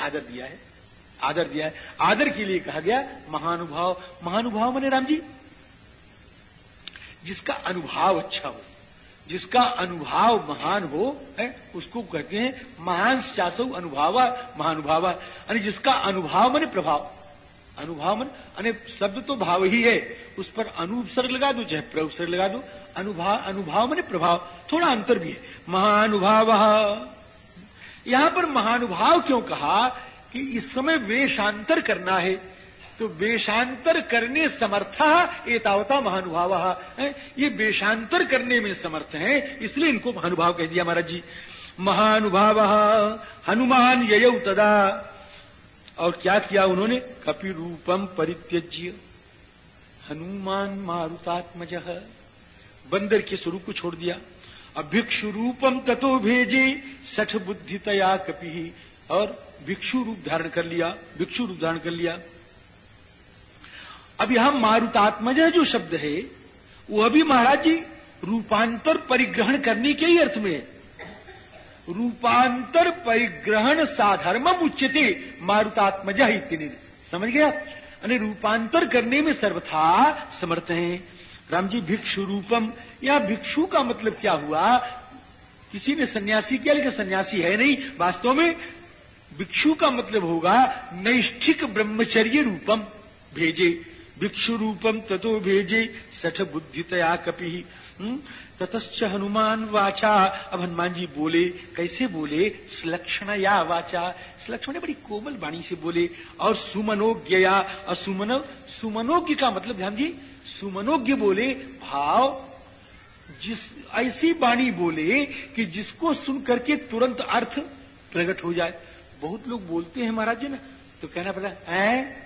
आदर दिया है। आदर दिया है। आदर के लिए कहा गया, महानुभाव। महानुभाव मने राम जी, जिसका अनुभाव अच्छा हो। जिसका अनुभाव महान हो, है, उसको कहते हैं महान चासो अनुभाव, महानुभाव। यानी जिसका अनुभाव मने प्रभाव। अनुभाव मन, अने शब्द तो भाव ही है। उस पर अनुपसर्ग लगा दो, चाहे प्रउपसर्ग लगा दो। अनुभाव अनुभाव मने प्रभाव। थोड़ा अंतर भी है। महानुभाव। यहाँ पर महानुभाव क्यों कहा कि इस समय वेशांतर करना है? तो वेशांतर करने समर्थ एतावता महानुभाव ये वेशांतर करने में समर्थ है, इसलिए इनको महानुभाव कह दिया महाराज जी। महानुभाव हनुमान यय तदा। और क्या किया उन्होंने? कपि रूपम परित्यज्य। हनुमान मारुतात्मज। बंदर के स्वरूप को छोड़ दिया। अभिक्षु रूपम ततो भेजे सठ बुद्धि तया कपि। और भिक्षु रूप धारण कर लिया भिक्षु रूप धारण कर लिया। अब यहाँ मारुतात्मज जो शब्द है, वो अभी महाराज जी रूपांतर परिग्रहण करने के ही अर्थ में रूपांतर परिग्रहण साधर्म उच्चते मारुतात्मजा इतने समझ गया? अरे रूपांतर करने में सर्वथा समर्थ है। राम जी, भिक्षु रूपम, या भिक्षु का मतलब क्या हुआ? किसी ने सन्यासी किया, लेकिन सन्यासी है नहीं। वास्तव में भिक्षु का मतलब होगा नैष्ठिक ब्रह्मचर्य रूपम भेजे। भिक्षु रूपम ततो भेजे सठ बुद्धितया कपि? ततश्च हनुमान वाचा। अब हनुमान जी बोले, कैसे बोले? सुलक्षण या वाचा सुलक्षण बड़ी कोमल वाणी से बोले, और सुमनोज्ञ या और सुमनो, सुमनोज्ञ का मतलब ध्यान दी सुमनोज्ञ बोले, भाव, जिस, ऐसी वाणी बोले कि जिसको सुन करके तुरंत अर्थ प्रकट हो जाए। बहुत लोग बोलते हैं महाराज जी ना तो कहना पड़ता है?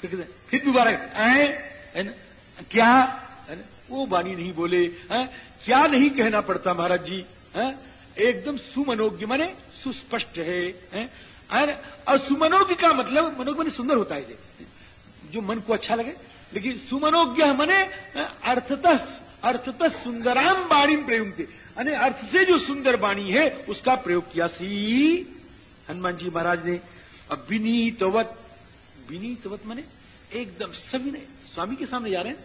फिर फिर दोबारा है? ना क्या? है? ना वो वाणी नहीं बोले है? क्या नहीं कहना पड़ता महाराज जी है? एकदम सुमनोज्ञ माने सुस्पष्ट है, है? और सुमनोज्ञ का मतलब मनोज्ञ माने सुंदर होता है जो मन को अच्छा लगे। लेकिन सुमनोज्ञ मने अर्थतः अर्थतः सुंदराम बाणी प्रयोग थे। अर्थ से जो सुंदर बाणी है उसका प्रयोग किया सी हनुमान जी महाराज ने। विनीतवत विनीतवत मने, एकदम सभी ने स्वामी के सामने जा रहे हैं।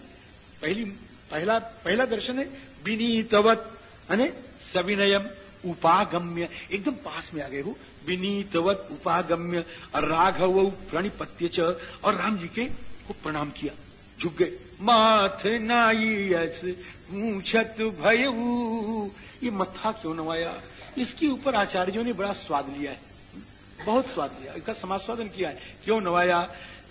पहली, पहला पहला दर्शन है विनीतवत है सविनयम उपागम्य। एकदम पास में आ गए हो विनीतवत उपागम्य, राघव प्रणिपत्य च, और राम जी के को प्रणाम किया। झुक गए। माथ नाई पूछत भय ये मत्था क्यों नवाया? इसके ऊपर आचार्यों ने बड़ा स्वाद लिया है। बहुत स्वाद लिया इसका समास्वादन किया है। क्यों नवाया?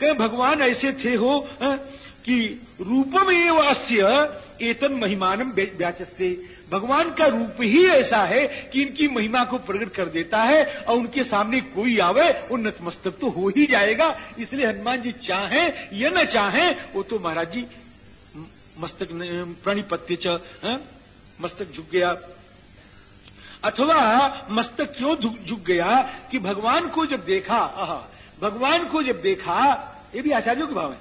कह भगवान ऐसे थे हो आ, कि रूपम एवं एतन महिमानम व्याचस्ते। भगवान का रूप ही ऐसा है कि इनकी महिमा को प्रकट कर देता है और उनके सामने कोई आवे उन्नत मस्तक तो हो ही जाएगा। इसलिए हनुमान जी चाहे या न चाहे वो तो महाराज जी मस्तक प्रणिपत्य मस्तक झुक गया। अथवा मस्तक क्यों झुक गया कि भगवान को जब देखा भगवान को जब देखा, ये भी आचार्यों के भाव है।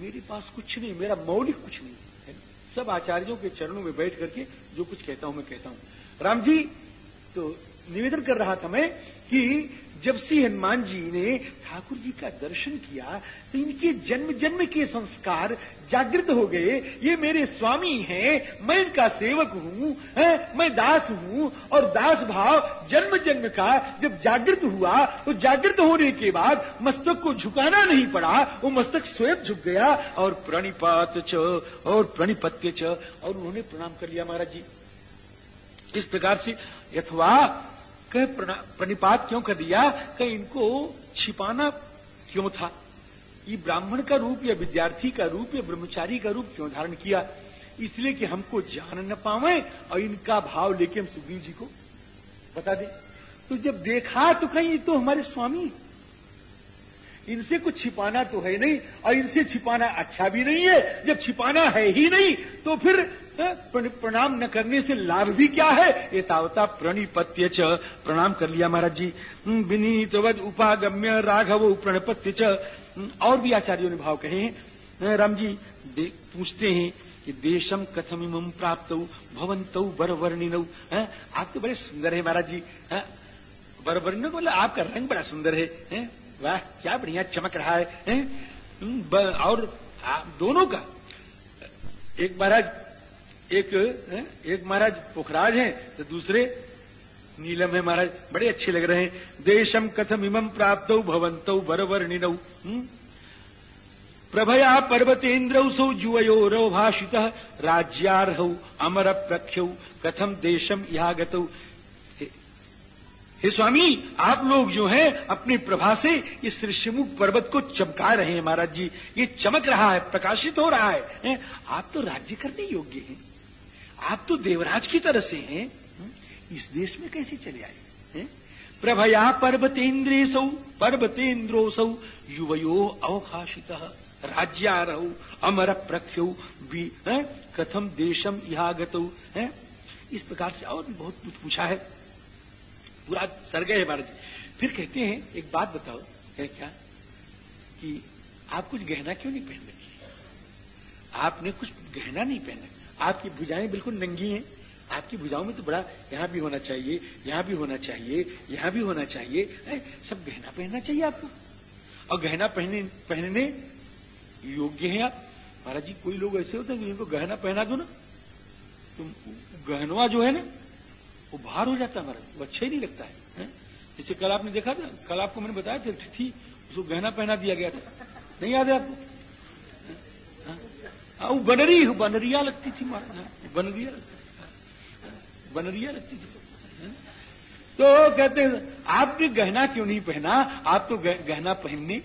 मेरे पास कुछ नहीं, मेरा मौलिक कुछ नहीं है। सब आचार्यों के चरणों में बैठ करके जो कुछ कहता हूँ, मैं कहता हूँ। राम जी तो निवेदन कर रहा था मैं कि जब श्री हनुमान जी ने ठाकुर जी का दर्शन किया तो इनके जन्म जन्म के संस्कार जागृत हो गए। ये मेरे स्वामी हैं, मैं इनका सेवक हूँ मैं दास हूँ, और दास भाव जन्म जन्म का जब जागृत हुआ तो जागृत होने के बाद मस्तक को झुकाना नहीं पड़ा। वो मस्तक स्वयं झुक गया, और प्रणिपात च, और प्रणिपत्य च, और उन्होंने प्रणाम कर लिया महाराज जी। इस प्रकार से यथवा कह प्रणिपात क्यों कर दिया? कह इनको छिपाना क्यों था? ये ब्राह्मण का रूप, या विद्यार्थी का रूप, या ब्रह्मचारी का रूप क्यों धारण किया? इसलिए कि हमको जान न पावे और इनका भाव लेके हम सुग्रीव जी को बता दें। तो जब देखा तो कहीं तो हमारे स्वामी। इनसे कुछ छिपाना तो है नहीं और इनसे छिपाना अच्छा भी नहीं है। जब छिपाना है ही नहीं तो फिर प्रणाम न करने से लाभ भी क्या है? ये तावता प्रणिपत्य च। प्रणाम कर लिया महाराज जी। विनीत वद उपागम्य राघव प्रणपत्य च। और भी आचार्यों ने भाव कहे हैं। राम जी पूछते हैं कि देशम कथम इम प्राप्त भवंत वर वर्णिन आप तो बड़े सुंदर है महाराज जी। वर वर्णिन बोले आपका रंग बड़ा सुंदर है, है? वाह क्या बढ़िया चमक रहा है, है? और दोनों का। एक महाराज एक एक महाराज पुखराज हैं तो दूसरे नीलम है महाराज बड़े अच्छे लग रहे हैं देशम कथम इमम प्राप्त भवंत वर निनऊ हम्म? प्रभया पर्वतेन्द्रौ जुवयो भाषित राज्यारह अमर प्रख्यौ कथम देशम यागत हे स्वामी आप लोग जो हैं अपनी प्रभा से इस ऋषिमुख पर्वत को चमका रहे हैं महाराज जी ये चमक रहा है प्रकाशित हो रहा है, है? आप तो राज्य करने योग्य हैं आप तो देवराज की तरह से हैं इस देश में कैसे चले आए हैं प्रभया पर्वतेन्द्रेसौ पर्वतेन्द्रोसौ युवयो अवकाशित राज्यारौ अमर प्रख्यौ कथम देशम इहागत है? इस प्रकार से और भी बहुत कुछ पूछा है। पूरा सरगय है महाराज फिर कहते हैं, एक बात बताओ, है क्या? कि आप कुछ गहना क्यों नहीं पहन रखी? आपने कुछ गहना नहीं पहन रखा? आपकी भुजाएँ बिल्कुल नंगी हैं। आपकी भुजाओं में तो बड़ा यहाँ भी होना चाहिए यहाँ भी होना चाहिए यहाँ भी होना चाहिए है? सब गहना पहनना चाहिए आपको। और गहना पहने पहनने योग्य है आप। महाराज जी कोई लोग ऐसे होते हैं जिनको गहना पहना दो ना तो गहनवा जो है ना वो बाहर हो जाता है महाराज वो अच्छा ही नहीं लगता है, है? जैसे कल आपने देखा था कल आपको मैंने बताया था थी उसको गहना पहना दिया गया था। नहीं याद है आपको? हाँ, वो बनरी बनरिया लगती थी महाराज बनरिया बनरिया लगती थी। तो कहते आपने गहना क्यों नहीं पहना? आप तो गहना पहनने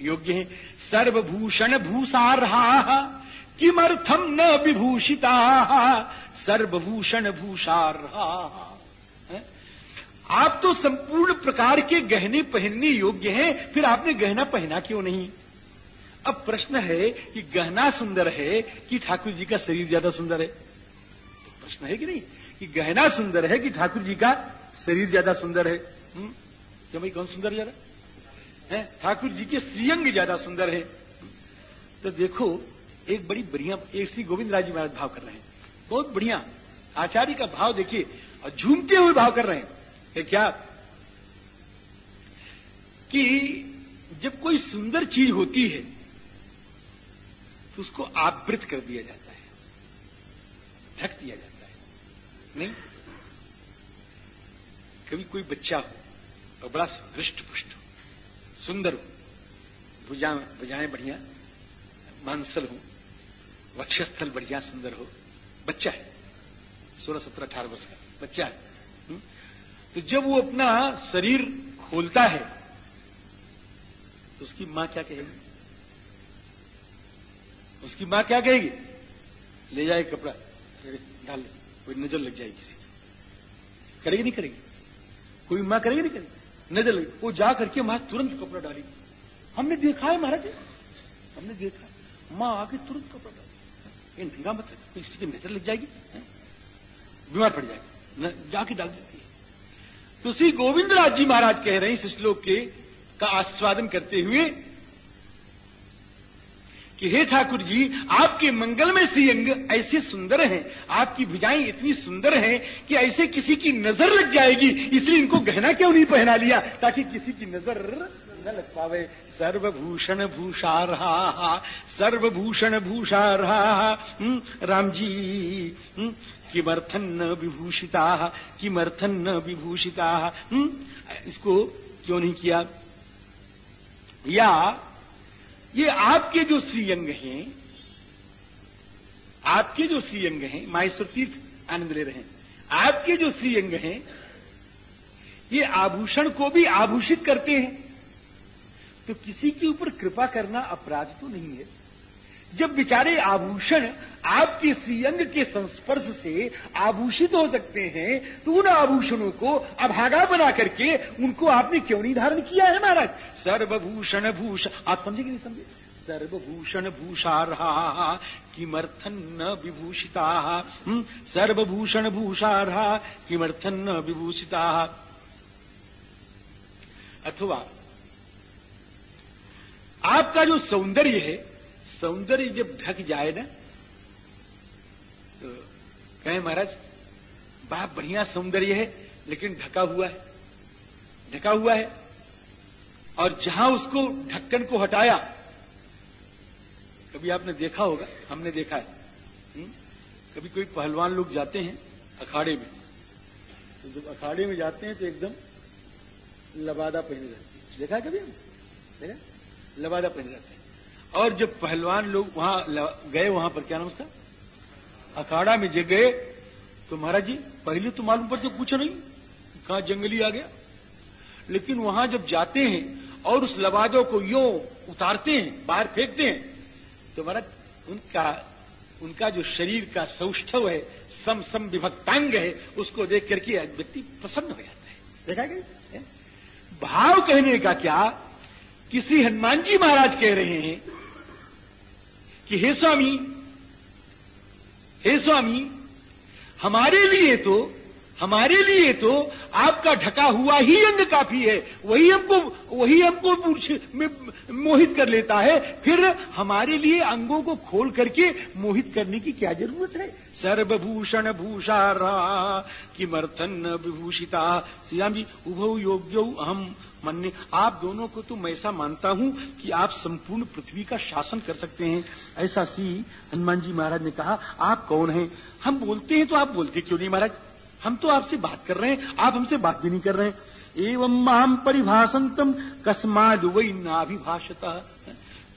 योग्य हैं। सर्वभूषण भूषारहा किमर्थम न विभूषिता, सर्वभूषण भूषारहा आप तो संपूर्ण प्रकार के गहने पहनने योग्य हैं, फिर आपने गहना पहना क्यों नहीं? अब प्रश्न है कि गहना सुंदर है कि ठाकुर जी का शरीर ज़्यादा सुंदर है? तो प्रश्न है कि नहीं? कि गहना सुंदर है कि ठाकुर जी का शरीर ज़्यादा सुंदर है? हम्म? क्यों भाई, कौन सुंदर ज़्यादा? है? ठाकुर जी के श्रीअंग ज़्यादा सुंदर है। तो देखो, एक बड़ी बढ़िया, एक श्री गोविंद राज जी महाराज भाव कर रहे हैं। बहुत बढ़िया। आचार्य का भाव देखिए, और झूमते हुए भाव कर रहे हैं क्या? कि जब कोई सुंदर चीज़ होती है तो उसको आवृत कर दिया जाता है ढक दिया जाता है नहीं कभी कोई बच्चा हो, और बड़ा हृष्ट पुष्ट हो, सुंदर हो, भुजा, भुजाएँ बढ़िया, मांसल हो, वक्षस्थल बढ़िया सुंदर हो, बच्चा है, सोलह सत्रह अठारह वर्ष का, बच्चा है? हम्म? तो जब वो अपना शरीर खोलता है तो उसकी माँ क्या कहेगी उसकी माँ क्या कहेगी? ले जाए कपड़ा। डाल ले कोई नज़र लग जाएगी किसी की। करेगी नहीं करेगी? कोई माँ करेगी नहीं करेगी? नज़र लगी वो जा करके माँ तुरंत कपड़ा डालेगी हमने देखा है महाराज हमने देखा माँ आके तुरंत कपड़ा डाली। ये नंगा मत किसी की नज़र लग जाएगी बीमार पड़ जाएगी। जाके डाल देती है। तो श्री गोविंद राज जी महाराज कह रहे हैं इस श्लोक के का आस्वादन करते हुए कि हे ठाकुर जी आपके मंगल में श्री अंग ऐसे सुंदर हैं आपकी भुजाएँ इतनी सुंदर हैं कि ऐसे किसी की नज़र लग जाएगी इसलिए इनको गहना क्यों नहीं पहना लिया ताकि किसी की नज़र न लग पावे। सर्वभूषण भूषारहा सर्वभूषण भूषारहा हम्म, राम जी हम्म, किमर्थन न विभूषिता किमर्थन न विभूषिता हम्म, इसको क्यों नहीं किया? या ये आपके जो श्रीअंग हैं, आपके जो श्रीअंग हैं माहेश्वर तीर्थ आनंद ले रहे हैं। आपके जो श्रीअंग हैं, ये आभूषण को भी आभूषित करते हैं। तो किसी के ऊपर कृपा करना अपराध तो नहीं है। जब बेचारे आभूषण आपके श्रीअंग के संस्पर्श से आभूषित हो सकते हैं तो उन आभूषणों को अभागा बना करके उनको आपने क्यों नहीं धारण किया है महाराज? सर्वभूषण भूष आप समझे कि नहीं समझे? सर्वभूषण भूषारहा किमर्थन न विभूषिता हम्म, सर्वभूषण भूषारहा किमर्थन न विभूषिता। अथवा आपका जो सौंदर्य है सौंदर्य जब ढक जाए ना तो कहें महाराज बड़ा बढ़िया सौंदर्य है, लेकिन ढका हुआ है। ढका हुआ है। और जहाँ उसको ढक्कन को हटाया, कभी आपने देखा होगा, हमने देखा है। हुँ? हम्म? कभी कोई पहलवान लोग जाते हैं अखाड़े में। तो जब अखाड़े में जाते हैं तो एकदम लबादा पहने रहते हैं। देखा है कभी हम देखा लबादा पहने रहते हैं। और जब पहलवान लोग वहाँ गए वहाँ पर, क्या नाम उसका? अखाड़ा में जग गए तो महाराज जी, पहले तो मालूम पड़ते कुछ नहीं, कहा जंगली आ गया? लेकिन वहाँ जब जाते हैं और उस लबादों को यो उतारते हैं, बाहर फेंकते हैं तो महाराज, उनका उनका जो शरीर का सौष्ठव है सम सम विभक्तांग है, उसको देख करके व्यक्ति प्रसन्न हो जाता है। देखा गया भाव कहने का क्या, किसी हनुमान जी महाराज कह रहे हैं कि हे स्वामी हे स्वामी, हमारे लिए तो हमारे लिए तो आपका ढका हुआ ही अंग काफ़ी है। वही हमको वही हमको मोहित कर लेता है। फिर हमारे लिए अंगों को खोल करके मोहित करने की क्या ज़रूरत है? सर्वभूषण भूषारा किमर्थन विभूषिता। श्री राम जी उभव योग्य हम मानने आप दोनों को तो मैं ऐसा मानता हूँ कि आप संपूर्ण पृथ्वी का शासन कर सकते हैं। ऐसा श्री हनुमान जी महाराज ने कहा, आप कौन हैं? हम बोलते हैं तो आप बोलते क्यों नहीं महाराज? हम तो आपसे बात कर रहे हैं, आप हमसे बात भी नहीं कर रहे हैं। एवं माम परिभाषंतम कस्माद वही नाभिभाषता।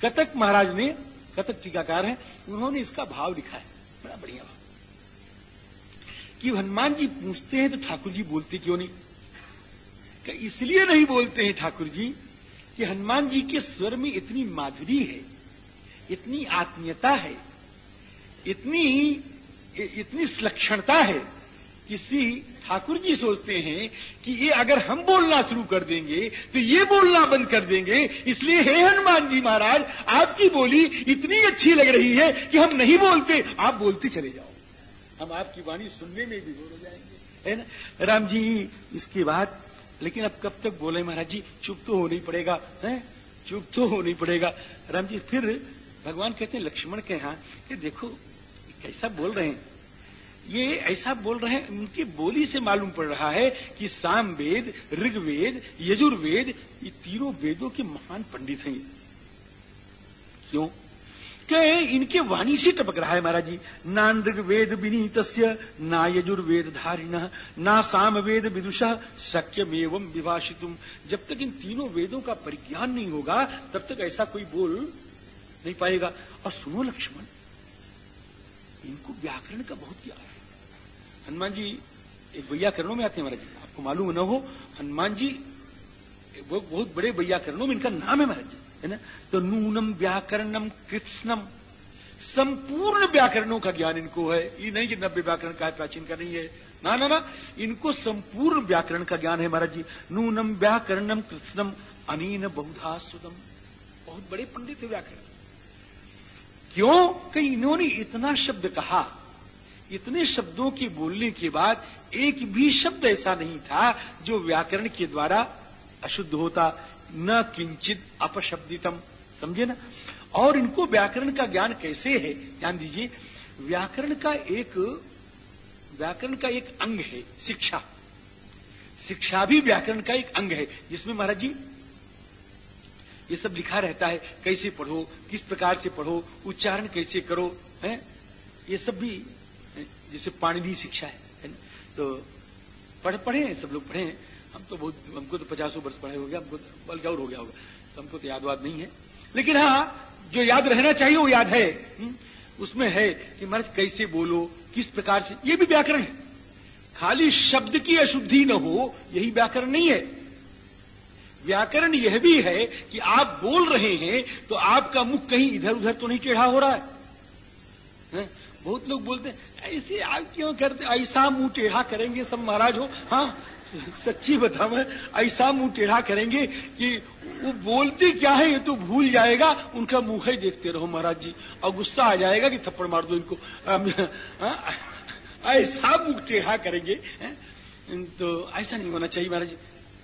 कतक महाराज ने कतक टीकाकार है, उन्होंने इसका भाव लिखा है बड़ा बढ़िया भाव कि हनुमान जी पूछते हैं तो ठाकुर जी बोलते क्यों नहीं? इसलिए नहीं बोलते हैं ठाकुर जी कि हनुमान जी के स्वर में इतनी माधुरी है, इतनी आत्मीयता है, इतनी इतनी सुलक्षणता है किसी ठाकुर जी सोचते हैं कि ये अगर हम बोलना शुरू कर देंगे तो ये बोलना बंद कर देंगे। इसलिए हे हनुमान जी महाराज, आपकी बोली इतनी अच्छी लग रही है कि हम नहीं बोलते, आप बोलते चले जाओ। हम आपकी वाणी सुनने में भी हो जाएँगे। है ना? राम जी, इसके बाद लेकिन अब कब तक बोले महाराज जी, चुप तो होना ही पड़ेगा, है? चुप तो होना ही पड़ेगा। राम जी, फिर भगवान कहते हैं, लक्ष्मण के यहाँ कि देखो, कैसा बोल रहे हैं। ये ऐसा बोल रहे हैं, उनकी बोली से मालूम पड़ रहा है कि साम वेद ऋग्वेद यजुर्वेद, ये तीनों वेदों के महान पंडित हैं। क्यों? कहे इनके वाणी से टपक रहा है महाराज जी। ना नृग वेद विनीत ना यजुर्वेद धारिण, ना साम वेद विदुष एवं विभाषितुम। जब तक इन तीनों वेदों का परिज्ञान नहीं होगा, तब तक ऐसा कोई बोल नहीं पाएगा। और सुनो लक्ष्मण, इनको व्याकरण का बहुत ज्ञान है। हनुमान जी, एक व्याकरणों में आते हैं महाराज जी, आपको मालूम न हो, हनुमान जी, वो बहुत बड़े वैयाकरणों में इनका नाम है महाराज जी। है ना? तो नूनम व्याकरणम कृष्णम संपूर्ण व्याकरणों का ज्ञान इनको है। ये नहीं कि नब्बे व्याकरण का है, प्राचीन का नहीं है। ना ना ना। इनको संपूर्ण व्याकरण का ज्ञान है महाराज जी। नूनम व्याकरणम कृष्णम अनीन बहुधा सुदम बहुत बड़े पंडित व्याकरण। क्यों? कि इन्होंने इतना शब्द कहा, इतने शब्दों के बोलने के बाद एक भी शब्द ऐसा नहीं था जो व्याकरण के द्वारा अशुद्ध होता। न किंचित अपशब्दितम समझे ना? और इनको व्याकरण का ज्ञान कैसे है? ध्यान दीजिए व्याकरण का एक व्याकरण का एक अंग है शिक्षा। शिक्षा भी व्याकरण का एक अंग है। जिसमें महाराज जी ये सब लिखा रहता है कैसे पढ़ो किस प्रकार से पढ़ो उच्चारण कैसे करो है? ये सब भी जैसे पाणिनी शिक्षा है, है तो पढ़ पढ़े सब लोग पढ़े। हम तो बहुत हमको तो पचासों वर्ष पढ़े हो गया हमको तो बल्कि और हो गया होगा। तो हमको तो याद वाद नहीं है। लेकिन हाँ जो याद रहना चाहिए वो याद है? हम्म, उसमें है कि मर्द कैसे बोलो किस प्रकार से ये भी व्याकरण है। खाली शब्द की अशुद्धि न हो यही व्याकरण नहीं है। व्याकरण यह भी है कि आप बोल रहे हैं तो आपका मुख कहीं इधर उधर तो नहीं टेढ़ा हो रहा है, है? बहुत लोग बोलते हैं ऐसे आप क्यों करते ऐसा मुँह टेढ़ा करेंगे सब महाराज हो। हाँ सच्ची बताओ ऐसा मुँह टेढ़ा करेंगे कि वो बोलते क्या है ये तो भूल जाएगा। उनका मुँह ही देखते रहो महाराज जी। और गुस्सा आ जाएगा कि थप्पड़ मार दो इनको। हाँ, ऐसा मुँह टेढ़ा करेंगे तो ऐसा नहीं होना चाहिए महाराज जी।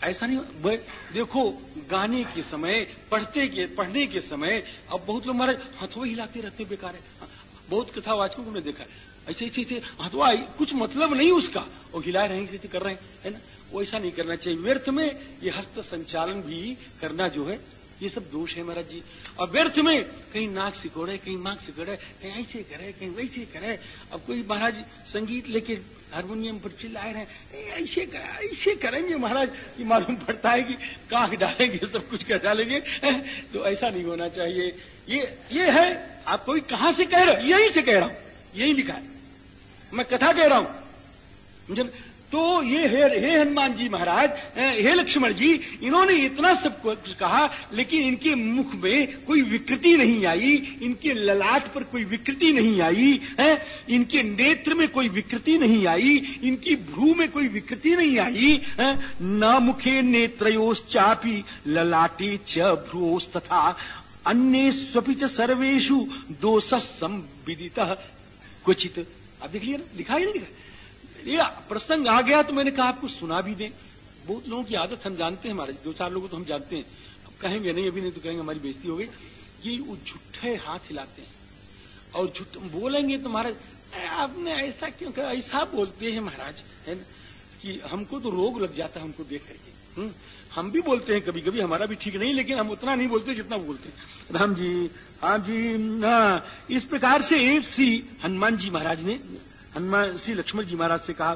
ऐसा नहीं देखो गाने के समय पढ़ते के पढ़ने के समय अब बहुत लोग महाराज हथवा हिलाते रहते बेकार है। हाँ, बहुत कथावाचकों को हमने देखा ऐसे ऐसे ऐसे हथवा कुछ मतलब नहीं उसका। और हिला रहे कर रहे हैं है ना? वो ऐसा नहीं करना चाहिए। व्यर्थ में ये हस्त संचालन भी करना जो है ये सब दोष है महाराज जी। और व्यर्थ में कहीं नाक सिकोड़े कहीं मांग सिकोड़े कहीं ऐसे करे कहीं वैसे करे। अब कोई महाराज संगीत लेके हारमोनियम पर चिल्लाए रहे ऐसे कर, ऐसे करेंगे महाराज कि मालूम पड़ता है कि कांख डालेंगे सब कुछ कर डालेंगे। तो ऐसा नहीं होना चाहिए। ये ये है आप कोई कहाँ से कह रहे यही से कह रहा हूँ। यही लिखा है। मैं कथा कह रहा हूँ। तो ये हे हे हनुमान जी महाराज हे लक्ष्मण जी, इन्होंने इतना सब कुछ कहा, लेकिन इनके मुख में कोई विकृति नहीं आई, इनके ललाट पर कोई विकृति नहीं आई, है? इनके नेत्र में कोई विकृति नहीं आई, इनकी भ्रू में कोई विकृति नहीं आई न मुखे नेत्रोश्चापी ललाटे च भ्रूस तथा अन्य स्वपि सर्वेशु दोष संविदित। क्वचित। आप देख लिया ना? लिखा ही नहीं लिखा ये प्रसंग आ गया तो मैंने कहा आपको सुना भी दें। बहुत लोगों की आदत हम जानते हैं हमारे दो चार लोगों तो हम जानते हैं। अब कहेंगे नहीं अभी नहीं तो कहेंगे हमारी बेइज्जती हो गई। कि वो झूठे हाथ हिलाते हैं। और झूठ बोलेंगे तो महाराज आपने ऐसा क्यों कहा? ऐसा बोलते हैं महाराज है ना? कि हमको तो रोग लग जाता है हमको देख करके। हम्म, हम भी बोलते हैं कभी कभी हमारा भी ठीक नहीं लेकिन हम उतना नहीं बोलते जितना बोलते हैं। राम जी हाँ जी हाँ इस प्रकार से श्री हनुमान जी महाराज ने हनुमान श्री लक्ष्मण जी महाराज से कहा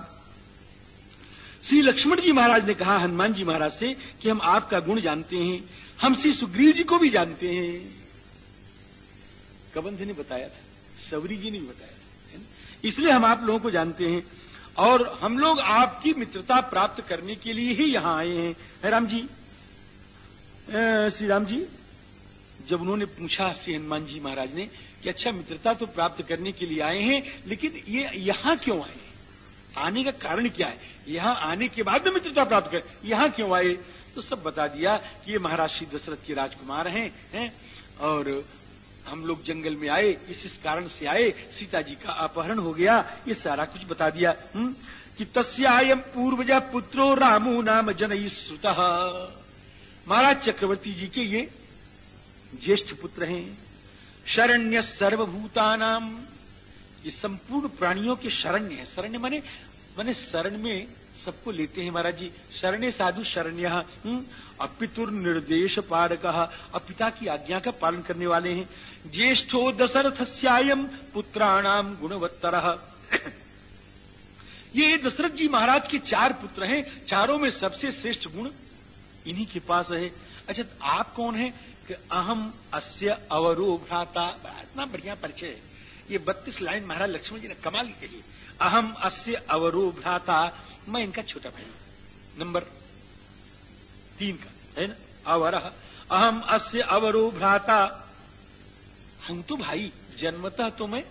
श्री लक्ष्मण जी महाराज ने कहा हनुमान जी महाराज से कि हम आपका गुण जानते हैं। हम श्री सुग्रीव जी को भी जानते हैं। कबंध ने बताया था। सवरी जी ने भी बताया था इसलिए हम आप लोगों को जानते हैं। और हम लोग आपकी मित्रता प्राप्त करने के लिए ही यहाँ आए हैं। है राम जी? श्री राम जी, जब उन्होंने पूछा श्री हनुमान जी महाराज ने कि अच्छा मित्रता तो प्राप्त करने के लिए आए हैं, लेकिन ये यहाँ क्यों आए? आने का कारण क्या है? यहाँ आने के बाद में मित्रता प्राप्त कर, यहाँ क्यों आए? तो सब बता दिया कि ये महाराज श्री दशरथ के राजकुमार हैं हैं? और हम लोग जंगल में आए, इस इस कारण से आए सीता जी का अपहरण हो गया, ये सारा कुछ बता दिया हुँ? हम्म? कि तस्यायम पूर्वज पुत्रो रामो नाम जनई श्रुत। महाराज चक्रवर्ती जी के ये ज्येष्ठ पुत्र हैं। शरण्य सर्वभूतानाम। ये संपूर्ण प्राणियों के शरण्य है। शरण्य माने माने शरण में सबको लेते हैं महाराज जी। शरण्य साधु शरण्य हम्म, अपितुर निर्देश पारक अब पिता की आज्ञा का पालन करने वाले हैं। ज्येष्ठो दशरथ श्यायम पुत्राणाम गुणवत्तर। ये दशरथ जी महाराज के चार पुत्र हैं। चारों में सबसे श्रेष्ठ गुण इन्हीं के पास है। अच्छा आप कौन है? कि अहम अस्य अवरो भ्राता, इतना बढ़िया परिचय है। ये बत्तीस लाइन महाराज लक्ष्मण जी ने कमाल कही। अहम अस्य अवरो भ्राता, मैं इनका छोटा भाई नंबर तीन का, है ना? अवर अहम अस्य अवरो भ्राता, हम तो भाई, जन्मतः तो मैं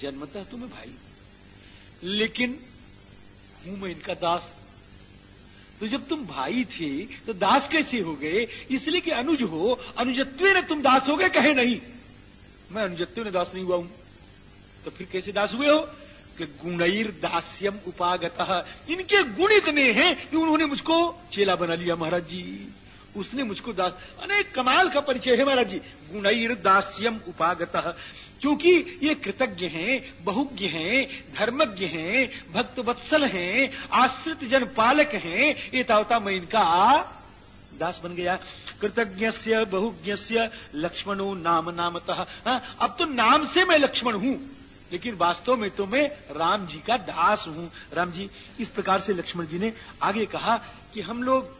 जन्मतः तो मैं भाई। लेकिन हूँ मैं इनका दास तो जब तुम भाई थे तो दास कैसे हो गए? इसलिए कि अनुज हो, अनुजत्व ने तुम दास हो गए? कहे नहीं। मैं अनुजत्व ने दास नहीं हुआ हूँ। तो फिर कैसे दास हुए हो? कि गुणैर दास्यम उपागत। इनके गुण इतने हैं कि उन्होंने मुझको चेला बना लिया, महाराज जी। उसने मुझको दास अनेक कमाल का परिचय है, महाराज जी। गुणैर दास्यम उपागत। क्योंकि ये कृतज्ञ हैं बहुज्ञ हैं धर्मज्ञ हैं भक्त वत्सल हैं आश्रित जन पालक हैं ये तावता मैं इनका दास बन गया। कृतज्ञ बहुज्ञ लक्ष्मणो नाम नामतः। हाँ, अब तो नाम से मैं लक्ष्मण हूँ लेकिन वास्तव में तो मैं राम जी का दास हूँ। राम जी इस प्रकार से लक्ष्मण जी ने आगे कहा कि हम लोग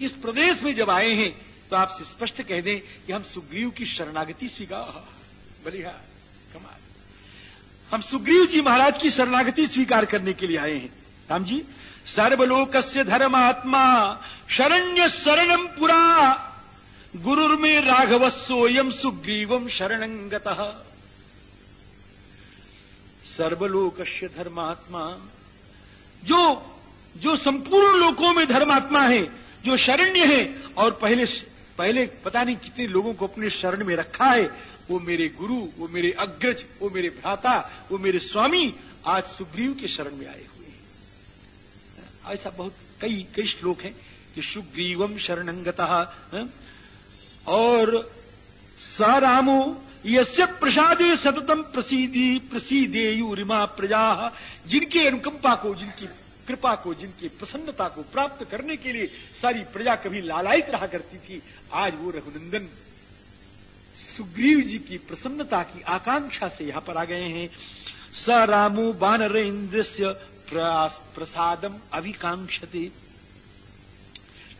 इस प्रदेश में जब आए हैं तो आपसे स्पष्ट कह दें कि हम सुग्रीव की शरणागति स्वीकार बलिहा कमाल। हम सुग्रीव जी महाराज की शरणागति स्वीकार करने के लिए आए हैं। राम जी सर्वलोक से धर्मात्मा, शरण्य शरणम पुरा। गुरुर में राघव सोयम सुग्रीवम शरणंगत सर्वलोक धर्मात्मा। जो जो संपूर्ण लोकों में धर्मात्मा है, जो शरण्य है, और पहले पहले पता नहीं कितने लोगों को अपने शरण में रखा है। वो मेरे गुरु, वो मेरे अग्रज, वो मेरे भ्राता, वो मेरे स्वामी आज सुग्रीव के शरण में आए हुए हैं। ऐसा बहुत कई कई श्लोक हैं कि सुग्रीवम शरणंगता और स रामो, यस्य प्रसादे सततम प्रसिद्धि प्रसिदेयुरिमा प्रजा, जिनके अनुकंपा को, जिनकी कृपा को, जिनकी प्रसन्नता को प्राप्त करने के लिए सारी प्रजा कभी लालायित रहा करती थी, आज वो रघुनंदन सुग्रीव जी की प्रसन्नता की आकांक्षा से यहाँ पर आ गए हैं। स रामो बानर इंद्र प्रसादम अभिकांक्षते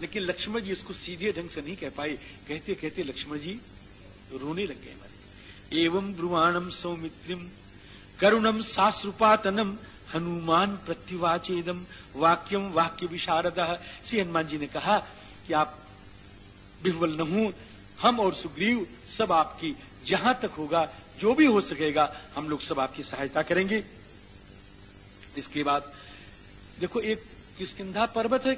लेकिन लक्ष्मण जी इसको सीधे ढंग से नहीं कह पाए। कहते कहते लक्ष्मण जी रोने लग गए एवं ब्रुवाणम सौमित्रिम करुणम सासुपातनम हनुमान प्रत्युवाचेदम वाक्यम वाक्य विशारद श्री हनुमान जी ने कहा कि आप बिहवल न हूँ, हम और सुग्रीव सब आपकी, जहाँ तक होगा, जो भी हो सकेगा, हम लोग सब आपकी सहायता करेंगे। इसके बाद, देखो, एक किसकिधा पर्वत है,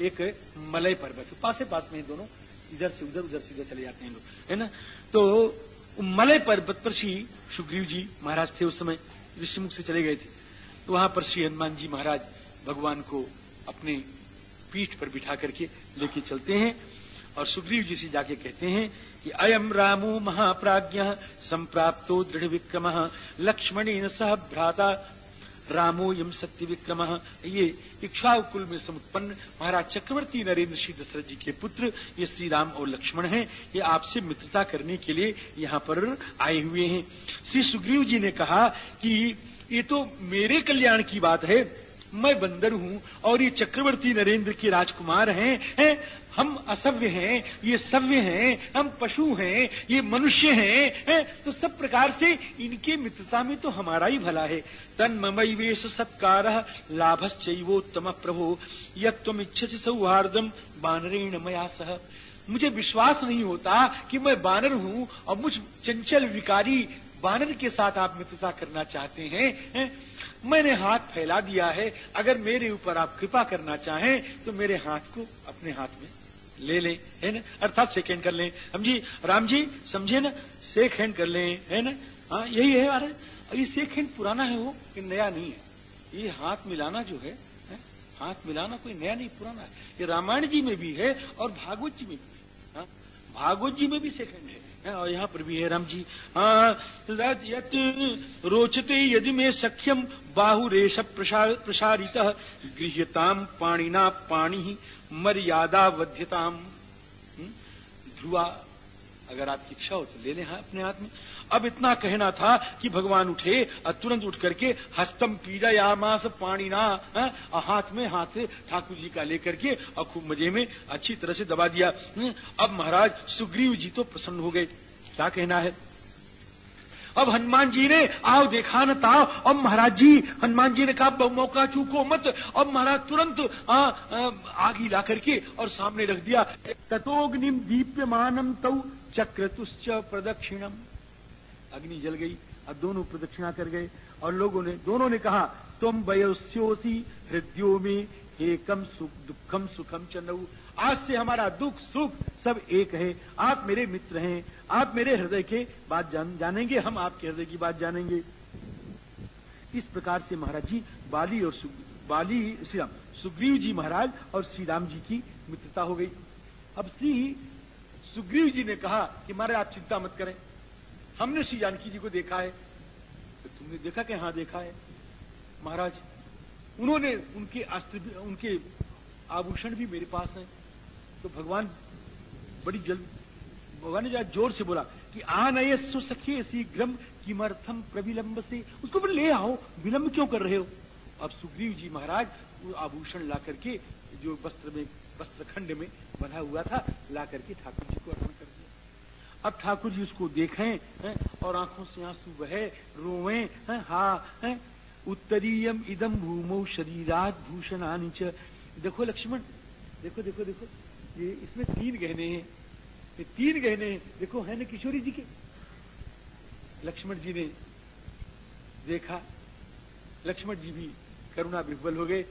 एक मलय पर्वत पासे पास में दोनों, इधर से उधर उधर से इधर चले जाते हैं लोग, है ना? तो मलय पर्वत पर श्री सुग्रीव जी महाराज थे उस समय, ऋषिमुख से चले गए थे। तो वहाँ पर श्री हनुमान जी महाराज भगवान को अपने पीठ पर बिठा करके लेके चलते हैं और सुग्रीव जी से जाके कहते हैं कि अयम रामो महाप्राज्ञ संप्राप्तो दृढ़ विक्रम लक्ष्मणेन सह भ्राता रामो यम सत्य विक्रम ये इच्छा कुल में समुत्पन्न महाराज चक्रवर्ती नरेंद्र श्री दशरथ जी के पुत्र, ये श्री राम और लक्ष्मण हैं। ये आपसे मित्रता करने के लिए यहाँ पर आए हुए हैं। श्री सुग्रीव जी ने कहा कि ये तो मेरे कल्याण की बात है। मैं बंदर हूँ और ये चक्रवर्ती नरेंद्र के राजकुमार हैं हैं। हम असभ्य हैं, ये सभ्य हैं, हम पशु हैं, ये मनुष्य हैं, है? तो सब प्रकार से इनके मित्रता में तो हमारा ही भला है। तन ममई वेश सत्कार लाभश्चोत्तम प्रभो। यम तुम इच्छसी सौहार्दम बानरेण मया सह। मुझे विश्वास नहीं होता कि मैं बानर हूँ और मुझ चंचल विकारी बानर के साथ आप मित्रता करना चाहते हैं है? मैंने हाथ फैला दिया है। अगर मेरे ऊपर आप कृपा करना चाहें तो मेरे हाथ को अपने हाथ में ले लें है ना? अर्थात शेक हैंड कर लें। हम जी राम जी समझे ना? शेक हैंड कर लें है ना? हाँ यही है अरे ये शेक हैंड पुराना है वो कि नया नहीं है। ये हाथ मिलाना जो है, है? हाथ मिलाना कोई नया नहीं पुराना है। ये रामायण जी में भी है और भागवत जी में भी है। हाँ? भागवत जी में भी शेक हैंड है। और यहाँ पर भी है राम जी। रोचते यदि मैं सख्यम बाहु बाहुरेश प्रसारित गृह्यताम पाणीना पाणी मर्यादा वध्यताम ध्रुआ ध्रुवा, अगर आपकी इच्छा हो तो ले लें हाँ अपने हाथ में। अब इतना कहना था कि भगवान उठे और तुरंत उठ करके हस्तम पीड़ा यामास पाणीना हाँ, और हाथ में हाथ ठाकुर जी का लेकर के और खूब मज़े में अच्छी तरह से दबा दिया। हम्म, अब महाराज सुग्रीव जी तो प्रसन्न हो गए। क्या कहना है? अब हनुमान जी ने आओ देखा न था और महाराज जी हनुमान जी ने कहा मौका चूको मत। अब महाराज तुरंत आगी ला करके और सामने रख दिया। तथोग्निम दीप्यमानम तौ चक्रतुश्च प्रदक्षिणम। अग्नि जल गई और दोनों प्रदक्षिणा कर गए और लोगों ने दोनों ने कहा तुम वयोस्योसी हृदयों में एकम सुख दुखम सुखम चंदऊ आज से हमारा दुख सुख सब एक है। आप मेरे मित्र हैं। आप मेरे हृदय के बात जान, जानेंगे। हम आपके हृदय की बात जानेंगे। इस प्रकार से महाराज जी बाली और बाली श्री राम सुग्रीव जी महाराज और श्री राम जी की मित्रता हो गई। अब श्री सुग्रीव जी ने कहा कि महाराज आप चिंता मत करें। हमने श्री जानकी जी को देखा है तो तुमने देखा कि हाँ देखा है। महाराज, उन्होंने उनके अस्त्र उनके आभूषण भी मेरे पास हैं। तो भगवान बड़ी जल्द, भगवान ने ज़ोर से बोला कि आ नये सुसखी शीघ्रम किमर्थम प्रविलंब से उसको ले आओ, विलंब क्यों कर रहे हो? अब सुग्रीव जी महाराज आभूषण ला करके, जो वस्त्र में वस्त्र खंड में बना हुआ था, ला करके ठाकुर जी को अर्पण अब ठाकुर जी उसको देखें और आँखों से आँसू बहे रोवे हा, है उत्तरीयम इदम भूमो शरीरात भूषणानी च। देखो लक्ष्मण, देखो देखो देखो, ये इसमें तीन गहने हैं। ये तीन गहने हैं, देखो, है ना किशोरी जी के? लक्ष्मण जी ने देखा, लक्ष्मण जी भी करुणा विह्वल हो गए।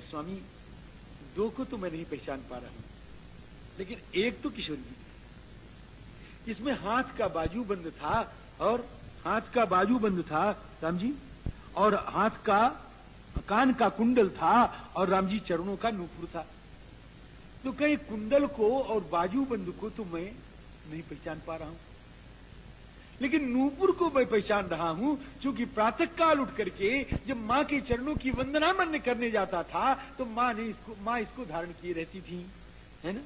स्वामी, दो को तो मैं नहीं पहचान पा रहा हूँ, लेकिन एक तो किशोरी जी इसमें हाथ का बाजू बंद था और हाथ का बाजू बंद था, राम जी। और हाथ का, कान का कुंडल था और राम जी चरणों का नूपुर था। तो कहीं कुंडल को और बाजू बंद को तो मैं नहीं पहचान पा रहा हूँ। लेकिन नूपुर को मैं पहचान रहा हूँ, क्योंकि प्रातः काल उठ करके जब माँ के चरणों की वंदना मन करने जाता था तो माँ ने इसको, माँ इसको धारण किए रहती थी। है ना?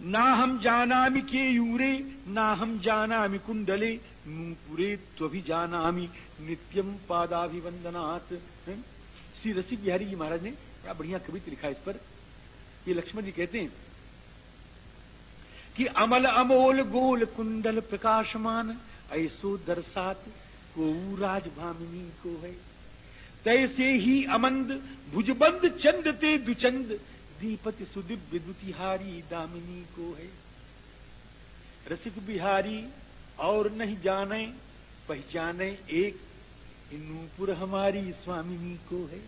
ना हम जानामि के यूरे ना हम जानामि कुंडले नूपुरे त्वभि जानामि नित्यम पादाभिवंदनात् श्री रसिक बिहारी जी महाराज ने बड़ा बढ़िया कविता लिखा इस पर। ये लक्ष्मण जी कहते हैं कि अमल अमोल गोल कुंडल प्रकाशमान, ऐसो दर्शात को राज भामिनी को है। तैसे ही अमंद, भुजबंद चंद ते दुचंद दीपति सुदिव्य दुतिहारी दामिनी को है। रसिक बिहारी और नहीं जाने, पहचाने एक नूपुर हमारी स्वामिनी को है।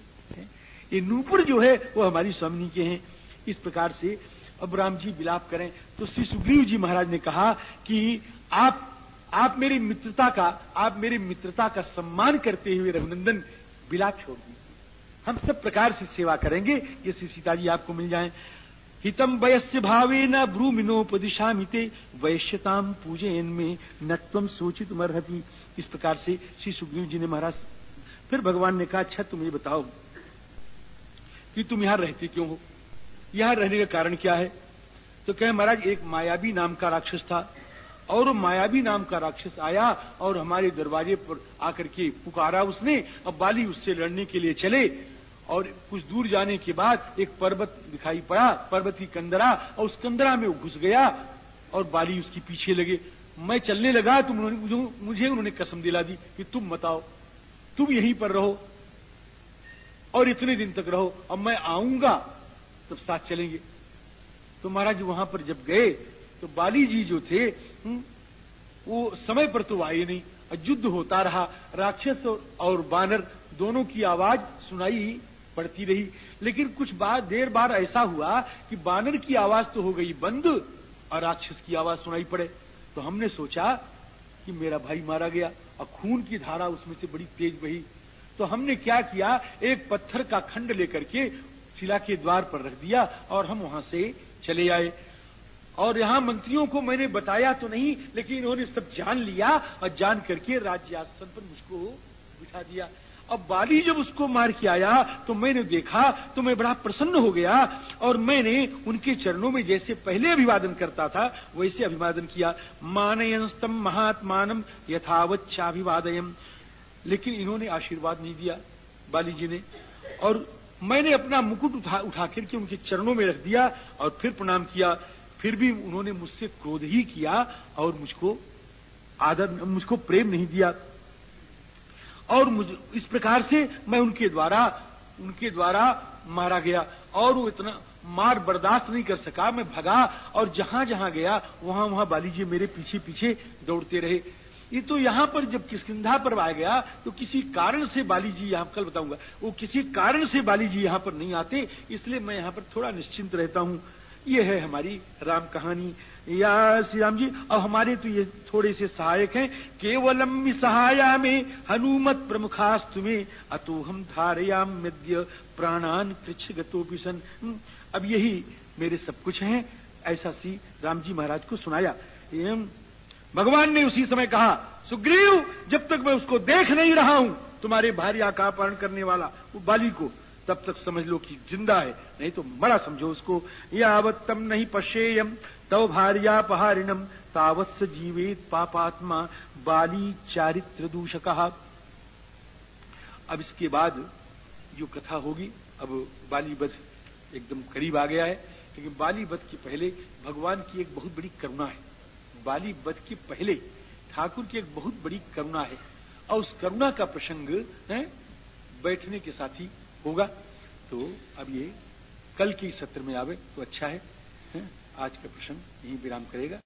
ये नूपुर जो है, वो हमारी स्वामिनी के हैं। इस प्रकार से अब राम जी विलाप करें। तो श्री सुग्रीव जी महाराज ने कहा कि आप आप मेरी मित्रता का, आप मेरी मित्रता का सम्मान करते हुए रघुनंदन विलाप छोड़ दीजिए। हम सब प्रकार से सेवा करेंगे। श्री सीता जी आपको मिल जाए। हितम वयस्य भावे न ब्रूमिनोपदिशा मिते वैश्यताम पूजयन में न तम सोचित मरहती इस प्रकार से श्री सुग्रीव जी ने महाराज, फिर भगवान ने कहा अच्छा तुम ये बताओ कि तुम यहाँ रहते क्यों हो? यहाँ रहने का कारण क्या है? तो कहे, महाराज, एक मायावी नाम का राक्षस था। और मायावी नाम का राक्षस आया और हमारे दरवाजे पर आकर के पुकारा उसने। अब बाली उससे लड़ने के लिए चले और कुछ दूर जाने के बाद एक पर्वत दिखाई पड़ा, पर्वत की कंदरा, और उस कंदरा में घुस गया और बाली उसके पीछे लगे। मैं चलने लगा तो उन्होंने मुझे उन्होंने कसम दिला दी कि तुम बताओ, तुम यहीं पर रहो और इतने दिन तक रहो, अब मैं आऊँगा, तब साथ चलेंगे। तो महाराज वहाँ पर जब गए तो बाली जी जो थे हुँ, वो समय पर तो आए नहीं। युद्ध होता रहा। राक्षस और बानर दोनों की आवाज़ सुनाई पड़ती रही। लेकिन कुछ बार देर बार ऐसा हुआ कि बानर की आवाज़ तो हो गई बंद और राक्षस की आवाज़ सुनाई पड़े। तो हमने सोचा कि मेरा भाई मारा गया और खून की धारा उसमें से बड़ी तेज बही। तो हमने क्या किया? एक पत्थर का खंड लेकर के शिला के द्वार पर रख दिया और हम वहाँ से चले आए। और यहाँ मंत्रियों को मैंने बताया तो नहीं, लेकिन इन्होंने सब जान लिया और जान करके राज्य आसन पर मुझको बिठा दिया। अब बाली जब उसको मार के आया तो मैंने देखा तो मैं बड़ा प्रसन्न हो गया और मैंने उनके चरणों में जैसे पहले अभिवादन करता था, वैसे अभिवादन किया। मानयस्तम महात्मानम यथावच्छाभिवादयम लेकिन इन्होंने आशीर्वाद नहीं दिया, बाली जी ने। और मैंने अपना मुकुट उठा उठा करके उनके चरणों में रख दिया और फिर प्रणाम किया। फिर भी उन्होंने मुझसे क्रोध ही किया और मुझको आदर, मुझको प्रेम नहीं दिया। और मुझ, इस प्रकार से मैं उनके द्वारा उनके द्वारा मारा गया और वो इतना मार बर्दाश्त नहीं कर सका। मैं भगा और जहाँ जहाँ गया, वहाँ वहाँ बाली जी मेरे पीछे पीछे दौड़ते रहे। ये तो यहाँ पर जब किसकिधा पर आ गया तो किसी कारण से बाली जी यहाँ, कल बताऊँगा, वो किसी कारण से बाली जी यहाँ पर नहीं आते, इसलिए मैं यहाँ पर थोड़ा निश्चिंत रहता हूँ। ये है हमारी राम कहानी। या श्री राम जी अब हमारे तो ये थोड़े से सहायक हैं। केवलम सहाया में हनुमत प्रमुखास्तु में अतो हम धारयाम मध्य प्राणान कृछ गतोपिशन हम्म, अब यही मेरे सब कुछ हैं। ऐसा श्री राम जी महाराज को सुनाया। भगवान ने उसी समय कहा सुग्रीव जब तक मैं उसको देख नहीं रहा हूँ तुम्हारे भार्या का अपहरण करने वाला वो बाली को तब तक समझ लो कि ज़िंदा है, नहीं तो मरा समझो उसको। यावत तम नहीं पशेयम तव भार्या पहारिणम, तावत्स जीवित पापात्मा, बाली चारित्र दूषक। अब इसके बाद जो कथा होगी, अब बाली बध एकदम करीब आ गया है लेकिन बाली बध के पहले भगवान की एक बहुत बड़ी करुणा है। बाली बध के पहले ठाकुर की एक बहुत बड़ी करुणा है, और उस करुणा का प्रसंग, है, बैठने के साथ ही होगा तो अब ये कल की सत्र में आवे तो अच्छा है? आज का प्रसंग यही विराम करेगा